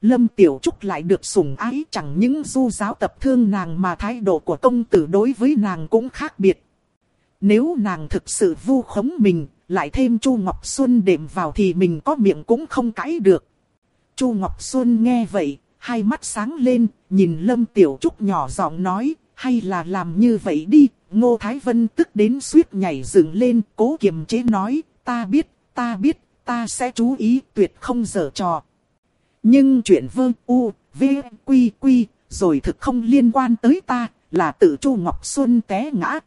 Lâm Tiểu Trúc lại được sủng ái chẳng những du giáo tập thương nàng mà thái độ của công tử đối với nàng cũng khác biệt. Nếu nàng thực sự vu khống mình, lại thêm Chu Ngọc Xuân đệm vào thì mình có miệng cũng không cãi được. Chu Ngọc Xuân nghe vậy, hai mắt sáng lên, nhìn Lâm Tiểu Trúc nhỏ giọng nói, hay là làm như vậy đi. Ngô Thái Vân tức đến suýt nhảy dựng lên, cố kiềm chế nói, ta biết, ta biết, ta sẽ chú ý, tuyệt không dở trò. Nhưng chuyện vương u, v, quy quy, rồi thực không liên quan tới ta, là tự Chu Ngọc Xuân té ngã.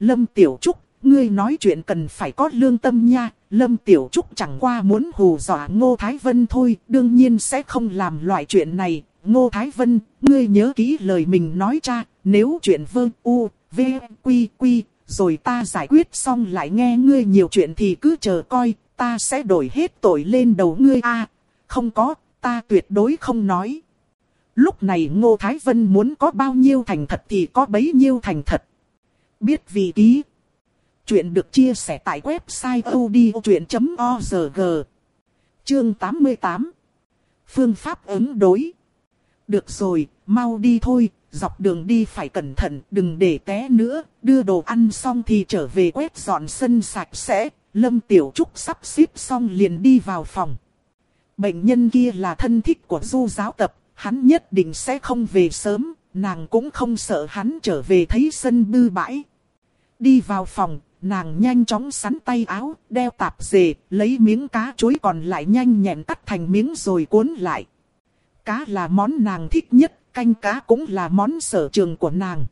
Lâm Tiểu Trúc, ngươi nói chuyện cần phải có lương tâm nha, Lâm Tiểu Trúc chẳng qua muốn hù dọa Ngô Thái Vân thôi, đương nhiên sẽ không làm loại chuyện này. Ngô Thái Vân, ngươi nhớ kỹ lời mình nói cha, nếu chuyện vương u, v, quy quy, rồi ta giải quyết xong lại nghe ngươi nhiều chuyện thì cứ chờ coi, ta sẽ đổi hết tội lên đầu ngươi a Không có, ta tuyệt đối không nói. Lúc này Ngô Thái Vân muốn có bao nhiêu thành thật thì có bấy nhiêu thành thật. Biết vì ký. Chuyện được chia sẻ tại website odchuyện.org. Chương 88. Phương pháp ứng đối. Được rồi, mau đi thôi, dọc đường đi phải cẩn thận, đừng để té nữa, đưa đồ ăn xong thì trở về quét dọn sân sạch sẽ. Lâm Tiểu Trúc sắp xếp xong liền đi vào phòng. Bệnh nhân kia là thân thích của du giáo tập, hắn nhất định sẽ không về sớm, nàng cũng không sợ hắn trở về thấy sân bư bãi. Đi vào phòng, nàng nhanh chóng sắn tay áo, đeo tạp dề, lấy miếng cá chuối còn lại nhanh nhẹn cắt thành miếng rồi cuốn lại. Cá là món nàng thích nhất, canh cá cũng là món sở trường của nàng.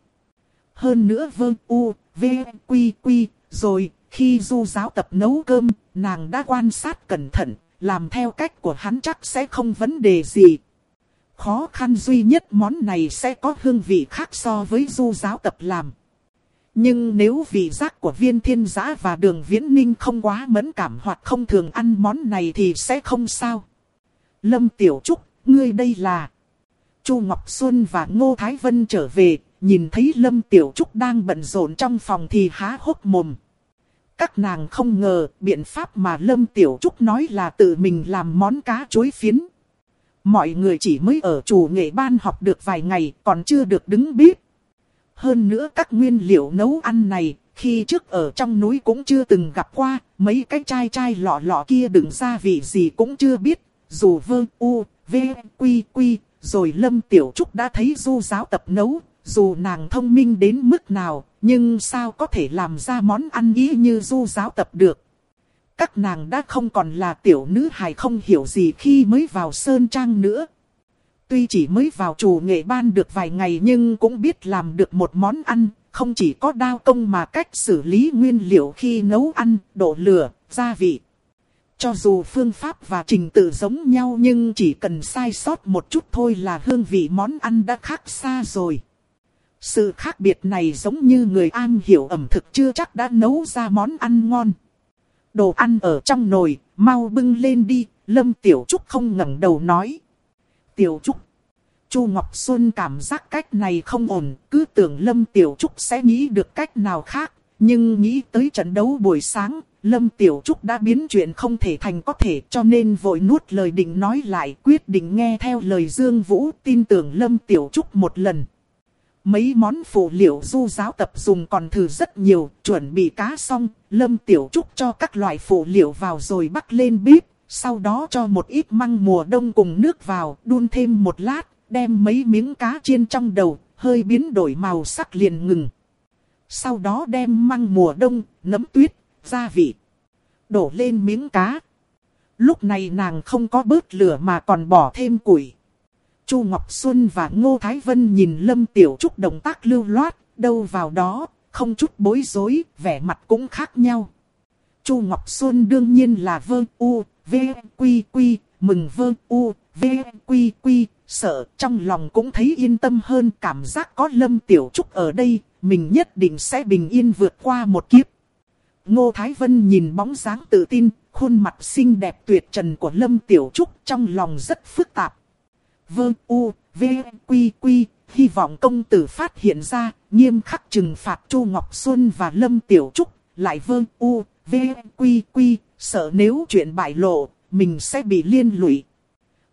Hơn nữa vương u, v, quy quy, rồi khi du giáo tập nấu cơm, nàng đã quan sát cẩn thận, làm theo cách của hắn chắc sẽ không vấn đề gì. Khó khăn duy nhất món này sẽ có hương vị khác so với du giáo tập làm. Nhưng nếu vị giác của viên thiên giã và đường viễn ninh không quá mẫn cảm hoặc không thường ăn món này thì sẽ không sao. Lâm Tiểu Trúc, ngươi đây là... Chu Ngọc Xuân và Ngô Thái Vân trở về, nhìn thấy Lâm Tiểu Trúc đang bận rộn trong phòng thì há hốc mồm. Các nàng không ngờ biện pháp mà Lâm Tiểu Trúc nói là tự mình làm món cá chuối phiến. Mọi người chỉ mới ở chủ nghệ ban học được vài ngày còn chưa được đứng bếp. Hơn nữa các nguyên liệu nấu ăn này, khi trước ở trong núi cũng chưa từng gặp qua, mấy cái chai chai lọ lọ kia đựng gia vị gì cũng chưa biết. Dù vơ u, v, quy quy, rồi Lâm Tiểu Trúc đã thấy du giáo tập nấu, dù nàng thông minh đến mức nào, nhưng sao có thể làm ra món ăn ý như du giáo tập được. Các nàng đã không còn là tiểu nữ hài không hiểu gì khi mới vào Sơn Trang nữa. Tuy chỉ mới vào chủ nghệ ban được vài ngày nhưng cũng biết làm được một món ăn, không chỉ có đao công mà cách xử lý nguyên liệu khi nấu ăn, độ lửa, gia vị. Cho dù phương pháp và trình tự giống nhau nhưng chỉ cần sai sót một chút thôi là hương vị món ăn đã khác xa rồi. Sự khác biệt này giống như người an hiểu ẩm thực chưa chắc đã nấu ra món ăn ngon. Đồ ăn ở trong nồi, mau bưng lên đi, Lâm Tiểu Trúc không ngẩng đầu nói. Tiểu Trúc. Chu Ngọc Xuân cảm giác cách này không ổn, cứ tưởng Lâm Tiểu Trúc sẽ nghĩ được cách nào khác. Nhưng nghĩ tới trận đấu buổi sáng, Lâm Tiểu Trúc đã biến chuyện không thể thành có thể cho nên vội nuốt lời định nói lại quyết định nghe theo lời Dương Vũ tin tưởng Lâm Tiểu Trúc một lần. Mấy món phụ liệu du giáo tập dùng còn thử rất nhiều, chuẩn bị cá xong, Lâm Tiểu Trúc cho các loại phụ liệu vào rồi bắt lên bếp, sau đó cho một ít măng mùa đông cùng nước vào, đun thêm một lát, đem mấy miếng cá chiên trong đầu, hơi biến đổi màu sắc liền ngừng. Sau đó đem măng mùa đông, nấm tuyết, gia vị, đổ lên miếng cá. Lúc này nàng không có bớt lửa mà còn bỏ thêm củi. Chu Ngọc Xuân và Ngô Thái Vân nhìn Lâm Tiểu Trúc động tác lưu loát, đâu vào đó, không chút bối rối, vẻ mặt cũng khác nhau. Chu Ngọc Xuân đương nhiên là vơ u, v, quy quy, mừng vơ u, v, quy quy, sợ trong lòng cũng thấy yên tâm hơn cảm giác có Lâm Tiểu Trúc ở đây, mình nhất định sẽ bình yên vượt qua một kiếp. Ngô Thái Vân nhìn bóng dáng tự tin, khuôn mặt xinh đẹp tuyệt trần của Lâm Tiểu Trúc trong lòng rất phức tạp. Vương U, V, Quy Quy, hy vọng công tử phát hiện ra, nghiêm khắc trừng phạt Chu Ngọc Xuân và Lâm Tiểu Trúc, lại Vương U, V, Quy Quy, sợ nếu chuyện bại lộ, mình sẽ bị liên lụy.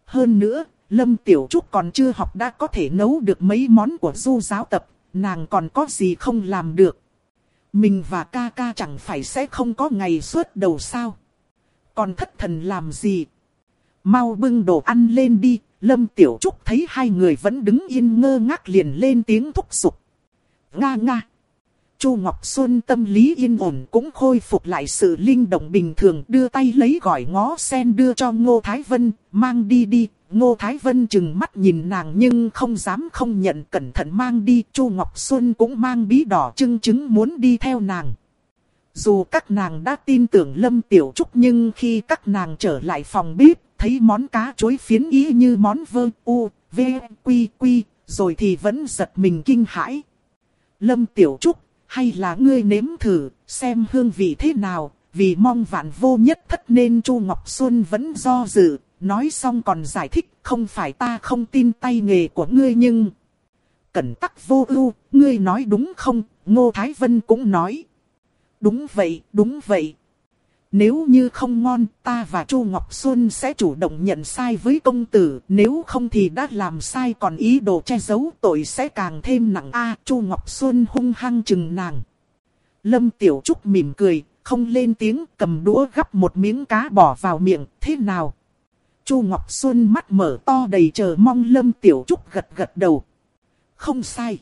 Hơn nữa, Lâm Tiểu Trúc còn chưa học đã có thể nấu được mấy món của du giáo tập, nàng còn có gì không làm được. Mình và ca ca chẳng phải sẽ không có ngày suốt đầu sao. Còn thất thần làm gì? Mau bưng đồ ăn lên đi, Lâm Tiểu Trúc thấy hai người vẫn đứng yên ngơ ngác liền lên tiếng thúc giục. Nga nga. Chu Ngọc Xuân tâm lý yên ổn cũng khôi phục lại sự linh động bình thường đưa tay lấy gỏi ngó sen đưa cho Ngô Thái Vân, mang đi đi. Ngô Thái Vân chừng mắt nhìn nàng nhưng không dám không nhận cẩn thận mang đi. Chu Ngọc Xuân cũng mang bí đỏ trưng chứng muốn đi theo nàng. Dù các nàng đã tin tưởng Lâm Tiểu Trúc nhưng khi các nàng trở lại phòng bếp, thấy món cá chối phiến ý như món vơ u, v, quy quy, rồi thì vẫn giật mình kinh hãi. Lâm Tiểu Trúc, hay là ngươi nếm thử, xem hương vị thế nào, vì mong vạn vô nhất thất nên Chu Ngọc Xuân vẫn do dự, nói xong còn giải thích, không phải ta không tin tay nghề của ngươi nhưng... Cẩn tắc vô ưu, ngươi nói đúng không, Ngô Thái Vân cũng nói. Đúng vậy, đúng vậy. Nếu như không ngon, ta và Chu Ngọc Xuân sẽ chủ động nhận sai với công tử, nếu không thì đã làm sai còn ý đồ che giấu tội sẽ càng thêm nặng a. Chu Ngọc Xuân hung hăng chừng nàng. Lâm Tiểu Trúc mỉm cười, không lên tiếng, cầm đũa gắp một miếng cá bỏ vào miệng, thế nào? Chu Ngọc Xuân mắt mở to đầy chờ mong Lâm Tiểu Trúc gật gật đầu. Không sai.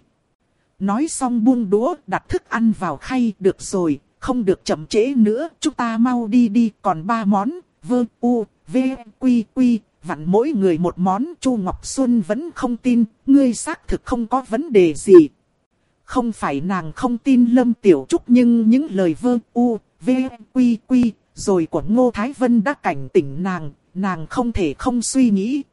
Nói xong buông đũa đặt thức ăn vào khay được rồi, không được chậm trễ nữa, chúng ta mau đi đi, còn ba món, vơ, u, v, quy, quy, vặn mỗi người một món, Chu Ngọc Xuân vẫn không tin, ngươi xác thực không có vấn đề gì. Không phải nàng không tin Lâm Tiểu Trúc nhưng những lời vơ, u, v, quy, quy, rồi của Ngô Thái Vân đã cảnh tỉnh nàng, nàng không thể không suy nghĩ.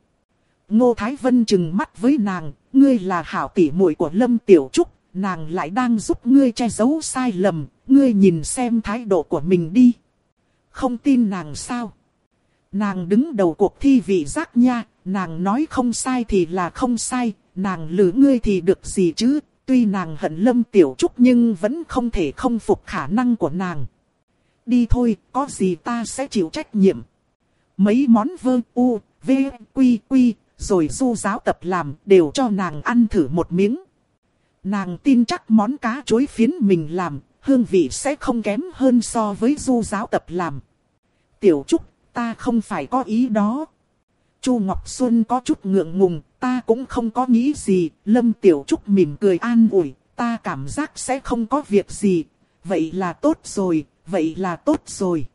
Ngô Thái Vân chừng mắt với nàng, ngươi là hảo tỷ muội của Lâm Tiểu Trúc, nàng lại đang giúp ngươi che giấu sai lầm, ngươi nhìn xem thái độ của mình đi. Không tin nàng sao? Nàng đứng đầu cuộc thi vị giác nha, nàng nói không sai thì là không sai, nàng lừa ngươi thì được gì chứ, tuy nàng hận lâm tiểu trúc nhưng vẫn không thể không phục khả năng của nàng. Đi thôi, có gì ta sẽ chịu trách nhiệm. Mấy món vơ u, v, quy quy, rồi du giáo tập làm đều cho nàng ăn thử một miếng. Nàng tin chắc món cá chuối phiến mình làm, hương vị sẽ không kém hơn so với du giáo tập làm. Tiểu Trúc, ta không phải có ý đó. Chu Ngọc Xuân có chút ngượng ngùng, ta cũng không có nghĩ gì. Lâm Tiểu Trúc mỉm cười an ủi, ta cảm giác sẽ không có việc gì. Vậy là tốt rồi, vậy là tốt rồi.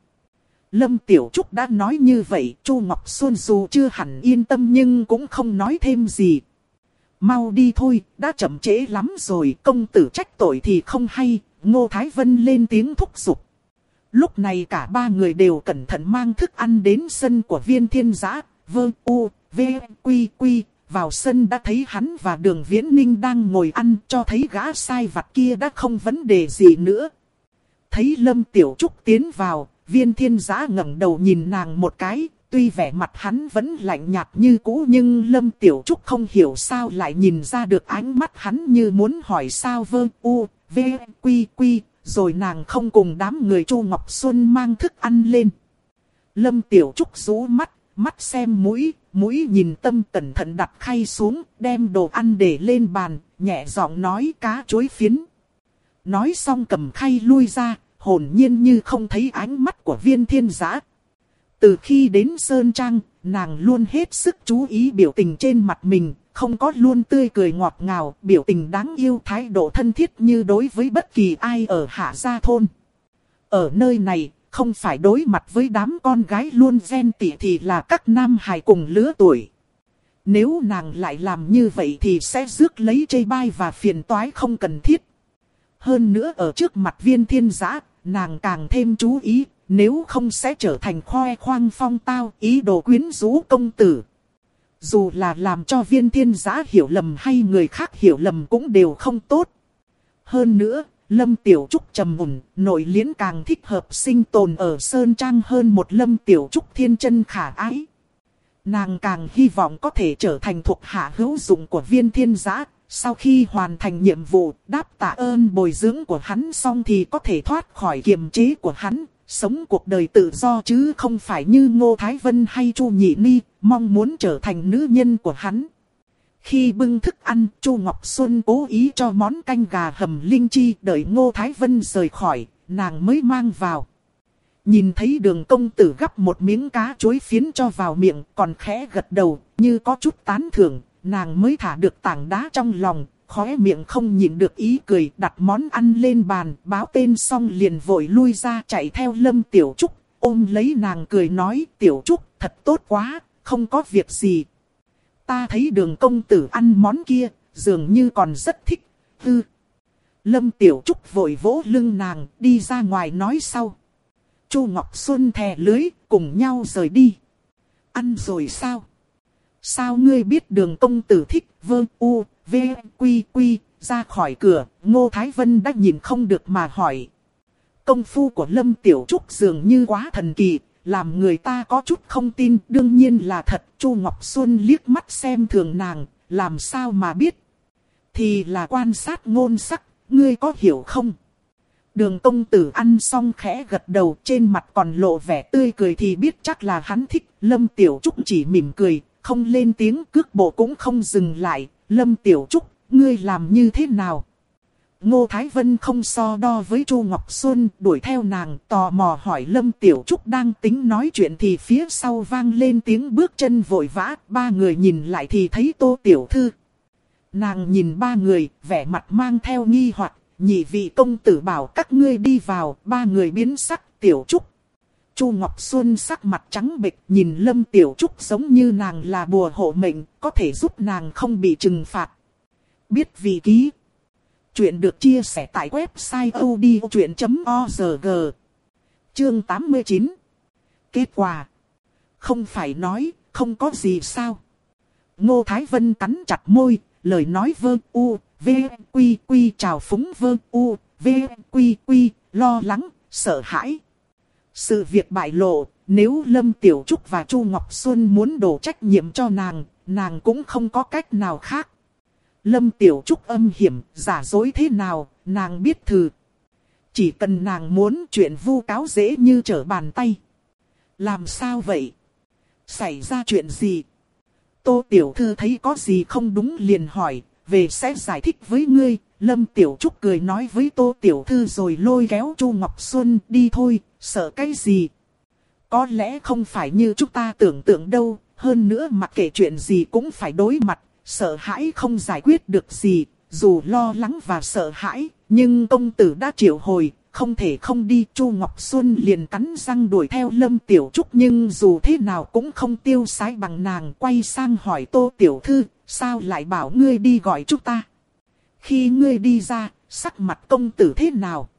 Lâm Tiểu Trúc đã nói như vậy, Chu Ngọc Xuân dù chưa hẳn yên tâm nhưng cũng không nói thêm gì. Mau đi thôi, đã chậm trễ lắm rồi, công tử trách tội thì không hay, Ngô Thái Vân lên tiếng thúc giục. Lúc này cả ba người đều cẩn thận mang thức ăn đến sân của viên thiên giã, vơ u, v, quy quy. Vào sân đã thấy hắn và đường viễn ninh đang ngồi ăn cho thấy gã sai vặt kia đã không vấn đề gì nữa. Thấy Lâm Tiểu Trúc tiến vào, viên thiên giã ngẩng đầu nhìn nàng một cái, tuy vẻ mặt hắn vẫn lạnh nhạt như cũ nhưng Lâm Tiểu Trúc không hiểu sao lại nhìn ra được ánh mắt hắn như muốn hỏi sao vơ u, v, quy quy, rồi nàng không cùng đám người Chu Ngọc Xuân mang thức ăn lên. Lâm Tiểu Trúc rú mắt, mắt xem mũi, mũi nhìn tâm cẩn thận đặt khay xuống, đem đồ ăn để lên bàn, nhẹ giọng nói cá chối phiến. Nói xong cầm khay lui ra, hồn nhiên như không thấy ánh mắt của viên thiên giã. Từ khi đến Sơn Trang, nàng luôn hết sức chú ý biểu tình trên mặt mình, không có luôn tươi cười ngọt ngào, biểu tình đáng yêu thái độ thân thiết như đối với bất kỳ ai ở Hạ Gia Thôn. Ở nơi này, không phải đối mặt với đám con gái luôn ghen tỉ thì là các nam hài cùng lứa tuổi. Nếu nàng lại làm như vậy thì sẽ rước lấy chê bai và phiền toái không cần thiết. Hơn nữa ở trước mặt viên thiên giã, nàng càng thêm chú ý, nếu không sẽ trở thành khoe khoang phong tao ý đồ quyến rũ công tử. Dù là làm cho viên thiên giã hiểu lầm hay người khác hiểu lầm cũng đều không tốt. Hơn nữa, Lâm Tiểu Trúc trầm mùn, nội liễn càng thích hợp sinh tồn ở Sơn Trang hơn một Lâm Tiểu Trúc thiên chân khả ái. Nàng càng hy vọng có thể trở thành thuộc hạ hữu dụng của viên thiên giã. Sau khi hoàn thành nhiệm vụ, đáp tạ ơn bồi dưỡng của hắn xong thì có thể thoát khỏi kiềm chế của hắn, sống cuộc đời tự do chứ không phải như Ngô Thái Vân hay Chu Nhị Ni, mong muốn trở thành nữ nhân của hắn. Khi bưng thức ăn, Chu Ngọc Xuân cố ý cho món canh gà hầm linh chi đợi Ngô Thái Vân rời khỏi, nàng mới mang vào. Nhìn thấy đường công tử gắp một miếng cá chuối phiến cho vào miệng còn khẽ gật đầu, như có chút tán thưởng, nàng mới thả được tảng đá trong lòng, khóe miệng không nhịn được ý cười đặt món ăn lên bàn, báo tên xong liền vội lui ra chạy theo Lâm Tiểu Trúc, ôm lấy nàng cười nói Tiểu Trúc thật tốt quá, không có việc gì. Ta thấy đường công tử ăn món kia, dường như còn rất thích, tư. Lâm Tiểu Trúc vội vỗ lưng nàng, đi ra ngoài nói sau. Chu Ngọc Xuân thè lưới, cùng nhau rời đi. Ăn rồi sao? Sao ngươi biết đường công tử thích vơ u, v, quy quy, ra khỏi cửa, Ngô Thái Vân đã nhìn không được mà hỏi. Công phu của Lâm Tiểu Trúc dường như quá thần kỳ, làm người ta có chút không tin, đương nhiên là thật. Chu Ngọc Xuân liếc mắt xem thường nàng, làm sao mà biết. Thì là quan sát ngôn sắc, ngươi có hiểu không? Đường công tử ăn xong khẽ gật đầu trên mặt còn lộ vẻ tươi cười thì biết chắc là hắn thích. Lâm Tiểu Trúc chỉ mỉm cười, không lên tiếng cước bộ cũng không dừng lại. Lâm Tiểu Trúc, ngươi làm như thế nào? Ngô Thái Vân không so đo với Chu Ngọc Xuân, đuổi theo nàng, tò mò hỏi Lâm Tiểu Trúc đang tính nói chuyện thì phía sau vang lên tiếng bước chân vội vã, ba người nhìn lại thì thấy Tô Tiểu Thư. Nàng nhìn ba người, vẻ mặt mang theo nghi hoặc, nhị vị công tử bảo các ngươi đi vào, ba người biến sắc, Tiểu Trúc. Chu Ngọc Xuân sắc mặt trắng bệch nhìn Lâm Tiểu Trúc giống như nàng là bùa hộ mệnh, có thể giúp nàng không bị trừng phạt. Biết vị ký. Chuyện được chia sẻ tại website odchuyện.org Chương 89 Kết quả. Không phải nói, không có gì sao. Ngô Thái Vân cắn chặt môi, lời nói vơ u, v, quy quy chào phúng vơ u, v, quy quy, lo lắng, sợ hãi. Sự việc bại lộ, nếu Lâm Tiểu Trúc và Chu Ngọc Xuân muốn đổ trách nhiệm cho nàng, nàng cũng không có cách nào khác. Lâm Tiểu Trúc âm hiểm, giả dối thế nào, nàng biết thử. Chỉ cần nàng muốn chuyện vu cáo dễ như trở bàn tay. Làm sao vậy? Xảy ra chuyện gì? Tô Tiểu Thư thấy có gì không đúng liền hỏi, về sẽ giải thích với ngươi. Lâm Tiểu Trúc cười nói với Tô Tiểu Thư rồi lôi kéo Chu Ngọc Xuân đi thôi, sợ cái gì? Có lẽ không phải như chúng ta tưởng tượng đâu, hơn nữa mặc kệ chuyện gì cũng phải đối mặt, sợ hãi không giải quyết được gì, dù lo lắng và sợ hãi, nhưng công tử đã triệu hồi, không thể không đi. Chu Ngọc Xuân liền cắn răng đuổi theo Lâm Tiểu Trúc nhưng dù thế nào cũng không tiêu sái bằng nàng quay sang hỏi Tô Tiểu Thư, sao lại bảo ngươi đi gọi chúng ta? Khi ngươi đi ra, sắc mặt công tử thế nào?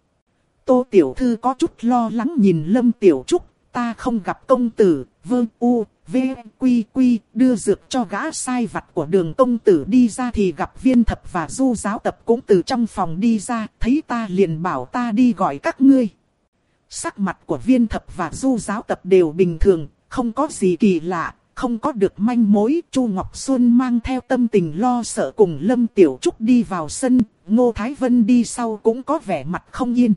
Tô Tiểu Thư có chút lo lắng nhìn Lâm Tiểu Trúc, ta không gặp công tử, vương u, v, quy quy, đưa dược cho gã sai vặt của đường công tử đi ra thì gặp viên thập và du giáo tập cũng từ trong phòng đi ra, thấy ta liền bảo ta đi gọi các ngươi. Sắc mặt của viên thập và du giáo tập đều bình thường, không có gì kỳ lạ, không có được manh mối. Chu Ngọc Xuân mang theo tâm tình lo sợ cùng Lâm Tiểu Trúc đi vào sân, Ngô Thái Vân đi sau cũng có vẻ mặt không yên.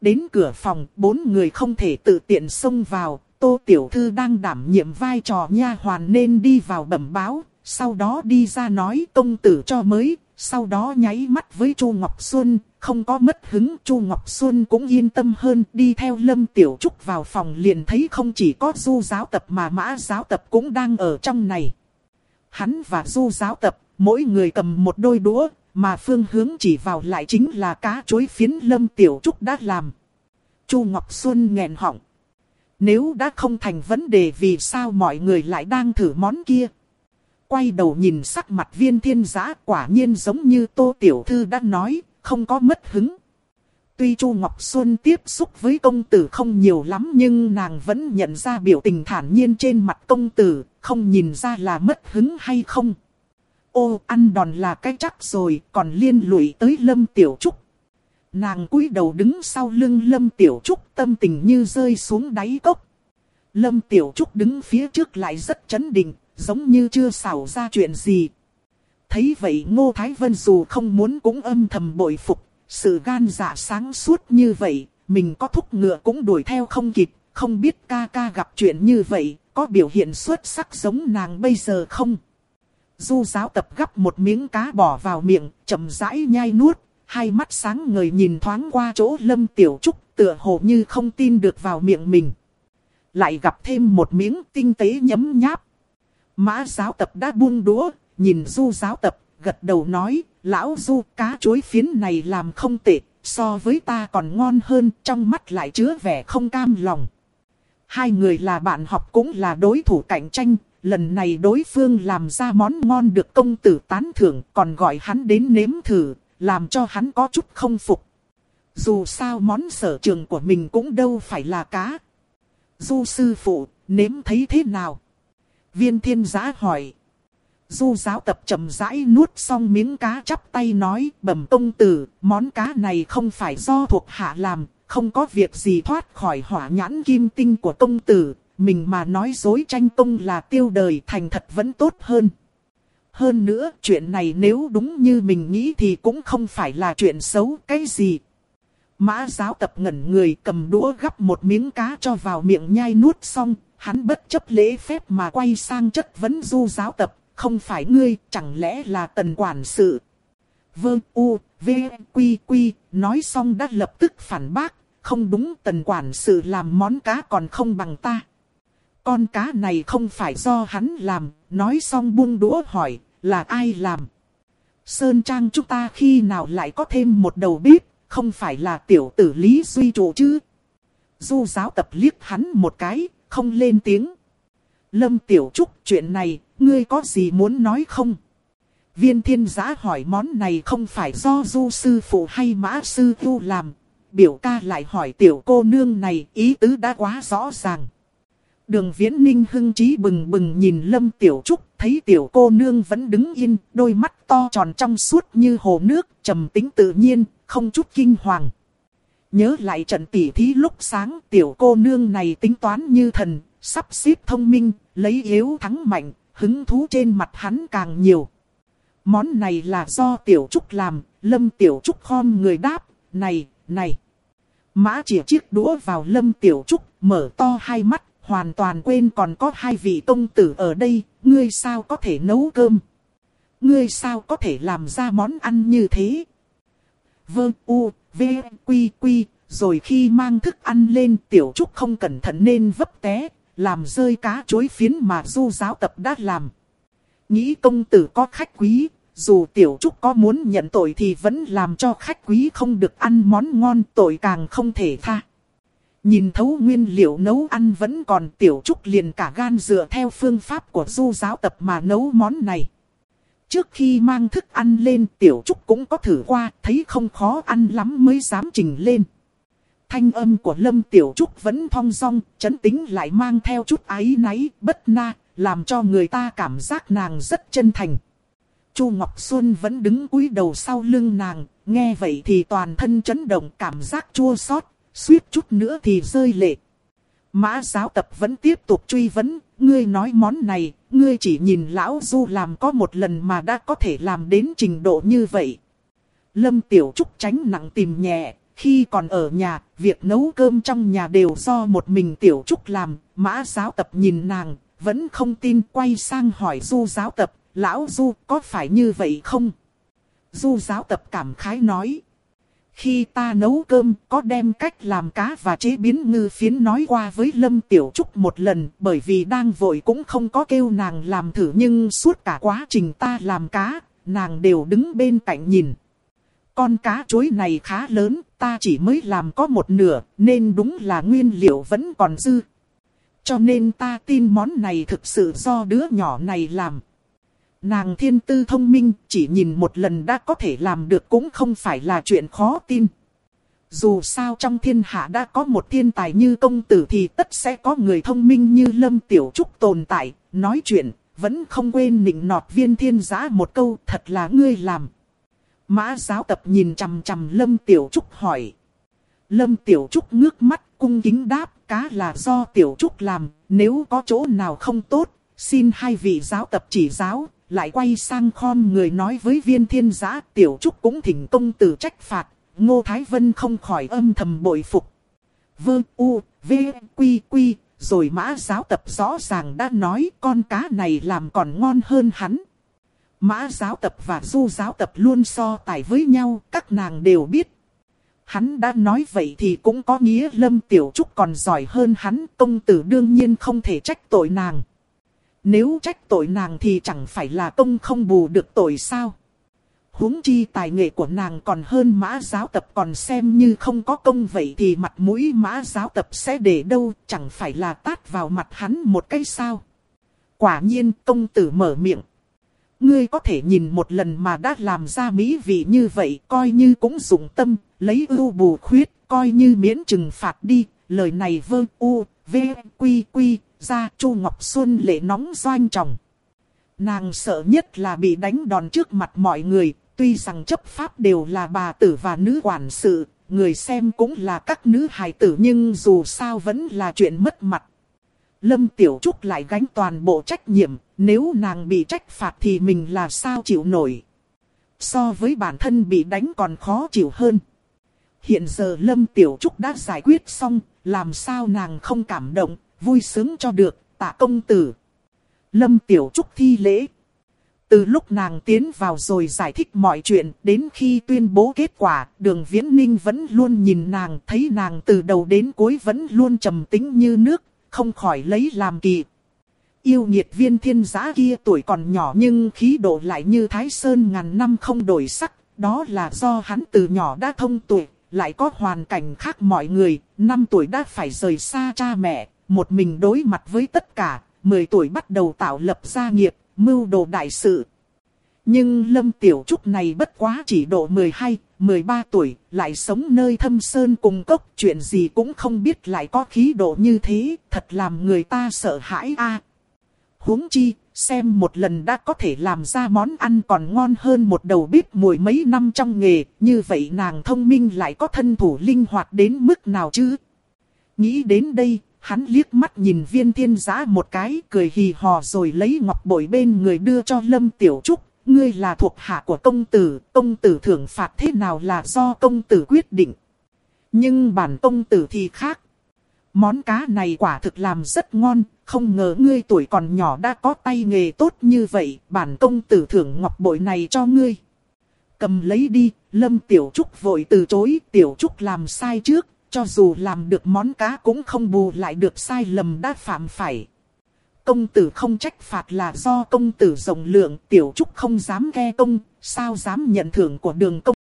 Đến cửa phòng, bốn người không thể tự tiện xông vào, Tô Tiểu Thư đang đảm nhiệm vai trò nha hoàn nên đi vào bẩm báo, sau đó đi ra nói công tử cho mới, sau đó nháy mắt với Chu Ngọc Xuân, không có mất hứng, Chu Ngọc Xuân cũng yên tâm hơn, đi theo Lâm Tiểu Trúc vào phòng liền thấy không chỉ có Du giáo tập mà Mã giáo tập cũng đang ở trong này. Hắn và Du giáo tập, mỗi người cầm một đôi đũa, mà phương hướng chỉ vào lại chính là cá chối phiến Lâm Tiểu Trúc đã làm. Chu Ngọc Xuân nghẹn họng. Nếu đã không thành vấn đề vì sao mọi người lại đang thử món kia. Quay đầu nhìn sắc mặt viên thiên giã quả nhiên giống như Tô Tiểu Thư đã nói, không có mất hứng. Tuy Chu Ngọc Xuân tiếp xúc với công tử không nhiều lắm nhưng nàng vẫn nhận ra biểu tình thản nhiên trên mặt công tử, không nhìn ra là mất hứng hay không. Ô, ăn đòn là cái chắc rồi, còn liên lụy tới Lâm Tiểu Trúc. Nàng cúi đầu đứng sau lưng Lâm Tiểu Trúc tâm tình như rơi xuống đáy cốc. Lâm Tiểu Trúc đứng phía trước lại rất chấn định, giống như chưa xảo ra chuyện gì. Thấy vậy Ngô Thái Vân dù không muốn cũng âm thầm bội phục, sự gan dạ sáng suốt như vậy, mình có thúc ngựa cũng đuổi theo không kịp, không biết ca ca gặp chuyện như vậy, có biểu hiện xuất sắc giống nàng bây giờ không? Du giáo tập gấp một miếng cá bỏ vào miệng, chậm rãi nhai nuốt, hai mắt sáng ngời nhìn thoáng qua chỗ lâm tiểu trúc tựa hồ như không tin được vào miệng mình. Lại gặp thêm một miếng tinh tế nhấm nháp. Mã giáo tập đã buông đũa, nhìn du giáo tập, gật đầu nói, lão du cá chuối phiến này làm không tệ, so với ta còn ngon hơn, trong mắt lại chứa vẻ không cam lòng. Hai người là bạn học cũng là đối thủ cạnh tranh, lần này đối phương làm ra món ngon được công tử tán thưởng còn gọi hắn đến nếm thử, làm cho hắn có chút không phục. Dù sao món sở trường của mình cũng đâu phải là cá. Du sư phụ, nếm thấy thế nào? Viên thiên giá hỏi. Du giáo tập chậm rãi nuốt xong miếng cá chắp tay nói bẩm công tử, món cá này không phải do thuộc hạ làm, không có việc gì thoát khỏi hỏa nhãn kim tinh của công tử, mình mà nói dối tranh công là tiêu đời thành thật vẫn tốt hơn. Hơn nữa, chuyện này nếu đúng như mình nghĩ thì cũng không phải là chuyện xấu cái gì. Mã giáo tập ngẩn người cầm đũa gắp một miếng cá cho vào miệng nhai nuốt xong, hắn bất chấp lễ phép mà quay sang chất vấn du giáo tập, không phải ngươi, chẳng lẽ là tần quản sự. Vương U, V, Quy, Quy, nói xong đã lập tức phản bác, không đúng tần quản sự làm món cá còn không bằng ta. Con cá này không phải do hắn làm, nói xong buông đũa hỏi, là ai làm? Sơn Trang chúng ta khi nào lại có thêm một đầu bếp, không phải là tiểu tử Lý Duy trụ chứ? Du giáo tập liếc hắn một cái, không lên tiếng. Lâm Tiểu Trúc chuyện này, ngươi có gì muốn nói không? Viên thiên giã hỏi món này không phải do du sư phụ hay mã sư tu làm. Biểu ca lại hỏi tiểu cô nương này ý tứ đã quá rõ ràng. Đường viễn ninh hưng trí bừng bừng nhìn Lâm Tiểu Trúc, thấy tiểu cô nương vẫn đứng yên, đôi mắt to tròn trong suốt như hồ nước, trầm tính tự nhiên, không chút kinh hoàng. Nhớ lại trận tỉ thí lúc sáng, tiểu cô nương này tính toán như thần, sắp xếp thông minh, lấy yếu thắng mạnh, hứng thú trên mặt hắn càng nhiều. Món này là do tiểu trúc làm, lâm tiểu trúc khom người đáp, này, này. Mã chỉ chiếc đũa vào lâm tiểu trúc, mở to hai mắt, hoàn toàn quên còn có hai vị công tử ở đây, ngươi sao có thể nấu cơm? Ngươi sao có thể làm ra món ăn như thế? vâng u, v, quy quy, rồi khi mang thức ăn lên tiểu trúc không cẩn thận nên vấp té, làm rơi cá chối phiến mà du giáo tập đã làm. Nghĩ công tử có khách quý, dù tiểu trúc có muốn nhận tội thì vẫn làm cho khách quý không được ăn món ngon tội càng không thể tha. Nhìn thấu nguyên liệu nấu ăn vẫn còn tiểu trúc liền cả gan dựa theo phương pháp của du giáo tập mà nấu món này. Trước khi mang thức ăn lên tiểu trúc cũng có thử qua, thấy không khó ăn lắm mới dám trình lên. Thanh âm của Lâm Tiểu Trúc vẫn thong dong, chấn tính lại mang theo chút ái náy, bất na, làm cho người ta cảm giác nàng rất chân thành. Chu Ngọc Xuân vẫn đứng cúi đầu sau lưng nàng, nghe vậy thì toàn thân chấn động cảm giác chua xót, suýt chút nữa thì rơi lệ. Mã giáo tập vẫn tiếp tục truy vấn, ngươi nói món này, ngươi chỉ nhìn lão du làm có một lần mà đã có thể làm đến trình độ như vậy. Lâm Tiểu Trúc tránh nặng tìm nhẹ, khi còn ở nhà, việc nấu cơm trong nhà đều do một mình Tiểu Trúc làm, mã giáo tập nhìn nàng, vẫn không tin quay sang hỏi du giáo tập, lão du có phải như vậy không? Du giáo tập cảm khái nói. Khi ta nấu cơm có đem cách làm cá và chế biến ngư phiến nói qua với Lâm Tiểu Trúc một lần bởi vì đang vội cũng không có kêu nàng làm thử nhưng suốt cả quá trình ta làm cá, nàng đều đứng bên cạnh nhìn. Con cá chuối này khá lớn, ta chỉ mới làm có một nửa, nên đúng là nguyên liệu vẫn còn dư. Cho nên ta tin món này thực sự do đứa nhỏ này làm. Nàng thiên tư thông minh, chỉ nhìn một lần đã có thể làm được cũng không phải là chuyện khó tin. Dù sao trong thiên hạ đã có một thiên tài như công tử thì tất sẽ có người thông minh như Lâm Tiểu Trúc tồn tại, nói chuyện, vẫn không quên nịnh nọt viên thiên giã một câu thật là ngươi làm. Mã giáo tập nhìn chằm chằm Lâm Tiểu Trúc hỏi. Lâm Tiểu Trúc ngước mắt cung kính đáp cá là do Tiểu Trúc làm, nếu có chỗ nào không tốt, xin hai vị giáo tập chỉ giáo, lại quay sang khom người nói với viên thiên giã Tiểu Trúc cũng thỉnh công tử trách phạt, Ngô Thái Vân không khỏi âm thầm bội phục. Vơ u, v, quy quy, rồi mã giáo tập rõ ràng đã nói con cá này làm còn ngon hơn hắn. Mã giáo tập và du giáo tập luôn so tài với nhau, các nàng đều biết. Hắn đã nói vậy thì cũng có nghĩa Lâm Tiểu Trúc còn giỏi hơn hắn, công tử đương nhiên không thể trách tội nàng. Nếu trách tội nàng thì chẳng phải là công không bù được tội sao. huống chi tài nghệ của nàng còn hơn mã giáo tập còn xem như không có công vậy thì mặt mũi mã giáo tập sẽ để đâu, chẳng phải là tát vào mặt hắn một cái sao. Quả nhiên công tử mở miệng. Ngươi có thể nhìn một lần mà đã làm ra mỹ vị như vậy, coi như cũng dụng tâm, lấy ưu bù khuyết, coi như miễn trừng phạt đi, lời này vơ u, v, quy quy, ra Chu Ngọc Xuân lệ nóng doanh trọng. Nàng sợ nhất là bị đánh đòn trước mặt mọi người, tuy rằng chấp pháp đều là bà tử và nữ quản sự, người xem cũng là các nữ hài tử nhưng dù sao vẫn là chuyện mất mặt. Lâm Tiểu Trúc lại gánh toàn bộ trách nhiệm, nếu nàng bị trách phạt thì mình là sao chịu nổi. So với bản thân bị đánh còn khó chịu hơn. Hiện giờ Lâm Tiểu Trúc đã giải quyết xong, làm sao nàng không cảm động, vui sướng cho được, tạ công tử. Lâm Tiểu Trúc thi lễ. Từ lúc nàng tiến vào rồi giải thích mọi chuyện, đến khi tuyên bố kết quả, đường Viễn Ninh vẫn luôn nhìn nàng, thấy nàng từ đầu đến cuối vẫn luôn trầm tĩnh như nước, không khỏi lấy làm kỳ. Yêu nhiệt viên thiên giã kia tuổi còn nhỏ nhưng khí độ lại như thái sơn ngàn năm không đổi sắc, đó là do hắn từ nhỏ đã thông tuổi, lại có hoàn cảnh khác mọi người, năm tuổi đã phải rời xa cha mẹ, một mình đối mặt với tất cả, 10 tuổi bắt đầu tạo lập gia nghiệp, mưu đồ đại sự. Nhưng Lâm Tiểu Trúc này bất quá chỉ độ 12, 13 tuổi, lại sống nơi thâm sơn cùng cốc, chuyện gì cũng không biết lại có khí độ như thế, thật làm người ta sợ hãi a. huống chi, xem một lần đã có thể làm ra món ăn còn ngon hơn một đầu bếp mùi mấy năm trong nghề, như vậy nàng thông minh lại có thân thủ linh hoạt đến mức nào chứ? Nghĩ đến đây, hắn liếc mắt nhìn viên thiên giã một cái, cười hì hò rồi lấy ngọc bội bên người đưa cho Lâm Tiểu Trúc. Ngươi là thuộc hạ của công tử, công tử thưởng phạt thế nào là do công tử quyết định. Nhưng bản công tử thì khác. Món cá này quả thực làm rất ngon, không ngờ ngươi tuổi còn nhỏ đã có tay nghề tốt như vậy, bản công tử thưởng ngọc bội này cho ngươi. Cầm lấy đi, Lâm Tiểu Trúc vội từ chối, Tiểu Trúc làm sai trước, cho dù làm được món cá cũng không bù lại được sai lầm đã phạm phải. Công tử không trách phạt là do công tử rộng lượng, Tiểu Trúc không dám ghe công, sao dám nhận thưởng của đường công